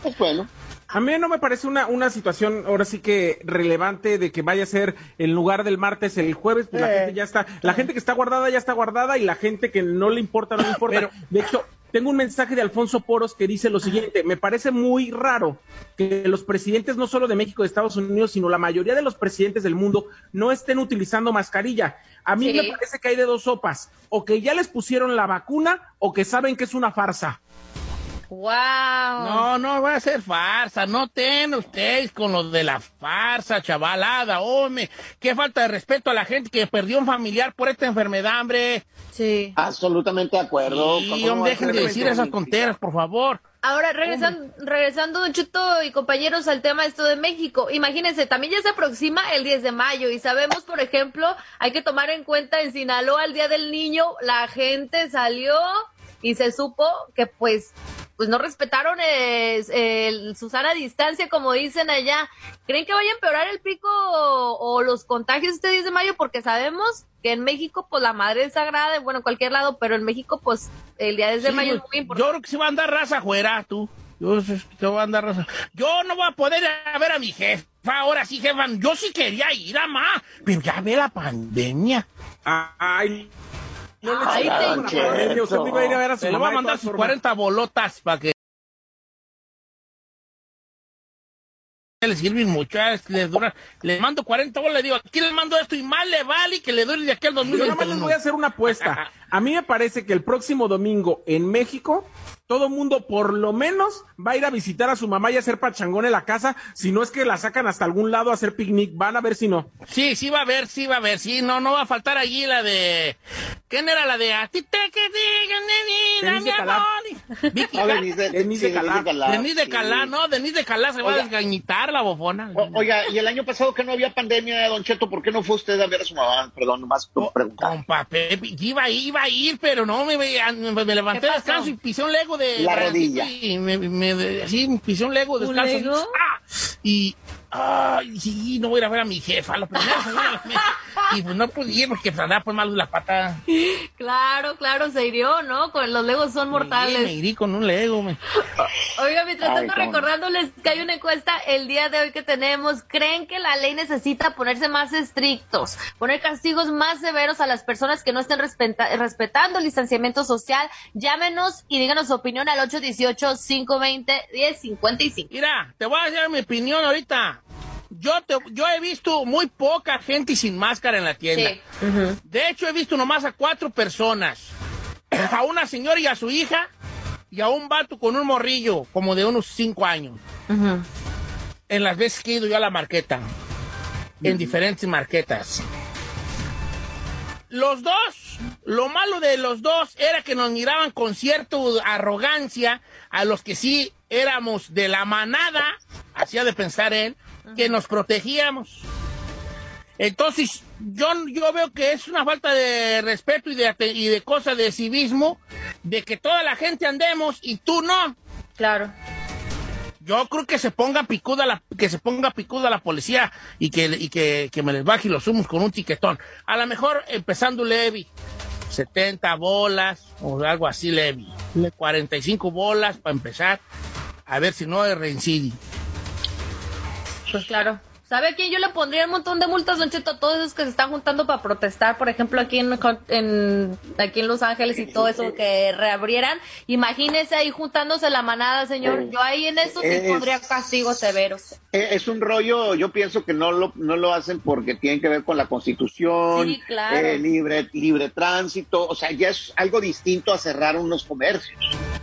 es bueno. A mí no me parece una, una situación ahora sí que relevante de que vaya a ser en lugar del martes el jueves, pues eh. la gente ya está, la gente que está guardada ya está guardada y la gente que no le importa no le importa. Pero, de hecho, tengo un mensaje de Alfonso Poros que dice lo siguiente, me parece muy raro que los presidentes no solo de México y de Estados Unidos, sino la mayoría de los presidentes del mundo no estén utilizando mascarilla. A mí sí. me parece que hay de dos sopas, o que ya les pusieron la vacuna o que saben que es una farsa. Wow. No, no va a ser farsa. No ten ustedes con lo de la farsa, chavalada, hombre. Qué falta de respeto a la gente que perdió un familiar por esta enfermedad, hombre. Sí. Absolutamente de acuerdo. Sí, hombre, dejen de decir esas tonteras, por favor. Ahora, regresando, regresando, Don Chuto y compañeros, al tema esto de México. Imagínense, también ya se aproxima el 10 de mayo y sabemos, por ejemplo, hay que tomar en cuenta en Sinaloa, el Día del Niño, la gente salió y se supo que pues pues no respetaron el, el, su sana distancia, como dicen allá. ¿Creen que vaya a empeorar el pico o, o, los contagios este 10 de mayo? Porque sabemos que en México, pues la madre es sagrada, bueno, en cualquier lado, pero en México, pues el día 10 de sí, mayo es muy importante. Yo creo que se va a andar raza fuera, tú. Yo, se va a andar raza. Yo no voy a poder ir a ver a mi jefa. Ahora sí, jefa. Yo sí quería ir a más, pero ya ve la pandemia. Ay, no le Ahí te pandemia, usted me iba a ir a ver a su Se le va a mandar sus 40 bolotas para que le sirven mucho, les dura, le mando 40 bolas, le digo, aquí les mando esto y más le vale que le dure de aquí al 2021. Yo nada más les voy a hacer una apuesta. A mí me parece que el próximo domingo en México, todo mundo por lo menos va a ir a visitar a su mamá y a hacer pachangón en la casa, si no es que la sacan hasta algún lado a hacer picnic, van a ver si no. Sí, sí va a haber, sí va a haber, sí, no, no va a faltar allí la de, ¿quién era la de a ti te que digan, mi amor? Vicky, Denise de Calá. Denise de Calá, ¿no? Denise de Calá se va a desgañitar la bofona. O, oiga, y el año pasado que no había pandemia, Don Cheto, ¿por qué no fue usted a ver a su mamá? Perdón, nomás preguntar. Compa Pepe, iba, iba a ir, pero no, me, me, me levanté descanso y pisé un lego de... La rodilla. Y me, me, sí, pisé un lego descalzo. ¿Un lego? ¡Ah! Y... Ay, sí, no voy a ir a ver a mi jefa. Lo primero y pues no pude porque andaba pues mal la pata. Claro, claro, se hirió, ¿no? Con los legos son mortales. Me, me irí con un lego. Me... Oiga, mientras tanto, recordándoles que hay una encuesta el día de hoy que tenemos. ¿Creen que la ley necesita ponerse más estrictos? Poner castigos más severos a las personas que no estén respeta respetando el distanciamiento social. Llámenos y díganos su opinión al 818-520-1055. Mira, te voy a decir mi opinión ahorita. Yo, te, yo he visto muy poca gente sin máscara en la tienda. Sí. Uh -huh. De hecho, he visto nomás a cuatro personas. A una señora y a su hija y a un vato con un morrillo como de unos cinco años. Uh -huh. En las veces que he ido yo a la marqueta. Uh -huh. En diferentes marquetas. Los dos, lo malo de los dos era que nos miraban con cierta arrogancia a los que sí éramos de la manada, hacía de pensar él, que nos protegíamos. Entonces, yo, yo veo que es una falta de respeto y de, y de cosa de civismo de que toda la gente andemos y tú no. Claro. Yo creo que se ponga picuda la, que se ponga picuda la policía y que, y que, que me les baje los humos con un tiquetón. A lo mejor empezando levy. 70 bolas o algo así levy. 45 bolas para empezar. A ver si no hay reincidio. Pues claro. ¿Sabe a quién yo le pondría un montón de multas, Don Cheto? A todos esos que se están juntando para protestar, por ejemplo, aquí en, en- aquí en Los Ángeles y todo eso, que reabrieran. Imagínese ahí juntándose la manada, señor. Yo ahí en eso sí pondría castigos severos. Eh, Es un rollo, yo pienso que no lo, no lo hacen porque tienen que ver con la constitución, Sí, claro. eh, libre, libre tránsito, o sea, ya es algo distinto a cerrar unos comercios.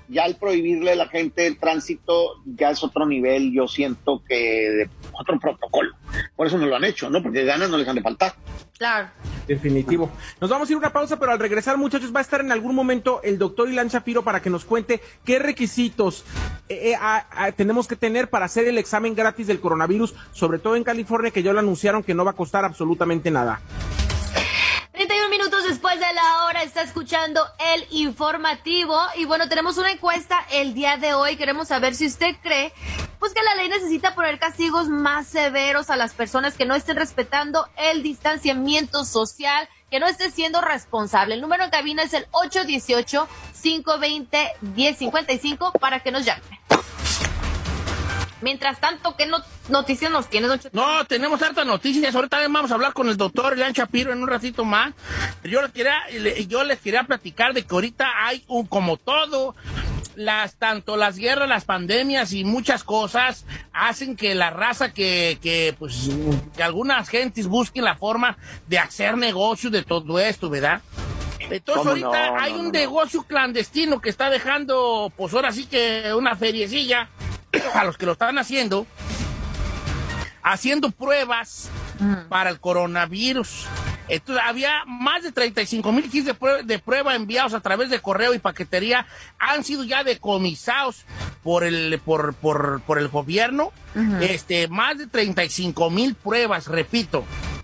Ya al prohibirle a la gente el tránsito ya es otro nivel, yo siento que de otro protocolo. Por eso no lo han hecho, ¿no? Porque ganas no les han de faltar. Claro. Definitivo. Nos vamos a ir a una pausa, pero al regresar, muchachos, va a estar en algún momento el doctor Ilan Shapiro para que nos cuente qué requisitos eh, eh, a- a- tenemos que tener para hacer el examen gratis del coronavirus, sobre todo en California, que ya lo anunciaron que no va a costar absolutamente nada. 31 minutos después de la hora está escuchando el informativo y bueno, tenemos una encuesta el día de hoy. Queremos saber si usted cree pues que la ley necesita poner castigos más severos a las personas que no estén respetando el distanciamiento social, que no esté siendo responsable. El número en cabina es el 818-520-1055 para que nos llame. Mientras tanto, ¿qué no- noticias nos tiene, don Cheto? No, tenemos hartas noticias. Ahorita también vamos a hablar con el doctor Elian Shapiro en un ratito más. Yo les quería, yo les quería platicar de que ahorita hay un, como todo, las, tanto las guerras, las pandemias y muchas cosas hacen que la raza que, que pues, que algunas gentes busquen la forma de hacer negocio de todo esto, ¿verdad? Entonces ¿Cómo ahorita no? hay No, un no, no. negocio clandestino que está dejando, pues ahora sí que una feriecilla a los que lo están haciendo, haciendo pruebas para el coronavirus. Entonces, había más de 35 mil kits de prueba enviados a través de correo y paquetería. Han sido ya decomisados por el, por, por, por el gobierno. este, más de 35 mil pruebas, repito,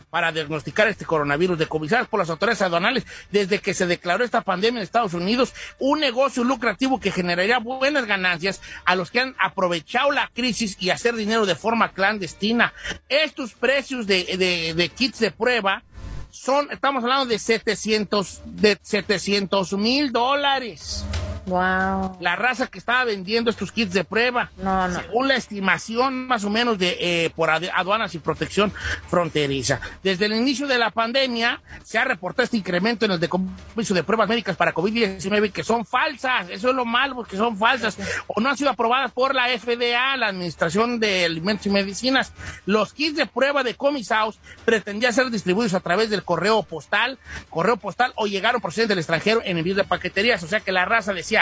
para diagnosticar este coronavirus, decomisadas por las autoridades aduanales desde que se declaró esta pandemia en Estados Unidos. Un negocio lucrativo que generaría buenas ganancias a los que han aprovechado la crisis y hacer dinero de forma clandestina. Estos precios de, de- de kits de prueba son, estamos hablando de 700 de 700 mil dólares. Wow. La raza que estaba vendiendo estos kits de prueba. No, no. Según la estimación más o menos de eh, por aduanas y protección fronteriza. Desde el inicio de la pandemia se ha reportado este incremento en el decomiso de pruebas médicas para COVID-19 que son falsas. Eso es lo malo, porque son falsas. O no han sido aprobadas por la FDA, la Administración de Alimentos y Medicinas. Los kits de prueba decomisados pretendían ser distribuidos a través del correo postal, correo postal o llegaron procedentes del extranjero en envíos de paqueterías. O sea que la raza decía,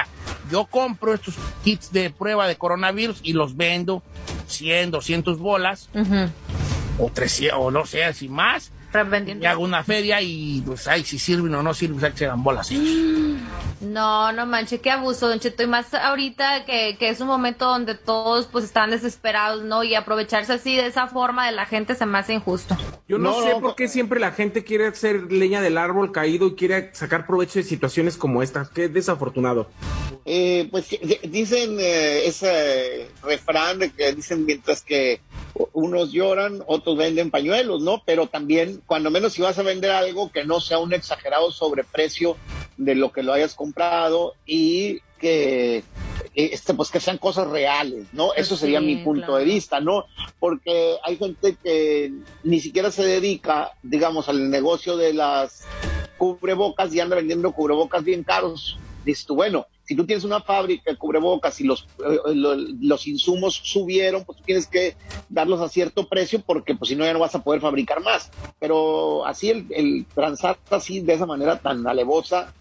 yo compro estos kits de prueba de coronavirus y los vendo 100, 200 bolas o 300 o no sé, si más. Y hago una feria y pues ay, si sirven o no sirven, pues, se dan bolas. No, no manche, qué abuso, Don Cheto. Y más ahorita que, que es un momento donde todos pues están desesperados, ¿no? Y aprovecharse así de esa forma de la gente se me hace injusto. Yo no, No, sé no, por qué siempre la gente quiere hacer leña del árbol caído y quiere sacar provecho de situaciones como esta. Qué desafortunado. Eh, pues di- dicen eh, ese refrán de que dicen mientras que unos lloran, otros venden pañuelos, ¿no? Pero también, cuando menos si vas a vender algo que no sea un exagerado sobreprecio de lo que lo hayas comprado y que eh, este, pues que sean cosas reales, ¿no? Eso sería Sí, mi punto claro. de vista, ¿no? Porque hay gente que ni siquiera se dedica, digamos, al negocio de las cubrebocas y anda vendiendo cubrebocas bien caros. Dices tú, bueno, si tú tienes una fábrica de cubrebocas y los, eh, lo- los insumos subieron, pues tú tienes que darlos a cierto precio porque pues si no ya no vas a poder fabricar más. Pero así el, el transar así de esa manera tan alevosa,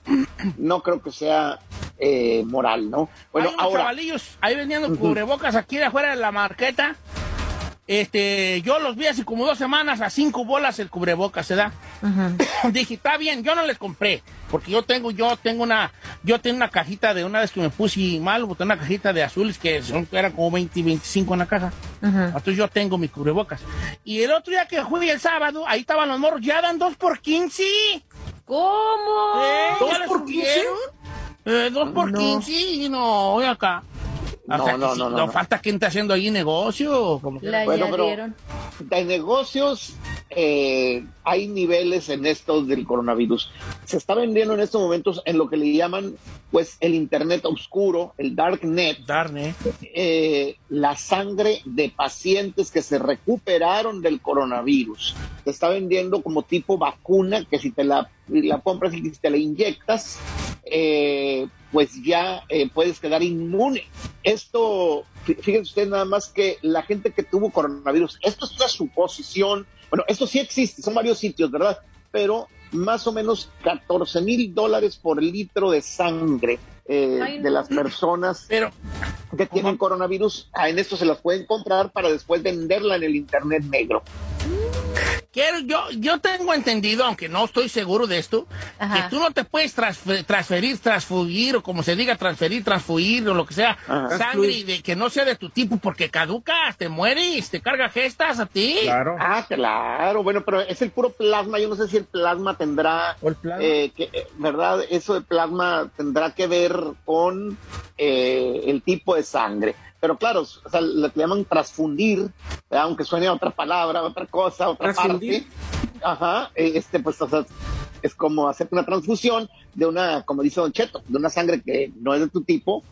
no creo que sea eh, moral, ¿no? Bueno, Hay unos ahora... chavalillos ahí vendiendo cubrebocas aquí de afuera de la marqueta. Este, yo los vi hace como dos semanas a cinco bolas el cubrebocas, ¿se da? Dije, está bien, yo no les compré, porque yo tengo, yo tengo una, yo tengo una cajita de una vez que me puse mal, boté una cajita de azules que son, eran como 20 y 25 en la caja. Entonces yo tengo mi cubrebocas. Y el otro día que fui el sábado, ahí estaban los morros, ya dan dos por 15. ¿Cómo? ¿Eh? ¿Dos ¿Ya les por 15? Eh, dos por quince, no, voy acá. O No, sea, no, no, no, no no. falta quien está haciendo ahí negocio. Como que- Le Bueno, pero- de negocios eh, hay niveles en estos del coronavirus. Se está vendiendo en estos momentos en lo que le llaman pues el internet oscuro, el darknet, Darne. eh, la sangre de pacientes que se recuperaron del coronavirus. Se está vendiendo como tipo vacuna que si te la, la compras y si te la inyectas, eh, pues ya eh, puedes quedar inmune. Esto, fí- fíjense usted nada más que la gente que tuvo coronavirus, esto es una suposición, bueno, esto sí existe, son varios sitios, ¿verdad? Pero más o menos 14 mil dólares por litro de sangre eh, Ay, de las personas Pero, que tienen coronavirus, ah, en esto se las pueden comprar para después venderla en el internet negro. Quiero, yo, yo tengo entendido, aunque no estoy seguro de esto, Ajá. que tú no te puedes transfer- transferir, transfugir, o como se diga, transferir, transfuir, o lo que sea, Ajá. sangre de, que no sea de tu tipo, porque caducas, te mueres, te carga gestas a ti. Claro. Ah, claro, bueno, pero es el puro plasma. Yo no sé si el plasma tendrá, ¿O el plasma? eh, que, eh, ¿verdad? Eso de plasma tendrá que ver con eh, el tipo de sangre. Pero claro, o sea, lo que llaman transfundir, ¿verdad? aunque suene a otra palabra, otra cosa, otra ¿Transfundir? parte. Ajá, eh, este, pues, o sea, es como hacer una transfusión de una, como dice Don Cheto, de una sangre que no es de tu tipo,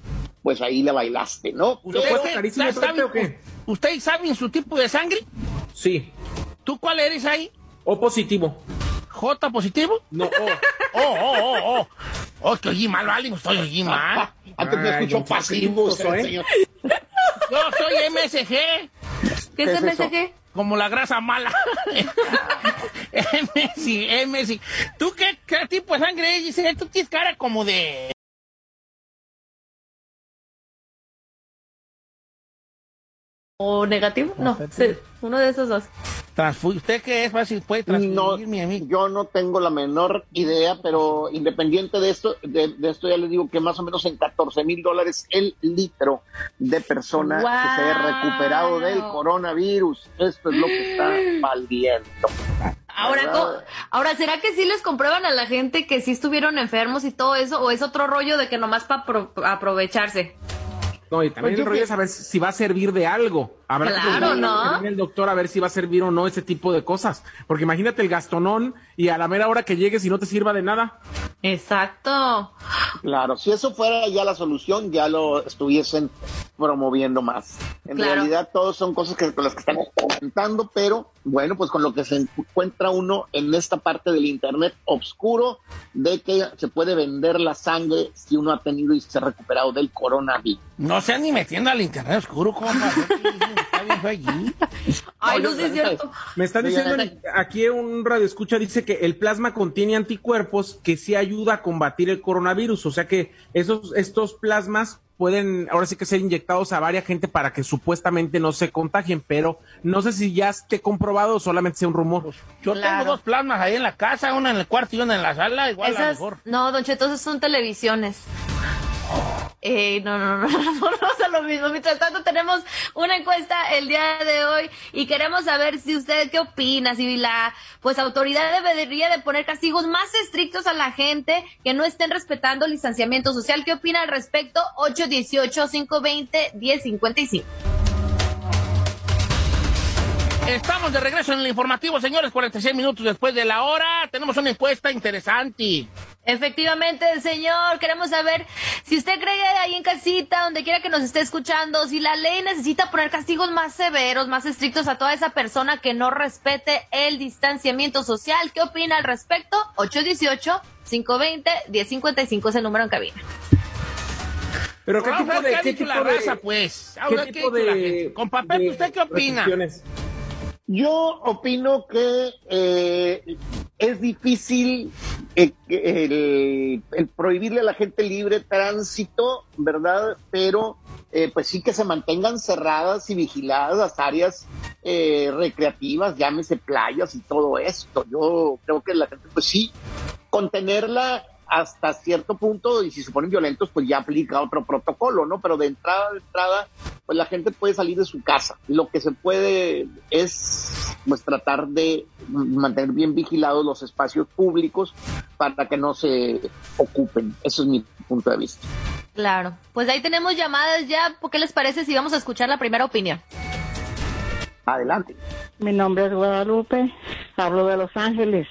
pues ahí le bailaste, ¿no? ¿Ustedes puedo qué- carísimo, saben- Pepe, o qué? ¿Ustedes saben su tipo de sangre? Sí. ¿Tú cuál eres ahí? O positivo. ¿J positivo? No, O. Oh, oh, oh, oh. Oh, que oí mal, vale, estoy oí mal. Antes me escuchó Cheto, pasivo, gustoso, ¿eh? señor. Yo soy MSG, ¿Qué es? MSG? como la grasa mala. MSG, MSG. ¿Tú qué, qué tipo de sangre es? Dice, tú tienes cara como de... ¿O negativo? No, sí, uno de esos dos. ¿Usted qué es? Fácil, puede No, transfuirme a mí. yo no tengo la menor idea, pero independiente de esto, de, de esto ya les digo que más o menos en 14 mil dólares el litro de persona que se Guau. recuperado del coronavirus. Esto es lo que está valiendo. Ahora, ahora, ¿será que sí les comprueban a la gente que sí estuvieron enfermos y todo eso? ¿O es otro rollo de que nomás para aprovecharse? No, y también Pues yo el rollo que- es saber si va a servir de algo. Habrá que Claro, preguntarle ¿no? al doctor a ver si va a servir o no ese tipo de cosas. Porque imagínate el gastonón y a la mera hora que llegues y no te sirva de nada. Exacto. Claro, si eso fuera ya la solución, ya lo estuviesen promoviendo más. En Claro. realidad, todos son cosas que, con las que estamos comentando, pero bueno, pues con lo que se encuentra uno en esta parte del Internet oscuro, de que se puede vender la sangre si uno ha tenido y se ha recuperado del coronavirus. No se ni metiendo al internet oscuro, allí. Ay, No, no, sí es cierto. Me está Sí, diciendo aquí un radio escucha dice que el plasma contiene anticuerpos que sí ayuda a combatir el coronavirus, o sea que esos estos plasmas pueden ahora sí que ser inyectados a varias gente para que supuestamente no se contagien, pero no sé si ya esté comprobado o solamente sea un rumor. Yo Claro. tengo dos plasmas ahí en la casa, una en el cuarto y una en la sala, igual a lo Esas, mejor. no, Don Cheto, esas son televisiones. Eh, no, no, no, no, no, lo mismo. Mientras tanto, tenemos una encuesta el día de hoy y queremos saber si usted qué opina, si la pues autoridad debería de poner castigos más estrictos a la gente que no estén respetando el distanciamiento social. ¿Qué opina al respecto? 818-520-1055. Estamos de regreso en el informativo, señores, 46 minutos después de la hora. Tenemos una encuesta interesante. Efectivamente, señor, queremos saber si usted cree ahí en casita, donde quiera que nos esté escuchando, si la ley necesita poner castigos más severos, más estrictos a toda esa persona que no respete el distanciamiento social. ¿Qué opina al respecto? 818-520-1055 es el número en cabina. Pero qué tipo de ha qué dicho tipo la de raza, pues. Qué tipo ha dicho la de- Pepe, de ¿usted qué opina? restricciones? Yo opino que eh, es difícil eh, el, el prohibirle a la gente libre tránsito, ¿verdad? Pero eh, pues sí que se mantengan cerradas y vigiladas las áreas eh, recreativas, llámese playas y todo esto. Yo creo que la gente, pues sí, contenerla hasta cierto punto, y si se ponen violentos, pues ya aplica otro protocolo, ¿no? Pero de entrada, de entrada, pues la gente puede salir de su casa. Lo que se puede es, pues, tratar de mantener bien vigilados los espacios públicos para que no se ocupen. Eso es mi punto de vista. Claro. Pues ahí tenemos llamadas ya. ¿Qué les parece si vamos a escuchar la primera opinión? Adelante. Mi nombre es Guadalupe, hablo de Los Ángeles.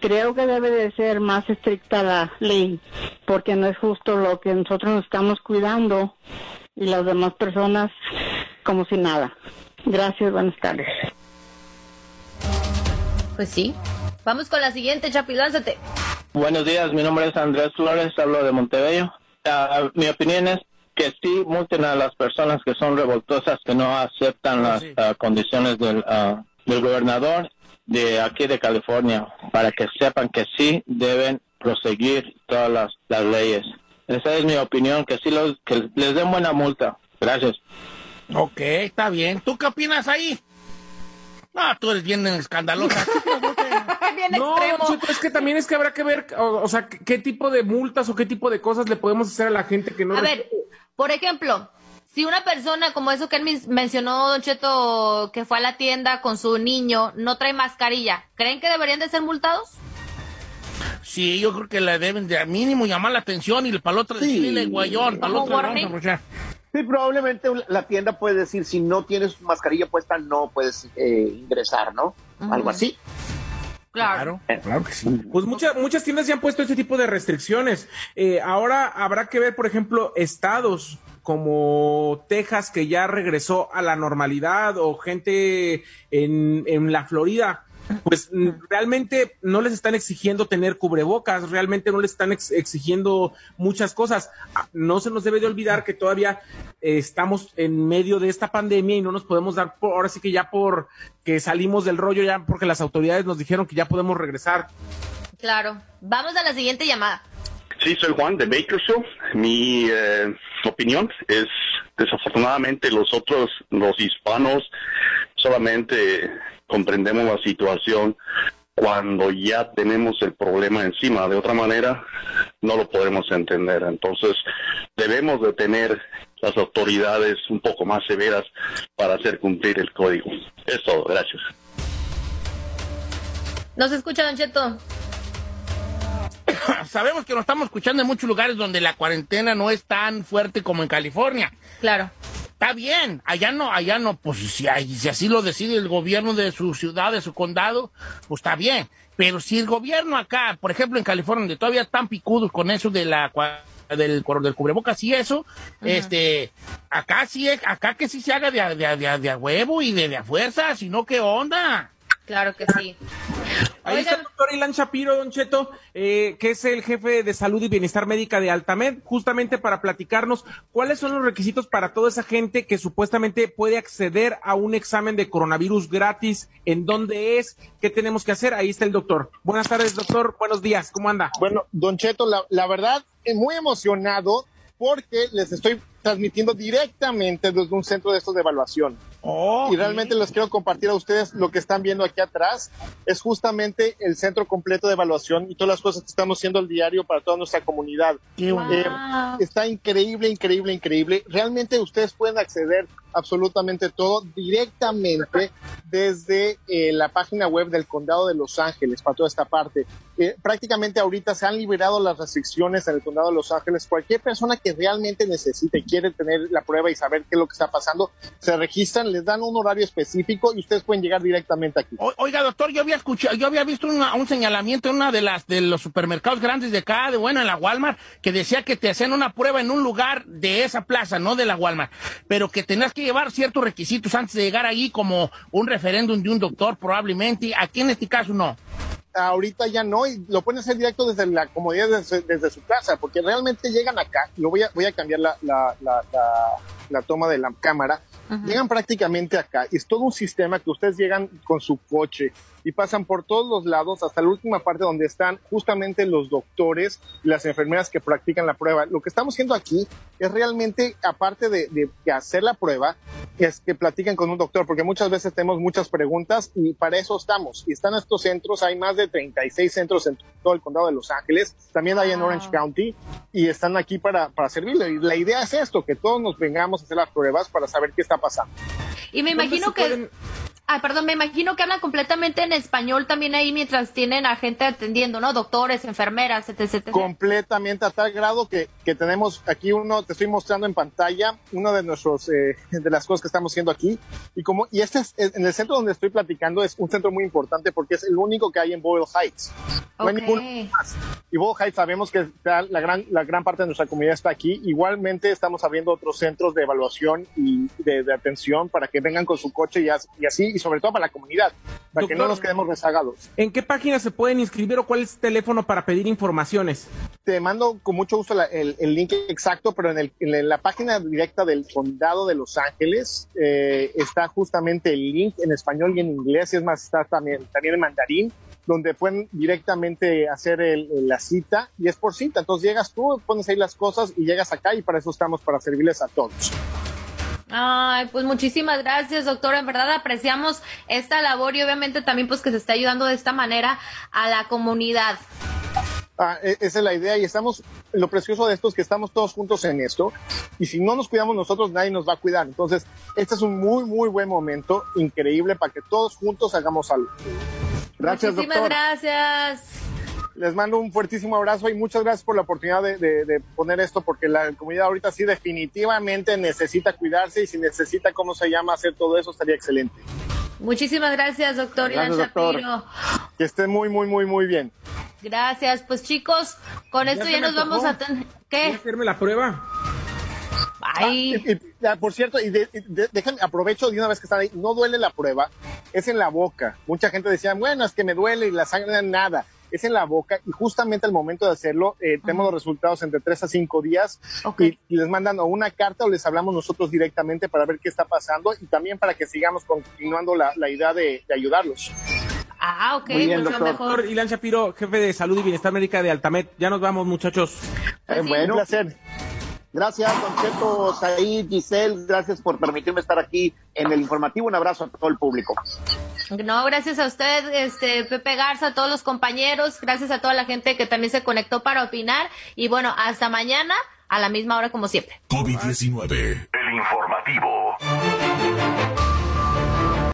Creo que debe de ser más estricta la ley, porque no es justo lo que nosotros nos estamos cuidando y las demás personas como si nada. Gracias, buenas tardes. Pues sí. Vamos con la siguiente, Chapi, lánzate. Buenos días, mi nombre es Andrés Flores, hablo de Montebello. Ah, mi opinión es que sí multen a las personas que son revoltosas, que no aceptan las ah, condiciones del, ah, del gobernador de aquí de California, para que sepan que sí deben proseguir todas las, las leyes. Esa es mi opinión, que sí los, que les den buena multa. Gracias. Ok, está bien. ¿Tú qué opinas ahí? Ah, tú eres bien escandalosa. bien No, extremo. Cheto, es que también es que habrá que ver, o, o sea, qué, qué tipo de multas o qué tipo de cosas le podemos hacer a la gente que no... A ver, por ejemplo, si una persona, como eso que él mencionó, Don Cheto, que fue a la tienda con su niño, no trae mascarilla, ¿creen que deberían de ser multados? Sí, yo creo que le deben de mínimo llamar la atención y para el otro decirle guayón, para el otro a. Sí, probablemente la tienda puede decir, si no tienes mascarilla puesta, no puedes eh, ingresar, ¿no? Algo así. Claro. Claro que sí. Pues muchas muchas tiendas ya han puesto este tipo de restricciones. Eh, ahora habrá que ver, por ejemplo, estados como Texas que ya regresó a la normalidad o gente en, en la Florida. Pues realmente no les están exigiendo tener cubrebocas, realmente no les están ex- exigiendo muchas cosas. Ah, No se nos debe de olvidar que todavía eh, estamos en medio de esta pandemia y no nos podemos dar, por, ahora sí que ya por que salimos del rollo, ya porque las autoridades nos dijeron que ya podemos regresar. Claro. Vamos a la siguiente llamada. Sí, soy Juan de Bakersfield. Mi eh, opinión es, desafortunadamente, los otros, los hispanos, solamente comprendemos la situación cuando ya tenemos el problema encima. De otra manera, no lo podemos entender. Entonces, debemos de tener las autoridades un poco más severas para hacer cumplir el código. Es todo. Gracias. ¿Nos escucha, Don Cheto? Sabemos que nos estamos escuchando en muchos lugares donde la cuarentena no es tan fuerte como en California. Claro. Está bien, allá no, allá no, pues si, si así lo decide el gobierno de su ciudad, de su condado, pues está bien. Pero si el gobierno acá, por ejemplo en California, donde todavía están picudos con eso de la del, del cubrebocas y eso, este, acá sí, es- acá que sí se haga de, a- de, a- de, a- de a huevo y de, de a fuerza, si no, ¿qué onda? Claro que sí. Ahí está el doctor Ilan Shapiro, Don Cheto, eh, que es el jefe de salud y bienestar médica de Altamed, justamente para platicarnos cuáles son los requisitos para toda esa gente que supuestamente puede acceder a un examen de coronavirus gratis, en dónde es, qué tenemos que hacer. Ahí está el doctor. Buenas tardes, doctor. Buenos días. ¿Cómo anda? Bueno, Don Cheto, la, la verdad, eh, muy emocionado porque les estoy transmitiendo directamente desde un centro de estos de evaluación. Y realmente les quiero compartir a ustedes lo que están viendo aquí atrás. Es justamente el centro completo de evaluación y todas las cosas que estamos haciendo al diario para toda nuestra comunidad. Qué Eh, está increíble, increíble, increíble. Realmente ustedes pueden acceder absolutamente todo directamente desde eh, la página web del condado de Los Ángeles para toda esta parte. Eh, prácticamente ahorita se han liberado las restricciones en el condado de Los Ángeles. Cualquier persona que realmente necesite y quiere tener la prueba y saber qué es lo que está pasando, se les dan un horario específico y ustedes pueden llegar directamente aquí. O- Oiga, doctor, yo había escuchado, yo había visto una- un señalamiento en una de las de los supermercados grandes de acá, de bueno, en la Walmart, que decía que te hacían una prueba en un lugar de esa plaza, no de la Walmart, pero que tenías que llevar ciertos requisitos antes de llegar ahí, como un referéndum de un doctor, probablemente. Aquí en este caso no. ahorita ya no, y lo pueden hacer directo desde la comodidad desde, desde su casa, porque realmente llegan acá, lo voy a, voy a cambiar la, la- la toma de la cámara, llegan prácticamente acá, es todo un sistema que ustedes llegan con su coche, y pasan por todos los lados hasta la última parte donde están justamente los doctores y las enfermeras que practican la prueba. Lo que estamos haciendo aquí es realmente, aparte de, de- hacer la prueba, es que platiquen con un doctor, porque muchas veces tenemos muchas preguntas y para eso estamos. Y están estos centros, hay más de 36 centros en todo el condado de Los Ángeles, también hay en Orange County, y están aquí para, para servirle. Y la idea es esto, que todos nos vengamos a hacer las pruebas para saber qué está pasando. Y me imagino que... Ay, perdón, me imagino que hablan completamente en español también ahí mientras tienen a gente atendiendo, ¿no? Doctores, enfermeras, etc. etc. completamente a tal grado que, que tenemos aquí uno, te estoy mostrando en pantalla, una de nuestros, eh, de las cosas que estamos haciendo aquí. Y como, y este es, en el centro donde estoy platicando es un centro muy importante porque es el único que hay en Boyle Heights. No hay Ok. ninguno más. Y Boyle Heights sabemos que está- la gran, la gran parte de nuestra comunidad está aquí. Igualmente estamos abriendo otros centros de evaluación y de, de atención para que vengan con su coche y así, y sobre todo para la comunidad, para que no Doctor. nos quedemos rezagados. ¿En qué página se pueden inscribir o cuál es el teléfono para pedir informaciones? te mando con mucho gusto la- el, el link exacto, pero en, el- en la página directa del condado de Los Ángeles eh, está justamente el link en español y en inglés, y es más, está también, también en mandarín, donde pueden directamente hacer el- la cita, y es por cita. Entonces llegas tú, pones ahí las cosas y llegas acá, y para eso estamos, para servirles a todos. Ay, pues muchísimas gracias, doctor. En verdad apreciamos esta labor y obviamente también pues que se está ayudando de esta manera a la comunidad. Ah, e- esa es la idea y estamos, lo precioso de esto es que estamos todos juntos en esto y si no nos cuidamos nosotros nadie nos va a cuidar. Entonces, este es un muy, muy buen momento, increíble para que todos juntos hagamos algo. Gracias, muchísimas gracias. Les mando un fuertísimo abrazo y muchas gracias por la oportunidad de, de- de poner esto porque la comunidad ahorita sí definitivamente necesita cuidarse y si necesita, ¿cómo se llama? Hacer todo eso estaría excelente. Muchísimas gracias, doctor Ilan Gracias, doctor. Shapiro. Que esté muy, muy, muy, muy bien. Gracias. Pues chicos, con esto ya nos vamos a tener... ¿Qué? hacerme la prueba? Ay. Ah, y- y- ya, por cierto, y de- y de- déjenme, aprovecho de una vez que están ahí, no duele la prueba, es en la boca. Mucha gente decía, bueno, es que me duele y la sangre nada. Es en la boca y justamente al momento de hacerlo, eh, tenemos los resultados entre 3 a 5 días y, y les mandan o una carta o les hablamos nosotros directamente para ver qué está pasando y también para que sigamos continuando la, la idea de, de ayudarlos. Ah, ok, Muy bien, mucho doctor. mejor. Ilan Shapiro, jefe de salud y bienestar médica de Altamed. Ya nos vamos, muchachos. Eh, bueno, un placer. Gracias, Don Cheto, Said, Giselle, gracias por permitirme estar aquí en el informativo. Un abrazo a todo el público. No, gracias a usted, este Pepe Garza, a todos los compañeros, gracias a toda la gente que también se conectó para opinar y bueno, hasta mañana a la misma hora como siempre. COVID-19. El informativo.